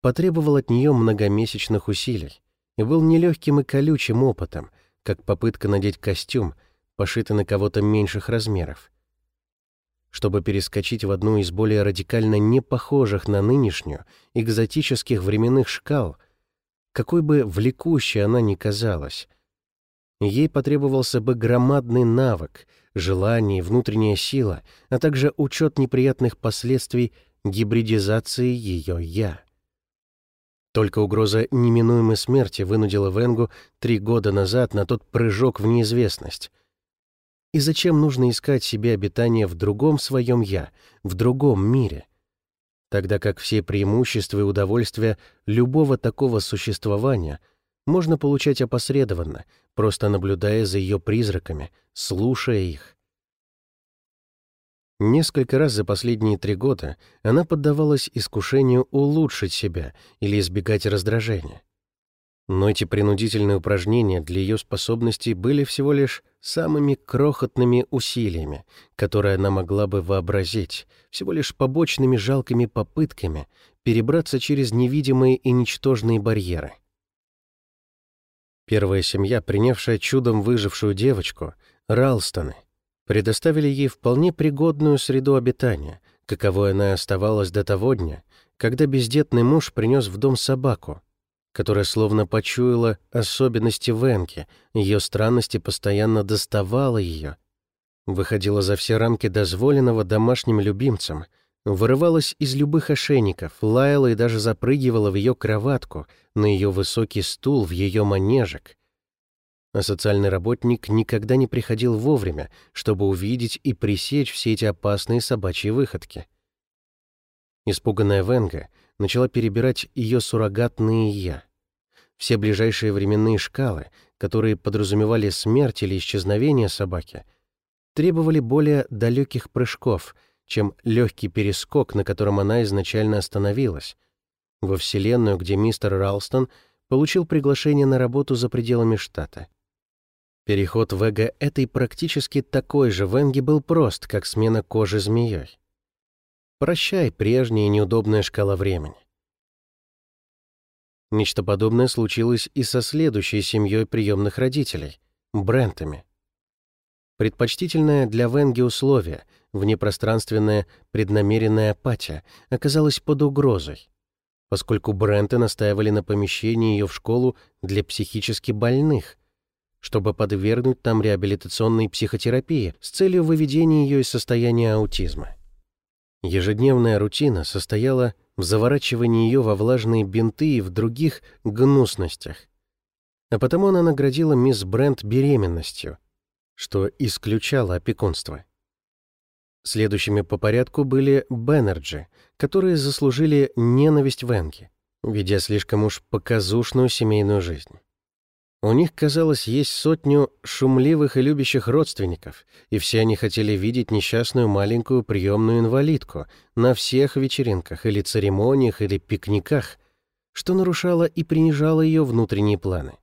Speaker 3: потребовал от нее многомесячных усилий и был нелегким и колючим опытом, как попытка надеть костюм, пошитый на кого-то меньших размеров.
Speaker 1: чтобы перескочить в одну из более радикально не похожих на нынешнюю экзотических временных шкал, какой бы влекущей она ни казалась. Ей потребовался бы громадный навык, желание, внутренняя сила, а также учет неприятных последствий гибридизации ее «я». Только угроза неминуемой смерти вынудила Венгу три года назад на тот прыжок в неизвестность. И зачем нужно искать себе обитание в другом своем «я», в другом мире? Тогда как все преимущества и удовольствия любого такого существования можно получать опосредованно, просто наблюдая за ее призраками, слушая их. Несколько раз за последние три года она поддавалась искушению улучшить себя или избегать раздражения. Но эти принудительные упражнения для ее способностей были всего лишь самыми крохотными усилиями, которые она могла бы вообразить, всего лишь побочными жалкими попытками перебраться через невидимые и ничтожные барьеры. Первая семья, принявшая чудом выжившую девочку, Ралстоны, предоставили ей вполне пригодную среду обитания, каковой она оставалась до того дня, когда бездетный муж принес в дом собаку, которая словно почуяла особенности Венки, ее странности постоянно доставала ее, выходила за все рамки дозволенного домашним любимцам, вырывалась из любых ошейников, лаяла и даже запрыгивала в ее кроватку, на ее высокий стул, в ее манежек. А социальный работник никогда не приходил вовремя, чтобы увидеть и пресечь все эти опасные собачьи выходки. Испуганная Венга начала перебирать ее суррогатные «я». Все ближайшие временные шкалы, которые подразумевали смерть или исчезновение собаки, требовали более далеких прыжков, чем легкий перескок, на котором она изначально остановилась, во Вселенную, где мистер Ралстон получил приглашение на работу за пределами штата. Переход в эго этой практически такой же Венги был прост, как смена кожи змеей. Прощай прежняя неудобная шкала времени. Нечто подобное случилось и со следующей семьей приемных родителей — Брентами. Предпочтительное для Венги условие, внепространственная преднамеренная апатия, оказалась под угрозой, поскольку Бренты настаивали на помещении ее в школу для психически больных, чтобы подвергнуть там реабилитационной психотерапии с целью выведения ее из состояния аутизма. Ежедневная рутина состояла в заворачивании ее во влажные бинты и в других гнусностях. А потому она наградила мисс Брент беременностью, что исключало опекунство. Следующими по порядку были Беннерджи, которые заслужили ненависть Венки, ведя слишком уж показушную семейную жизнь. У них, казалось, есть сотню шумливых и любящих родственников, и все они хотели видеть несчастную маленькую приемную инвалидку на всех вечеринках или церемониях или пикниках, что нарушало и принижало ее внутренние планы.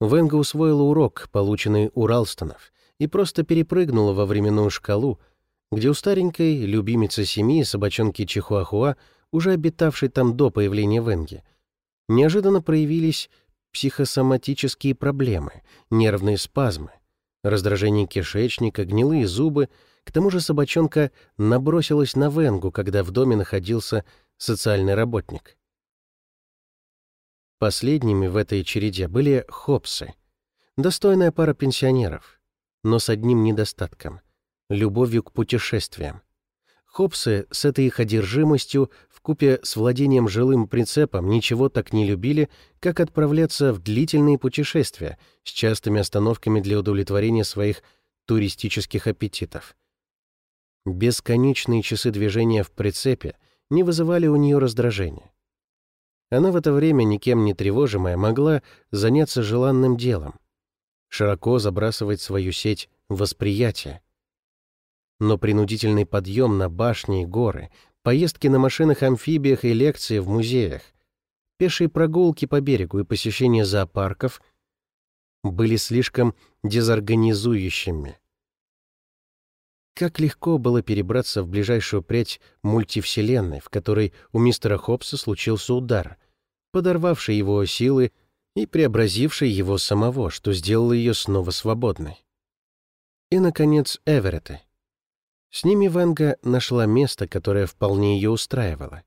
Speaker 1: Венга усвоила урок, полученный у Ралстонов, и просто перепрыгнула во временную шкалу, где у старенькой любимицы семьи собачонки Чихуахуа, уже обитавшей там до появления Венги, неожиданно проявились психосоматические проблемы, нервные спазмы, раздражение кишечника, гнилые зубы. К тому же собачонка набросилась на Венгу, когда в доме находился социальный работник. Последними в этой череде были Хопсы, достойная пара пенсионеров, но с одним недостатком — любовью к путешествиям. Хопсы с этой их одержимостью вкупе с владением жилым прицепом ничего так не любили, как отправляться в длительные путешествия с частыми остановками для удовлетворения своих туристических аппетитов. Бесконечные часы движения в прицепе не вызывали у нее раздражения. Она в это время, никем не тревожимая, могла заняться желанным делом, широко забрасывать свою сеть восприятия, но принудительный подъем на башни и горы, поездки на машинах-амфибиях и лекции в музеях, пешие прогулки по берегу и посещение зоопарков были слишком дезорганизующими. Как легко было перебраться в ближайшую прядь мультивселенной, в которой у мистера Хопса случился удар, подорвавший его силы и преобразивший его самого, что сделало ее снова свободной. И, наконец, Эверетты. С ними Венга нашла место, которое вполне ее устраивало.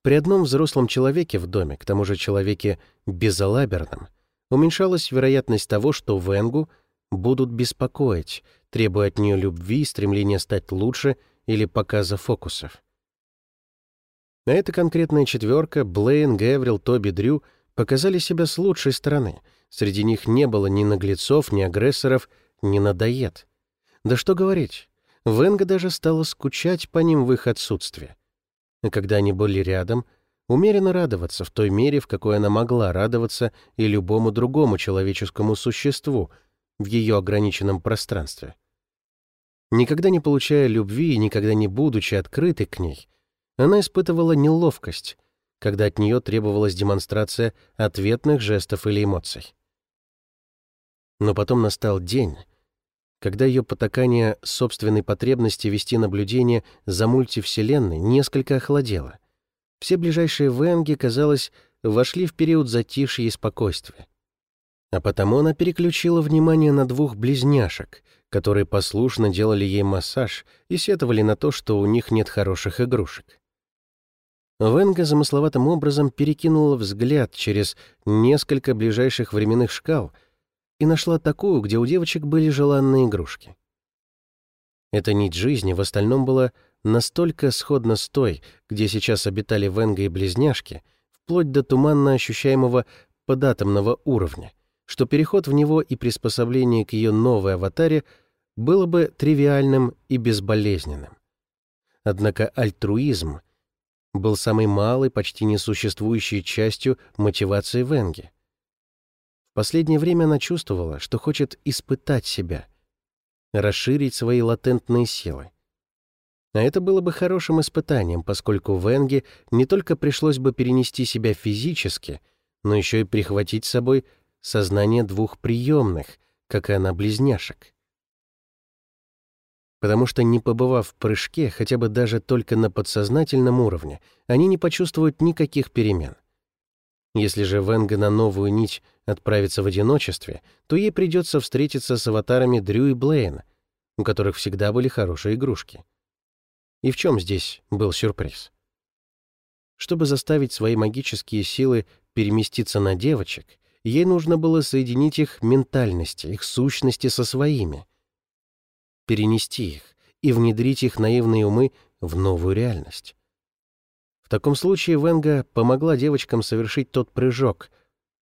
Speaker 1: При одном взрослом человеке в доме, к тому же человеке безалаберном, уменьшалась вероятность того, что Венгу будут беспокоить, требуя от нее любви, стремления стать лучше или показа фокусов. А эта конкретная четверка, Блейн, Геврил, Тоби, Дрю, показали себя с лучшей стороны. Среди них не было ни наглецов, ни агрессоров, ни надоед. Да что говорить, Венга даже стала скучать по ним в их отсутствии. А когда они были рядом, умеренно радоваться в той мере, в какой она могла радоваться и любому другому человеческому существу в ее ограниченном пространстве. Никогда не получая любви и никогда не будучи открытой к ней, она испытывала неловкость, когда от нее требовалась демонстрация ответных жестов или эмоций. Но потом настал день, когда ее потакание собственной потребности вести наблюдение за мультивселенной несколько охладело. Все ближайшие Венги, казалось, вошли в период затишья и спокойствия. А потому она переключила внимание на двух близняшек, которые послушно делали ей массаж и сетовали на то, что у них нет хороших игрушек. Венга замысловатым образом перекинула взгляд через несколько ближайших временных шкал и нашла такую, где у девочек были желанные игрушки. Эта нить жизни в остальном была настолько сходна с той, где сейчас обитали Венга и близняшки, вплоть до туманно ощущаемого податомного уровня, что переход в него и приспособление к ее новой аватаре было бы тривиальным и безболезненным. Однако альтруизм был самой малой, почти несуществующей частью мотивации Венги. Последнее время она чувствовала, что хочет испытать себя, расширить свои латентные силы. А это было бы хорошим испытанием, поскольку Венге не только пришлось бы перенести себя физически, но еще и прихватить с собой сознание двух приемных, как и она, близняшек потому что, не побывав в прыжке, хотя бы даже только на подсознательном уровне, они не почувствуют никаких перемен. Если же Венга на новую нить отправится в одиночестве, то ей придется встретиться с аватарами Дрю и Блейна, у которых всегда были хорошие игрушки. И в чем здесь был сюрприз? Чтобы заставить свои магические силы переместиться на девочек, ей нужно было соединить их ментальности, их сущности со своими — перенести их и внедрить их наивные умы в новую реальность. В таком случае Венга помогла девочкам совершить тот прыжок,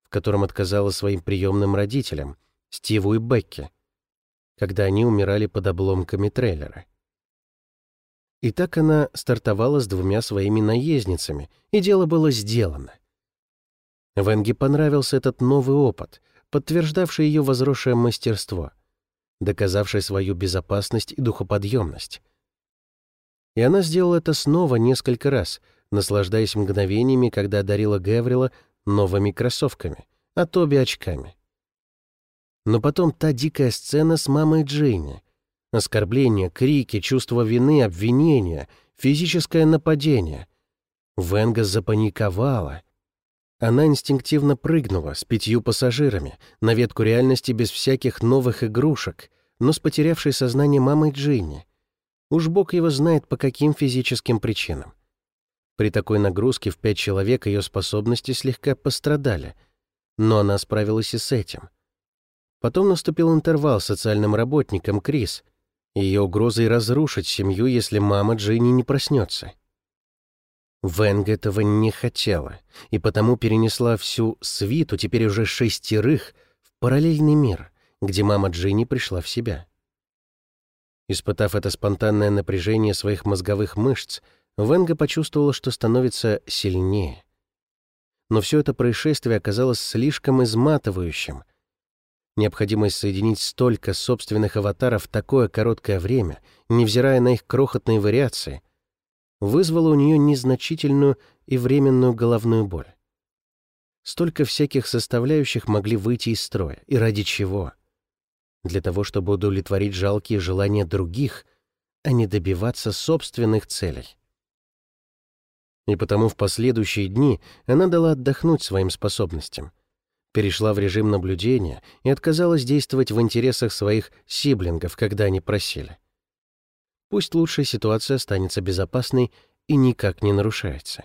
Speaker 1: в котором отказала своим приемным родителям, Стиву и Бекке, когда они умирали под обломками трейлера. И так она стартовала с двумя своими наездницами, и дело было сделано. Венге понравился этот новый опыт, подтверждавший ее возросшее мастерство — доказавшей свою безопасность и духоподъемность. И она сделала это снова несколько раз, наслаждаясь мгновениями, когда одарила Гаврила новыми кроссовками, а Тоби очками. Но потом та дикая сцена с мамой Джинни. Оскорбления, крики, чувство вины, обвинения, физическое нападение. Венга запаниковала. Она инстинктивно прыгнула с пятью пассажирами на ветку реальности без всяких новых игрушек, но с потерявшей сознание мамой Джинни. Уж бог его знает, по каким физическим причинам. При такой нагрузке в пять человек ее способности слегка пострадали, но она справилась и с этим. Потом наступил интервал социальным работником Крис, ее угрозой разрушить семью, если мама Джинни не проснется. Венг этого не хотела, и потому перенесла всю свиту, теперь уже шестерых, в параллельный мир, где мама Джинни пришла в себя. Испытав это спонтанное напряжение своих мозговых мышц, Венга почувствовала, что становится сильнее. Но все это происшествие оказалось слишком изматывающим. Необходимость соединить столько собственных аватаров в такое короткое время, невзирая на их крохотные вариации — вызвало у нее незначительную и временную головную боль. Столько всяких составляющих могли выйти из строя. И ради чего? Для того, чтобы удовлетворить жалкие желания других, а не добиваться собственных целей. И потому в последующие дни она дала отдохнуть своим способностям, перешла в режим наблюдения и отказалась действовать в интересах своих сиблингов, когда они просили. Пусть лучшая ситуация останется безопасной и никак не нарушается.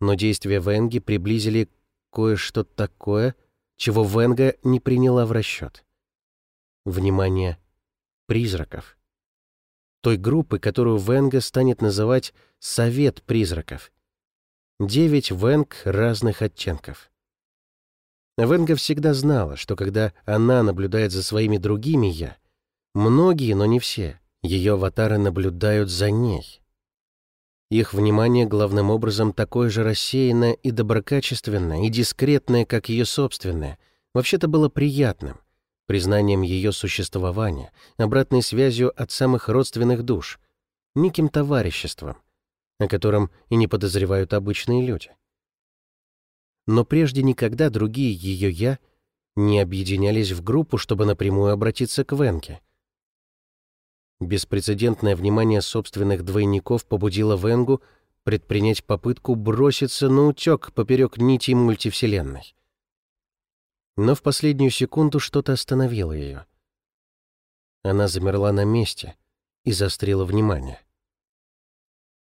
Speaker 1: Но действия Венги приблизили кое-что такое, чего Венга не приняла в расчет. Внимание призраков. Той группы, которую Венга станет называть «Совет призраков». Девять Венг разных оттенков. Венга всегда знала, что когда она наблюдает за своими другими «я», многие, но не все, ее аватары наблюдают за ней. Их внимание главным образом такое же рассеянное и доброкачественное, и дискретное, как ее собственное, вообще-то было приятным, признанием ее существования, обратной связью от самых родственных душ, неким товариществом, о котором и не подозревают обычные люди. Но прежде никогда другие ее «я» не объединялись в группу, чтобы напрямую обратиться к Венке. Беспрецедентное внимание собственных двойников побудило Венгу предпринять попытку броситься на утек поперек нити мультивселенной. Но в последнюю секунду что-то остановило ее. Она замерла на месте и застрила внимание.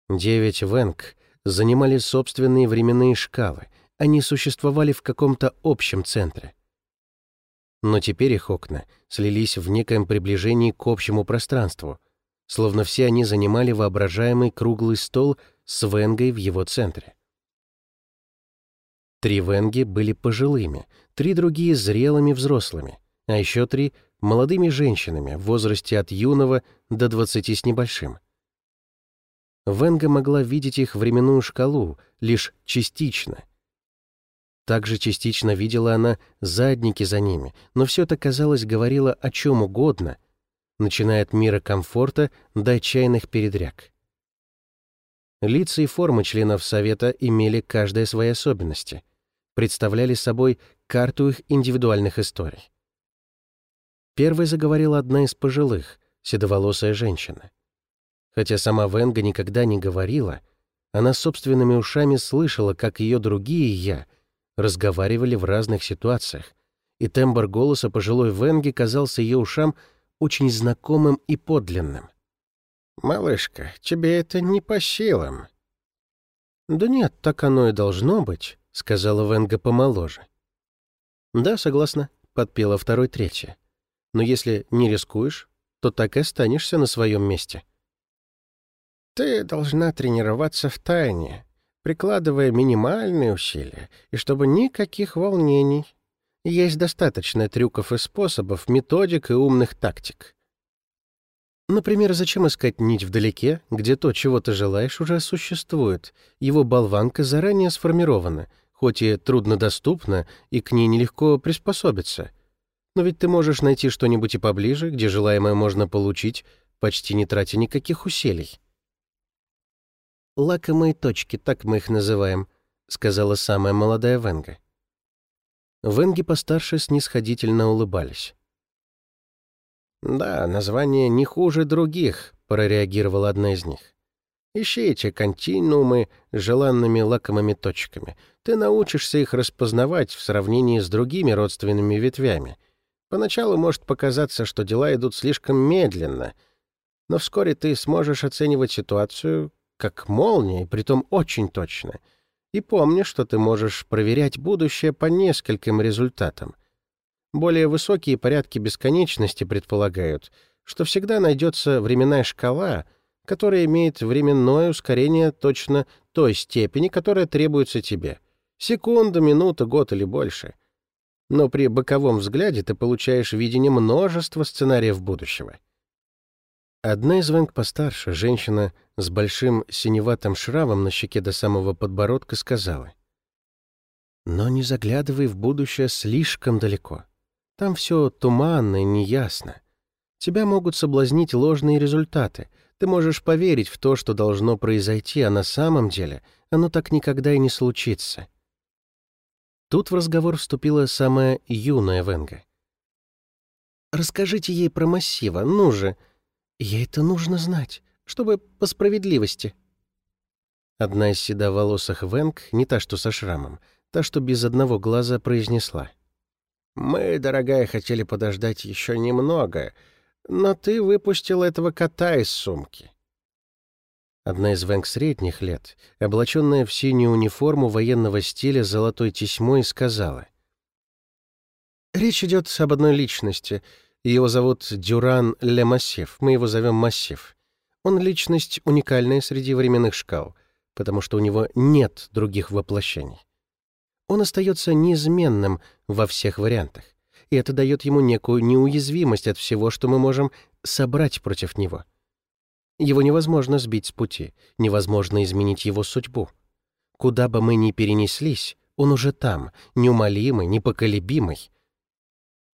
Speaker 1: Девять Венг занимали собственные временные шкалы, они существовали в каком-то общем центре но теперь их окна слились в некоем приближении к общему пространству, словно все они занимали воображаемый круглый стол с Венгой в его центре. Три Венги были пожилыми, три другие — зрелыми взрослыми, а еще три — молодыми женщинами в возрасте от юного до двадцати с небольшим. Венга могла видеть их временную шкалу лишь частично — также частично видела она задники за ними, но все это, казалось, говорило о чем угодно, начиная от мира комфорта до отчаянных передряг. Лица и формы членов Совета имели каждая свои особенности, представляли собой карту их индивидуальных историй. Первой заговорила одна из пожилых, седоволосая женщина. Хотя сама Венга никогда не говорила, она собственными ушами слышала, как ее другие «я» — разговаривали в разных ситуациях, и тембр голоса пожилой Венги казался ее ушам очень знакомым и подлинным. «Малышка, тебе это не по силам». «Да нет, так оно и должно быть», — сказала Венга помоложе. «Да, согласна», — подпела второй третья. «Но если не рискуешь, то так и останешься на своем месте». «Ты должна тренироваться в тайне», прикладывая минимальные усилия, и чтобы никаких волнений. Есть достаточно трюков и способов, методик и умных тактик. Например, зачем искать нить вдалеке, где то, чего ты желаешь, уже существует, его болванка заранее сформирована, хоть и труднодоступна, и к ней нелегко приспособиться. Но ведь ты можешь найти что-нибудь и поближе, где желаемое можно получить, почти не тратя никаких усилий. «Лакомые точки, так мы их называем», — сказала самая молодая Венга. Венги постарше снисходительно улыбались. «Да, название не хуже других», — прореагировала одна из них. «Ищите континуумы с желанными лакомыми точками. Ты научишься их распознавать в сравнении с другими родственными ветвями. Поначалу может показаться, что дела идут слишком медленно, но вскоре ты сможешь оценивать ситуацию как молния, притом очень точно. И помни, что ты можешь проверять будущее по нескольким результатам. Более высокие порядки бесконечности предполагают, что всегда найдется временная шкала, которая имеет временное ускорение точно той степени, которая требуется тебе. Секунда, минута, год или больше. Но при боковом взгляде ты получаешь видение множества сценариев будущего. Одна из Вэнг постарше, женщина с большим синеватым шрамом на щеке до самого подбородка, сказала. «Но не заглядывай в будущее слишком далеко. Там все туманно и неясно. Тебя могут соблазнить ложные результаты. Ты можешь поверить в то, что должно произойти, а на самом деле оно так никогда и не случится». Тут в разговор вступила самая юная Венга. «Расскажите ей про массива, ну же!» «Ей это нужно знать, чтобы по справедливости». Одна из седоволосых Венг, не та, что со шрамом, та, что без одного глаза произнесла. «Мы, дорогая, хотели подождать еще немного, Но ты выпустил этого кота из сумки.
Speaker 3: Одна из Вэнг средних лет, облаченная в синюю униформу военного стиля с золотой тесьмой, сказала.
Speaker 1: «Речь идет об одной личности. Его зовут Дюран Ле Массив. Мы его зовем Массив. Он личность уникальная среди временных шкал, потому что у него нет других воплощений. Он остается неизменным во всех вариантах, и это дает ему некую неуязвимость от всего, что мы можем собрать против него. Его невозможно сбить с пути, невозможно изменить его судьбу. Куда бы мы ни перенеслись, он уже там, неумолимый, непоколебимый.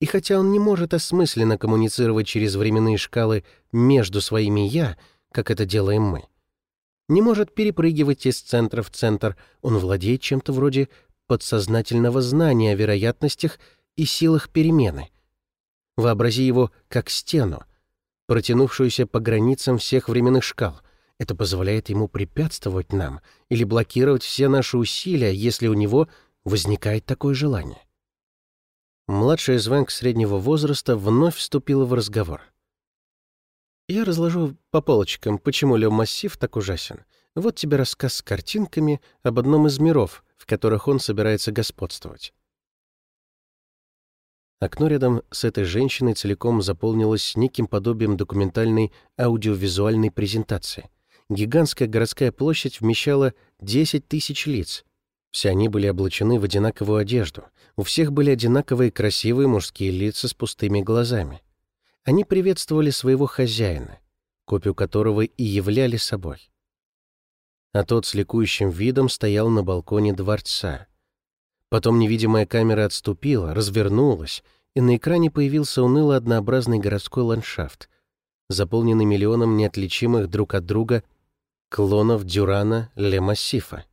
Speaker 1: И хотя он не может осмысленно коммуницировать через временные шкалы между своими «я», как это делаем мы, не может перепрыгивать из центра в центр, он владеет чем-то вроде подсознательного знания о вероятностях и силах перемены. Вообрази его как стену — протянувшуюся по границам всех временных шкал. Это позволяет ему препятствовать нам или блокировать все наши усилия, если у него возникает такое желание. Младшая Звенк среднего возраста вновь вступила в разговор. «Я разложу по полочкам, почему Лев Массив так ужасен. Вот тебе рассказ с картинками об одном из миров, в которых он собирается господствовать. Окно рядом с этой женщиной целиком заполнилось неким подобием документальной аудиовизуальной презентации. Гигантская городская площадь вмещала 10 тысяч лиц. Все они были облачены в одинаковую одежду. У всех были одинаковые красивые мужские лица с пустыми глазами. Они приветствовали своего хозяина, копию которого и являли собой. А тот с ликующим видом стоял на балконе дворца — Потом невидимая камера отступила, развернулась, и на экране появился уныло однообразный городской ландшафт, заполненный миллионом неотличимых друг от друга клонов Дюрана Ле Массифа.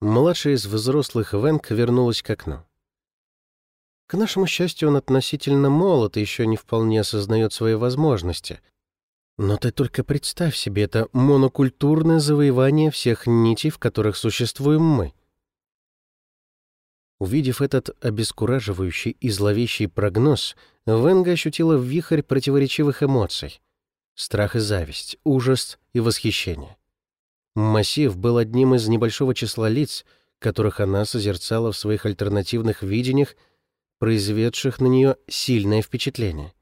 Speaker 1: Младшая из взрослых Венк вернулась к окну. К нашему счастью, он относительно молод и еще не вполне осознает свои возможности. Но ты только представь себе это монокультурное завоевание всех нитей, в которых существуем мы. Увидев этот обескураживающий и зловещий прогноз, Венга ощутила вихрь противоречивых эмоций. Страх и зависть, ужас и восхищение. Массив был одним из небольшого числа лиц, которых она созерцала в своих альтернативных видениях, произведших на нее сильное впечатление.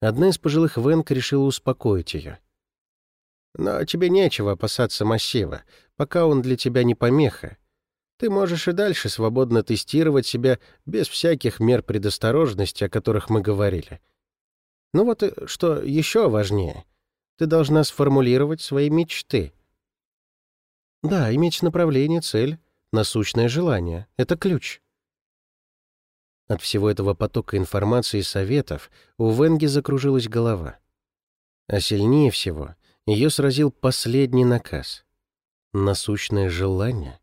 Speaker 1: Одна из пожилых Венг решила успокоить ее. «Но тебе нечего опасаться массива, пока он для тебя не помеха, ты можешь и дальше свободно тестировать себя без всяких мер предосторожности, о которых мы говорили. Ну вот э, что еще важнее. Ты должна сформулировать свои мечты. Да, иметь направление, цель, насущное желание — это ключ. От всего этого потока информации и советов у Венги закружилась голова. А сильнее всего ее сразил последний наказ — насущное желание.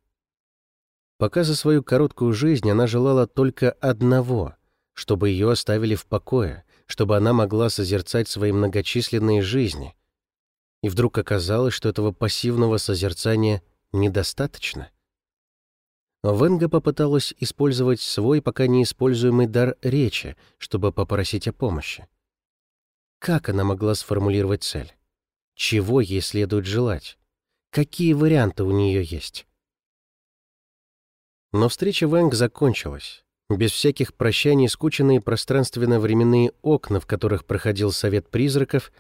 Speaker 1: Пока за свою короткую жизнь она желала только одного, чтобы ее оставили в покое, чтобы она могла созерцать свои многочисленные жизни. И вдруг оказалось, что этого пассивного созерцания недостаточно. Венга попыталась использовать свой пока неиспользуемый дар речи, чтобы попросить о помощи. Как она могла сформулировать цель? Чего ей следует желать? Какие варианты у нее есть? Но встреча Вэнг закончилась. Без всяких прощаний скученные пространственно-временные окна, в которых проходил совет призраков,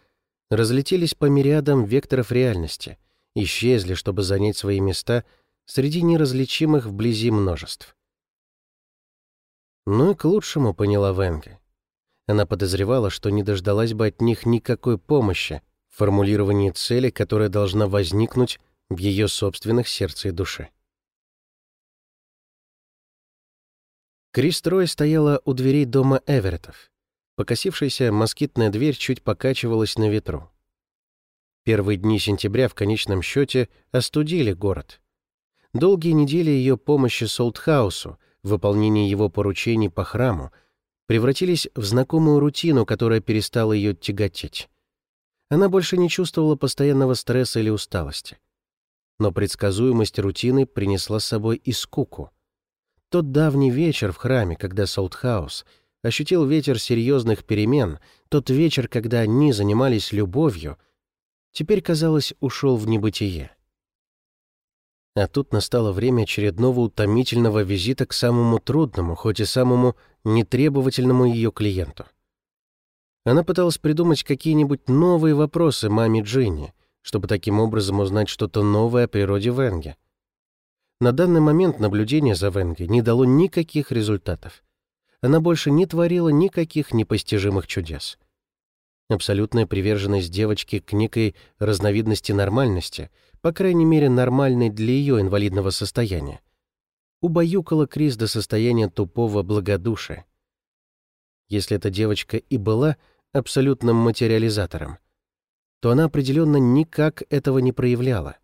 Speaker 1: разлетелись по мириадам векторов реальности, исчезли, чтобы занять свои места среди неразличимых вблизи множеств. Ну и к лучшему, поняла Венга. Она подозревала, что не дождалась бы от них никакой помощи в формулировании цели, которая должна возникнуть в ее собственных сердце и душе. Крис Трой стояла у дверей дома Эверетов. Покосившаяся москитная дверь чуть покачивалась на ветру. Первые дни сентября в конечном счете остудили город. Долгие недели ее помощи Солтхаусу, выполнение его поручений по храму, превратились в знакомую рутину, которая перестала ее тяготить. Она больше не чувствовала постоянного стресса или усталости. Но предсказуемость рутины принесла с собой и скуку — тот давний вечер в храме, когда Солтхаус ощутил ветер серьезных перемен, тот вечер, когда они занимались любовью, теперь, казалось, ушел в небытие. А тут настало время очередного утомительного визита к самому трудному, хоть и самому нетребовательному ее клиенту. Она пыталась придумать какие-нибудь новые вопросы маме Джинни, чтобы таким образом узнать что-то новое о природе Венге. На данный момент наблюдение за Венге не дало никаких результатов. Она больше не творила никаких непостижимых чудес. Абсолютная приверженность девочки к некой разновидности нормальности — по крайней мере, нормальной для ее инвалидного состояния. Убаюкала Крис до состояния тупого благодушия. Если эта девочка и была абсолютным материализатором, то она определенно никак этого не проявляла,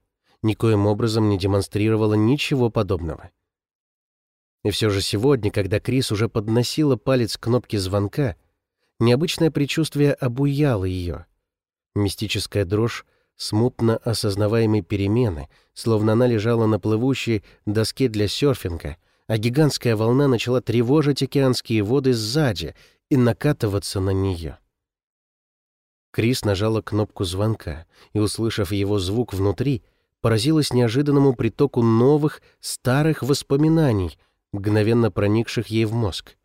Speaker 1: никоим образом не демонстрировала ничего подобного. И все же сегодня, когда Крис уже подносила палец к кнопке звонка, необычное предчувствие обуяло ее. Мистическая дрожь смутно осознаваемой перемены, словно она лежала на плывущей доске для серфинга, а гигантская волна начала тревожить океанские воды сзади и накатываться на нее. Крис нажала кнопку звонка и, услышав его звук внутри, поразилась неожиданному притоку новых, старых воспоминаний, мгновенно проникших ей в мозг.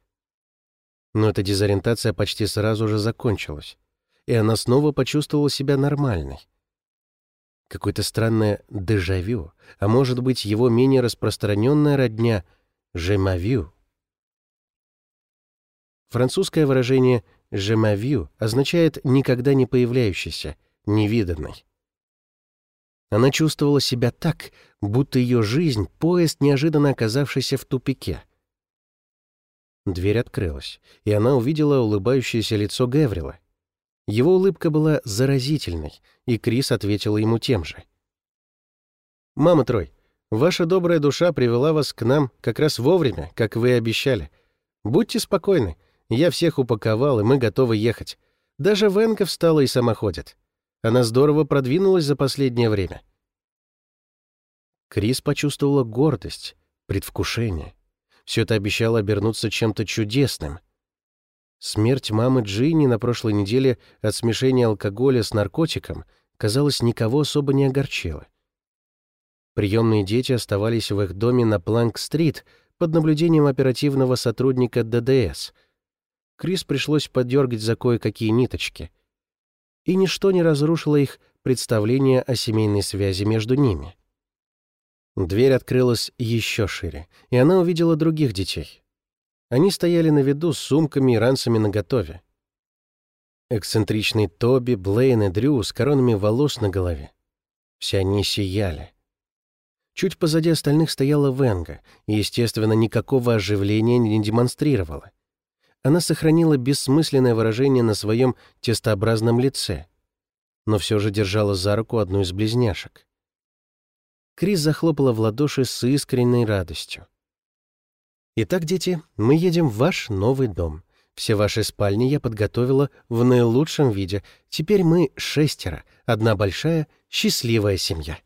Speaker 1: Но эта дезориентация почти сразу же закончилась, и она снова почувствовала себя нормальной. Какое-то странное дежавю, а может быть, его менее распространенная родня «жемавю». Французское выражение «жемавю» означает «никогда не появляющийся», «невиданный». Она чувствовала себя так, будто ее жизнь — поезд, неожиданно оказавшийся в тупике. Дверь открылась, и она увидела улыбающееся лицо Геврила. Его улыбка была заразительной, и Крис ответила ему тем же. «Мама Трой, ваша добрая душа привела вас к нам как раз вовремя, как вы и обещали. Будьте спокойны, я всех упаковал, и мы готовы ехать. Даже Венка встала и сама ходит. Она здорово продвинулась за последнее время». Крис почувствовала гордость, предвкушение. Все это обещало обернуться чем-то чудесным — Смерть мамы Джинни на прошлой неделе от смешения алкоголя с наркотиком, казалось, никого особо не огорчила. Приемные дети оставались в их доме на Планк-стрит под наблюдением оперативного сотрудника ДДС. Крис пришлось подергать за кое-какие ниточки. И ничто не разрушило их представление о семейной связи между ними. Дверь открылась еще шире, и она увидела других детей. Они стояли на виду с сумками и ранцами наготове. Эксцентричный Тоби, Блейн и Дрю с коронами волос на голове. Все они сияли. Чуть позади остальных стояла Венга, и, естественно, никакого оживления не демонстрировала. Она сохранила бессмысленное выражение на своем тестообразном лице, но все же держала за руку одну из близняшек. Крис захлопала в ладоши с искренней радостью. Итак, дети, мы едем в ваш новый дом. Все ваши спальни я подготовила в наилучшем виде. Теперь мы шестеро, одна большая, счастливая семья.